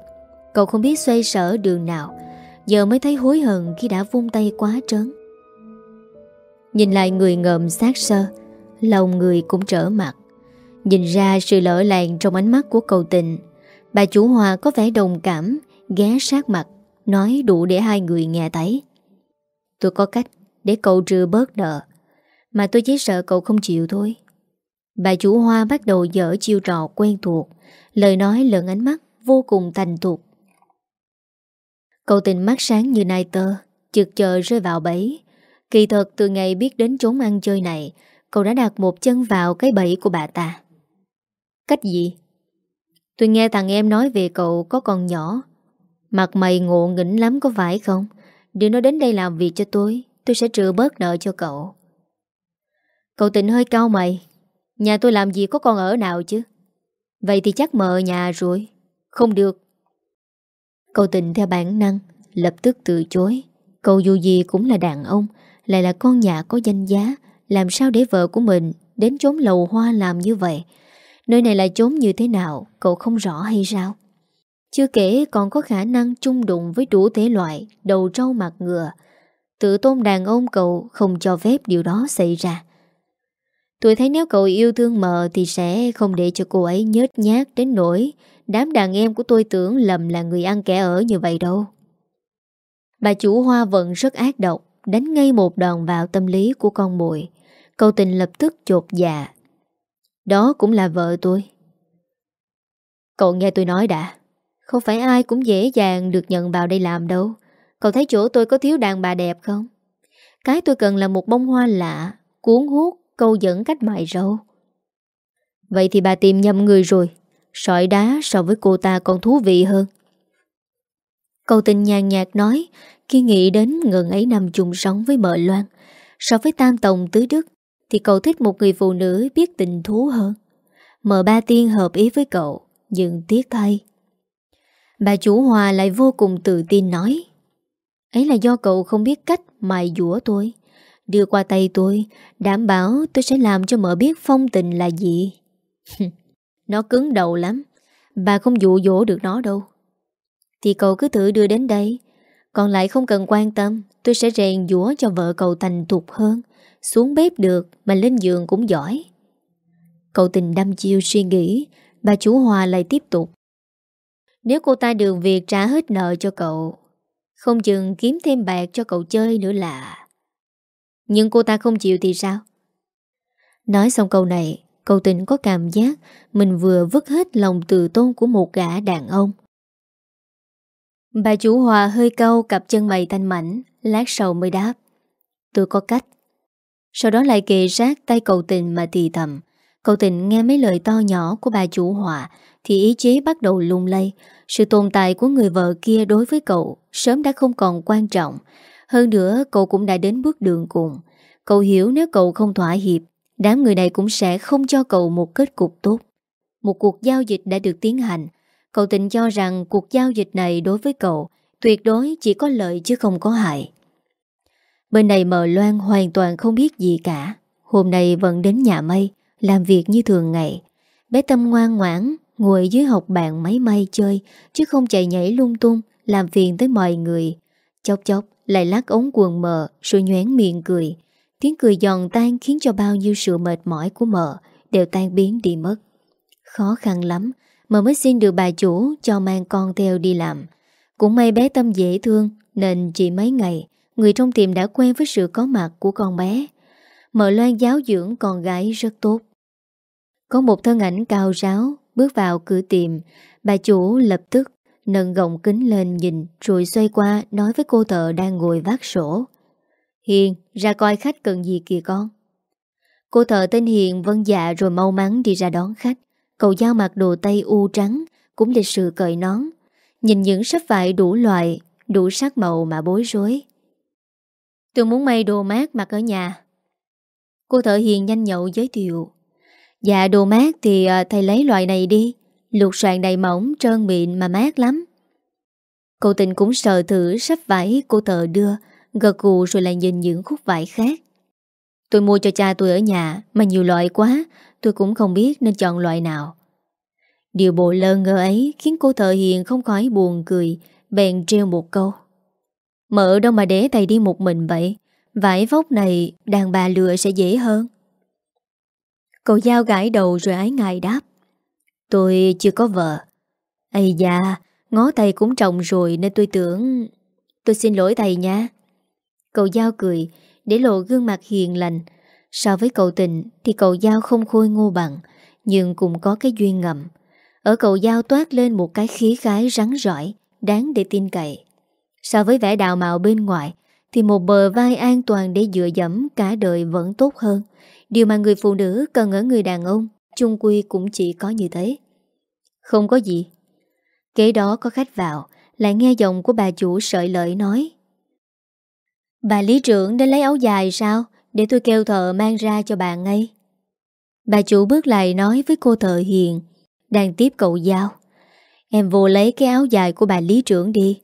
A: Cậu không biết xoay sở đường nào. Giờ mới thấy hối hận khi đã vung tay quá trớn. Nhìn lại người ngợm sát sơ, Lòng người cũng trở mặt. Nhìn ra sự lỡ làng trong ánh mắt của cầu tình, Bà chủ hòa có vẻ đồng cảm, Ghé sát mặt, Nói đủ để hai người nghe thấy. Tôi có cách để cậu trừ bớt nợ, Mà tôi chỉ sợ cậu không chịu thôi. Bà chủ hoa bắt đầu dở chiêu trò quen thuộc, Lời nói lẫn ánh mắt vô cùng thành thuộc Cậu tình mắt sáng như nai tơ, Chực chờ rơi vào bẫy. Kỳ thật, từ ngày biết đến trốn ăn chơi này Cậu đã đặt một chân vào cái bẫy của bà ta. Cách gì? Tôi nghe thằng em nói về cậu có con nhỏ. Mặt mày ngộ nghĩnh lắm có phải không? Đừng nó đến đây làm việc cho tôi Tôi sẽ trừ bớt nợ cho cậu. Cậu tình hơi cao mày. Nhà tôi làm gì có con ở nào chứ? Vậy thì chắc mờ nhà rồi. Không được. Cậu tình theo bản năng, Lập tức từ chối. Cậu dù gì cũng là đàn ông, Lại là con nhà có danh giá. Làm sao để vợ của mình Đến chốn lầu hoa làm như vậy? Nơi này là chốn như thế nào, Cậu không rõ hay sao? Chưa kể còn có khả năng chung đụng với đủ thể loại, Đầu trâu mặt ngựa. Tự tôn đàn ông cậu không cho phép điều đó xảy ra. Tôi thấy nếu cậu yêu thương mờ Thì sẽ không để cho cô ấy nhớt nhát đến nỗi Đám đàn em của tôi tưởng lầm là người ăn kẻ ở như vậy đâu. Bà chủ hoa vận rất ác độc, Đánh ngay một đòn vào tâm lý của con mồi. Cậu tình lập tức chột dạ. Đó cũng là vợ tôi. Cậu nghe tôi nói đã. Không phải ai cũng dễ dàng được nhận vào đây làm đâu. Cậu thấy chỗ tôi có thiếu đàn bà đẹp không? Cái tôi cần là một bông hoa lạ, Cuốn hút câu dẫn cách mại râu. Vậy thì bà tìm nhầm người rồi. Sỏi đá so với cô ta còn thú vị hơn. Câu tình nhàn nhạt nói, Khi nghĩ đến ngần ấy năm chung sống với mợ loan, So với tam tổng tứ đức, Thì cậu thích một người phụ nữ biết tình thú hơn. Mợ ba tiên hợp ý với cậu, Nhưng tiếc thay. Bà chủ hòa lại vô cùng tự tin nói, Ấy là do cậu không biết cách mài dũa tôi. Đưa qua tay tôi, Đảm bảo tôi sẽ làm cho mợ biết phong tình là gì. Nó cứng đầu lắm, Bà không dụ dỗ được nó đâu. Thì cậu cứ thử đưa đến đây, Còn lại không cần quan tâm, Tôi sẽ rèn dũa cho vợ cậu thành thục hơn, Xuống bếp được Mà lên giường cũng giỏi. Cậu tình đâm chiêu suy nghĩ, Bà chủ Hòa lại tiếp tục. Nếu cô ta được việc trả hết nợ cho cậu, Không chừng kiếm thêm bạc cho cậu chơi nữa là. Nhưng cô ta không chịu thì sao? Nói xong câu này, Cậu tình có cảm giác Mình vừa vứt hết lòng từ tôn của một gã đàn ông. Bà chủ Hòa hơi câu cặp chân mày thanh mảnh, Lát sau mới đáp. Tôi có cách. Sau đó lại kề sát tay cậu tình mà thì thầm. Cậu tình nghe mấy lời to nhỏ của bà chủ Hòa, Thì ý chí bắt đầu lung lay. Sự tồn tại của người vợ kia đối với cậu Sớm đã không còn quan trọng. Hơn nữa, cậu cũng đã đến bước đường cùng. Cậu hiểu nếu cậu không thỏa hiệp, Đám người này cũng sẽ không cho cậu một kết cục tốt. Một cuộc giao dịch đã được tiến hành. Cậu tình cho rằng cuộc giao dịch này đối với cậu Tuyệt đối chỉ có lợi chứ không có hại. Bên này mờ loan hoàn toàn không biết gì cả. Hôm nay vẫn đến nhà mây Làm việc như thường ngày. Bé Tâm ngoan ngoãn, Ngồi dưới học bàn máy may chơi, Chứ không chạy nhảy lung tung, Làm phiền tới mọi người. Chốc chốc lại lát ống quần mờ Rồi nhoén miệng cười Tiếng cười giòn tan khiến cho bao nhiêu sự mệt mỏi của mợ đều tan biến đi mất. Khó khăn lắm, mợ mới xin được bà chủ cho mang con theo đi làm. Cũng may bé Tâm dễ thương nên chỉ mấy ngày, người trong tiệm đã quen với sự có mặt của con bé. Mợ loan giáo dưỡng con gái rất tốt. Có một thân ảnh cao ráo bước vào cửa tiệm, bà chủ lập tức nâng gọng kính lên nhìn rồi xoay qua nói với cô thợ đang ngồi vác sổ. Hiền, ra coi khách cần gì kìa con. Cô thợ tên Hiền vâng dạ rồi mau mắn đi ra đón khách. Cậu giao mặc đồ tây u trắng, cũng lịch sự cởi nón. Nhìn những sắp vải đủ loại, đủ sắc màu mà bối rối. Tôi muốn may đồ mát mặc ở nhà. Cô thợ Hiền nhanh nhậu giới thiệu. Dạ đồ mát thì à, thầy lấy loại này đi. Lục soạn đầy mỏng, trơn mịn mà mát lắm. Cậu tình cũng sờ thử sắp vải cô thợ đưa, Gật gù rồi lại nhìn những khúc vải khác. Tôi mua cho cha tôi ở nhà Mà nhiều loại quá Tôi cũng không biết nên chọn loại nào. Điều bộ lơ ngơ ấy Khiến cô thợ hiền không khỏi buồn cười Bèn treo một câu. Mở đâu mà để thầy đi một mình vậy? Vải vóc này đàn bà lựa sẽ dễ hơn. Cậu giao gãi đầu rồi ái ngại đáp. Tôi chưa có vợ. Ây da, Ngó tay cũng trọng rồi nên tôi tưởng Tôi xin lỗi thầy nha. Cậu Giao cười, Để lộ gương mặt hiền lành. So với cậu tình thì cậu Giao không khôi ngô bằng, Nhưng cũng có cái duyên ngầm. Ở cậu Giao toát lên một cái khí khái rắn rỏi, Đáng để tin cậy. So với vẻ đạo mạo bên ngoài Thì một bờ vai an toàn để dựa dẫm Cả đời vẫn tốt hơn. Điều mà người phụ nữ cần ở người đàn ông chung quy cũng chỉ có như thế. Không có gì. Kế đó có khách vào, Lại nghe giọng của bà chủ sợi lợi nói. Bà lý trưởng đến lấy áo dài sao? Để tôi kêu thợ mang ra cho bà ngay. Bà chủ bước lại nói với cô thợ hiền, Đang tiếp cậu giao. Em vô lấy cái áo dài của bà lý trưởng đi.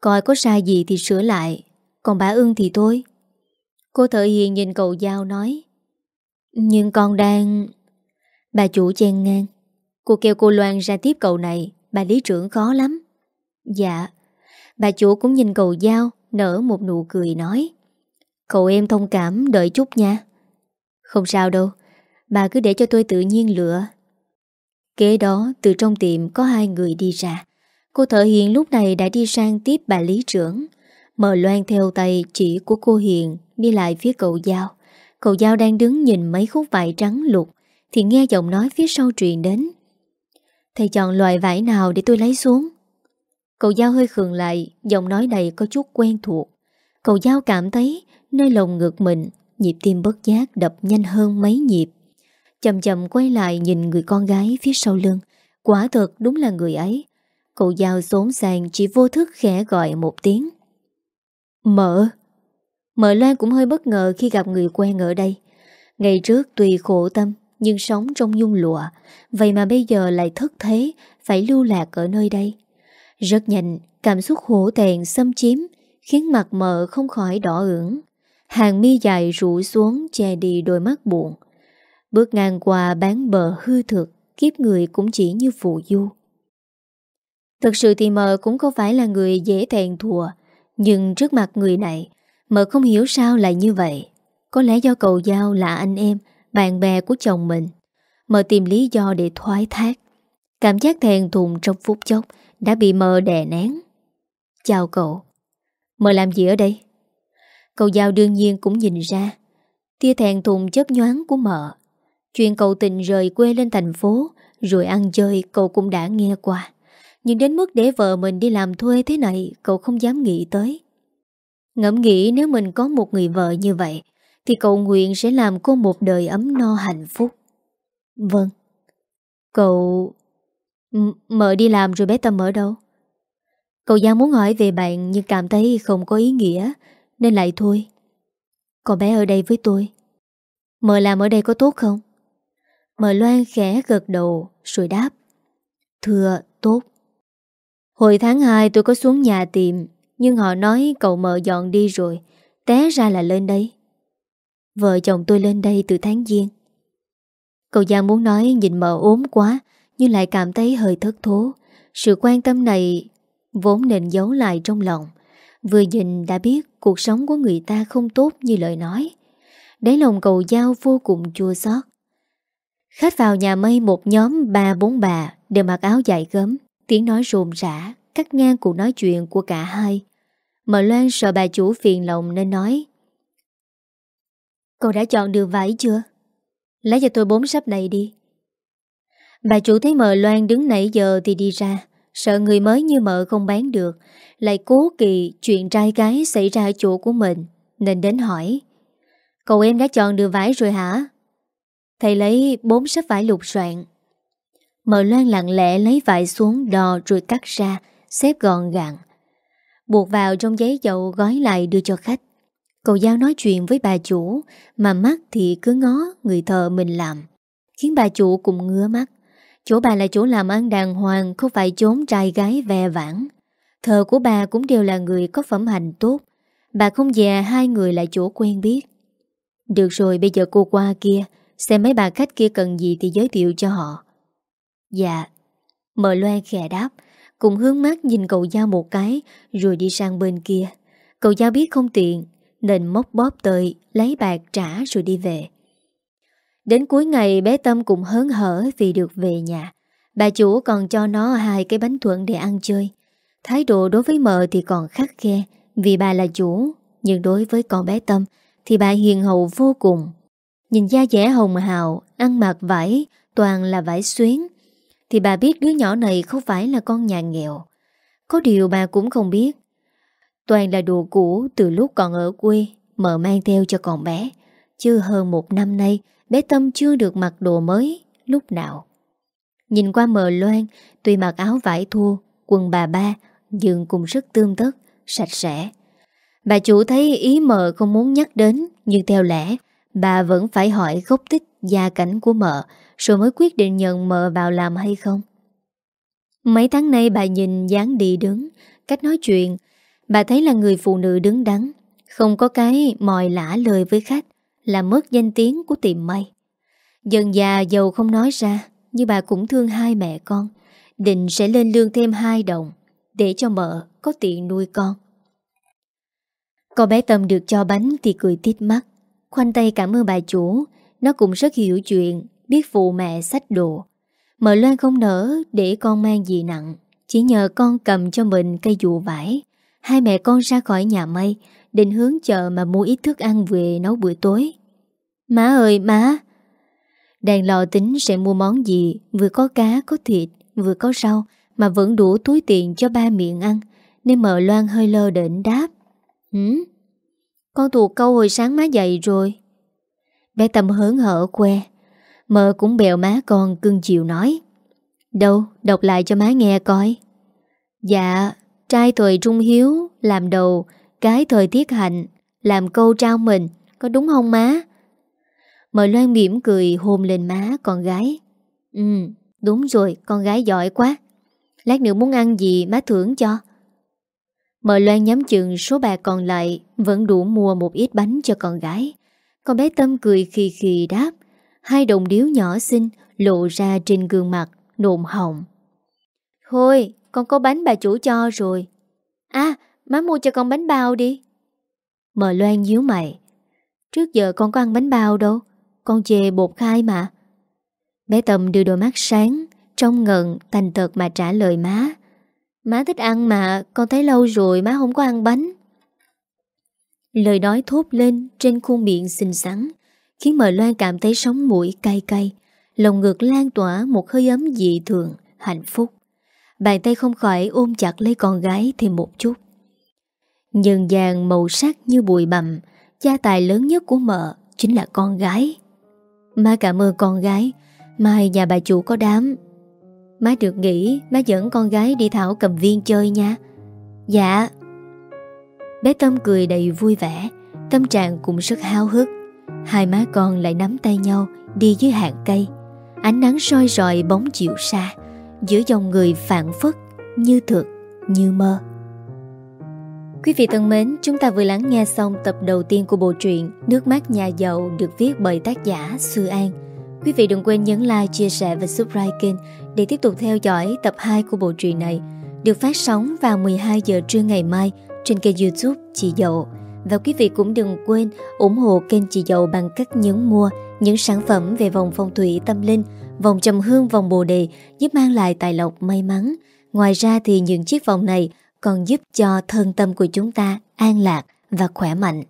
A: Coi có sai gì thì sửa lại. Còn bà ưng thì thôi Cô thợ hiền nhìn cậu giao nói. Nhưng con đang Bà chủ chen ngang. Cô kêu cô Loan ra tiếp cậu này. Bà lý trưởng khó lắm. Dạ. Bà chủ cũng nhìn cậu Giao, Nở một nụ cười nói. Cậu em thông cảm, đợi chút nha. Không sao đâu. Bà cứ để cho tôi tự nhiên lựa. Kế đó, từ trong tiệm có hai người đi ra. Cô thợ Hiền lúc này đã đi sang tiếp bà lý trưởng. Mờ loan theo tay chỉ của cô Hiền, Đi lại phía cậu Giao. Cậu Giao đang đứng nhìn mấy khúc vải trắng lục. Thì nghe giọng nói phía sau truyền đến. Thầy chọn loại vải nào để tôi lấy xuống? Cậu Giao hơi khường lại, Giọng nói này có chút quen thuộc. Cậu Giao cảm thấy Nơi lồng ngực mình, Nhịp tim bất giác đập nhanh hơn mấy nhịp. Chầm chậm quay lại nhìn người con gái phía sau lưng. Quả thật đúng là người ấy. Cậu Giao xốn sàng chỉ vô thức khẽ gọi một tiếng. Mở Mợ Loan cũng hơi bất ngờ khi gặp người quen ở đây. Ngày trước tùy khổ tâm nhưng sống trong nhung lụa. Vậy mà bây giờ lại thất thế, Phải lưu lạc ở nơi đây. Rất nhanh, Cảm xúc hổ thẹn xâm chiếm, Khiến mặt mợ không khỏi đỏ ửng. Hàng mi dài rủ xuống Che đi đôi mắt buồn. Bước ngang qua bán bờ hư thực, Kiếp người cũng chỉ như phụ du. Thực sự thì mợ cũng không phải là người dễ thẹn thùa, Nhưng trước mặt người này Mợ không hiểu sao lại như vậy. Có lẽ do cầu giao là anh em bạn bè của chồng mình, Mờ tìm lý do để thoái thác. Cảm giác thèn thùng trong phút chốc Đã bị mờ đè nén. Chào cậu, mờ làm gì ở đây? Cậu giao đương nhiên cũng nhìn ra, Tia thèn thùng chấp nhoáng của mợ Chuyện cậu tình rời quê lên thành phố, Rồi ăn chơi, cậu cũng đã nghe qua. Nhưng đến mức để vợ mình đi làm thuê thế này, Cậu không dám nghĩ tới. Ngẫm nghĩ nếu mình có một người vợ như vậy thì cậu nguyện sẽ làm cô một đời ấm no hạnh phúc. Vâng. Cậu... M mợ đi làm rồi bé Tâm ở đâu? Cậu Giang muốn hỏi về bạn nhưng cảm thấy không có ý nghĩa, Nên lại thôi. Còn bé ở đây với tôi. Mợ làm ở đây có tốt không? Mợ Loan khẽ gật đầu rồi đáp. Thưa, tốt. Hồi tháng 2 tôi có xuống nhà tìm, Nhưng họ nói cậu mợ dọn đi rồi, Té ra là lên đây. Vợ chồng tôi lên đây từ tháng Giêng. Cậu Giang muốn nói nhìn mợ ốm quá, Nhưng lại cảm thấy hơi thất thố. Sự quan tâm này Vốn nên giấu lại trong lòng. Vừa nhìn đã biết cuộc sống của người ta không tốt như lời nói. Đáy lòng cậu Giao vô cùng chua xót. Khách vào nhà mây một nhóm ba bốn bà Đều mặc áo dài gấm, Tiếng nói rồn rã, Cắt ngang cuộc nói chuyện của cả hai. Mợ Loan sợ bà chủ phiền lòng nên nói Cậu đã chọn được vải chưa? Lấy cho tôi bốn sắp này đi. Bà chủ thấy mợ Loan đứng nãy giờ thì đi ra. Sợ người mới như mợ không bán được. Lại cố kỳ chuyện trai gái xảy ra ở chỗ của mình, Nên đến hỏi. Cậu em đã chọn được vải rồi hả? Thầy lấy bốn sắp vải lục soạn. Mợ Loan lặng lẽ lấy vải xuống đò rồi cắt ra, Xếp gọn gàng. Buộc vào trong giấy dầu gói lại đưa cho khách. Cậu giao nói chuyện với bà chủ, Mà mắt thì cứ ngó người thợ mình làm, Khiến bà chủ cũng ngứa mắt. Chỗ bà là chỗ làm ăn đàng hoàng, Không phải trốn trai gái ve vãn. Thợ của bà cũng đều là người có phẩm hành tốt. Bà không già hai người là chỗ quen biết. Được rồi, bây giờ cô qua kia, Xem mấy bà khách kia cần gì thì giới thiệu cho họ. Dạ. Mở loan khẽ đáp, Cùng hướng mắt nhìn cậu Giao một cái, Rồi đi sang bên kia. Cậu Giao biết không tiện nên móc bóp tơi Lấy bạc trả rồi đi về. Đến cuối ngày, bé Tâm cũng hớn hở Vì được về nhà. Bà chủ còn cho nó hai cái bánh thuận để ăn chơi. Thái độ đối với mợ thì còn khắc khe, Vì bà là chủ, Nhưng đối với con bé Tâm Thì bà hiền hậu vô cùng. Nhìn da dẻ hồng hào, Ăn mặc vải, Toàn là vải xuyến, Thì bà biết đứa nhỏ này không phải là con nhà nghèo. Có điều bà cũng không biết Toàn là đồ cũ Từ lúc còn ở quê Mợ mang theo cho con bé. Chưa hơn một năm nay, Bé Tâm chưa được mặc đồ mới, Lúc nào? Nhìn qua mờ loan Tuy mặc áo vải thua Quần bà ba, Nhưng cũng rất tương tất, Sạch sẽ. Bà chủ thấy ý mờ không muốn nhắc đến, Nhưng theo lẽ, Bà vẫn phải hỏi gốc tích gia cảnh của mợ, Rồi mới quyết định nhận mợ vào làm hay không. Mấy tháng nay bà nhìn dáng đi đứng, Cách nói chuyện Bà thấy là người phụ nữ đứng đắn, Không có cái mòi lã lời với khách Làm mất danh tiếng của tiệm may. Dần già giàu không nói ra Nhưng bà cũng thương hai mẹ con, Định sẽ lên lương thêm hai đồng Để cho mợ có tiền nuôi con. Con bé Tâm được cho bánh thì cười tít mắt, Khoanh tay cảm ơn bà chủ. Nó cũng rất hiểu chuyện, Biết phụ mẹ sách đồ. Mợ Loan không nỡ để con mang gì nặng, Chỉ nhờ con cầm cho mình cây dụ vải. Hai mẹ con ra khỏi nhà mây Định hướng chợ mà mua ít thức ăn về nấu bữa tối. Má ơi má! Đang lo tính sẽ mua món gì Vừa có cá có thịt Vừa có rau Mà vẫn đủ túi tiền cho ba miệng ăn Nên mợ Loan hơi lơ đỉnh đáp. Hử? Con thuộc câu hồi sáng má dậy rồi. Bé Tâm hớn hở que. Mợ cũng bèo má con cưng chiều nói. Đâu, đọc lại cho má nghe coi. Dạ, trai thời trung hiếu Làm đầu Cái thời tiết hạnh Làm câu trao mình Có đúng không má? mời Loan mỉm cười hôn lên má con gái. Ừ, đúng rồi, con gái giỏi quá. Lát nữa muốn ăn gì má thưởng cho. Mợ Loan nhắm chừng số bạc còn lại Vẫn đủ mua một ít bánh cho con gái. Con bé Tâm cười khì khì đáp. Hai đồng điếu nhỏ xinh Lộ ra trên gương mặt Nộm hồng. Thôi con có bánh bà chủ cho rồi. À má mua cho con bánh bao đi. Mờ Loan díu mày. Trước giờ con có ăn bánh bao đâu, Con chê bột khai mà. Bé Tâm đưa đôi mắt sáng Trong ngận thành thật mà trả lời má. Má thích ăn mà, Con thấy lâu rồi má không có ăn bánh. Lời nói thốt lên Trên khuôn miệng xinh xắn, Khiến mờ Loan cảm thấy sống mũi cay cay Lòng ngược lan tỏa một hơi ấm dị thường, Hạnh phúc. Bàn tay không khỏi ôm chặt lấy con gái thêm một chút. Nhân gian màu sắc như bụi bầm Gia tài lớn nhất của mợ Chính là con gái. Má cảm ơn con gái, Mai nhà bà chủ có đám. Má được nghỉ, Má dẫn con gái đi thảo cầm viên chơi nha. Dạ. Bé Tâm cười đầy vui vẻ, Tâm trạng cũng rất háo hức. Hai má con lại nắm tay nhau Đi dưới hàng cây. Ánh nắng soi rọi bóng chiều xa. Giữa dòng người phản phất Như thực, như mơ Quý vị thân mến, chúng ta vừa lắng nghe xong tập đầu tiên của bộ truyện Nước mắt nhà giàu được viết bởi tác giả Sư An. Quý vị đừng quên nhấn like, chia sẻ và subscribe kênh để tiếp tục theo dõi tập 2 của bộ truyện này. Được phát sóng vào 12 giờ trưa ngày mai trên kênh youtube Chị Dậu. Và quý vị cũng đừng quên ủng hộ kênh Chị Dậu bằng cách nhấn mua những sản phẩm về vòng phong thủy tâm linh, vòng trầm hương, vòng bồ đề giúp mang lại tài lộc may mắn. Ngoài ra thì những chiếc vòng này còn giúp cho thân tâm của chúng ta an lạc và khỏe mạnh.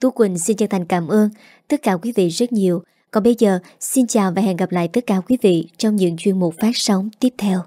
A: Tú Quỳnh xin chân thành cảm ơn tất cả quý vị rất nhiều. Còn bây giờ, xin chào và hẹn gặp lại tất cả quý vị trong những chuyên mục phát sóng tiếp theo.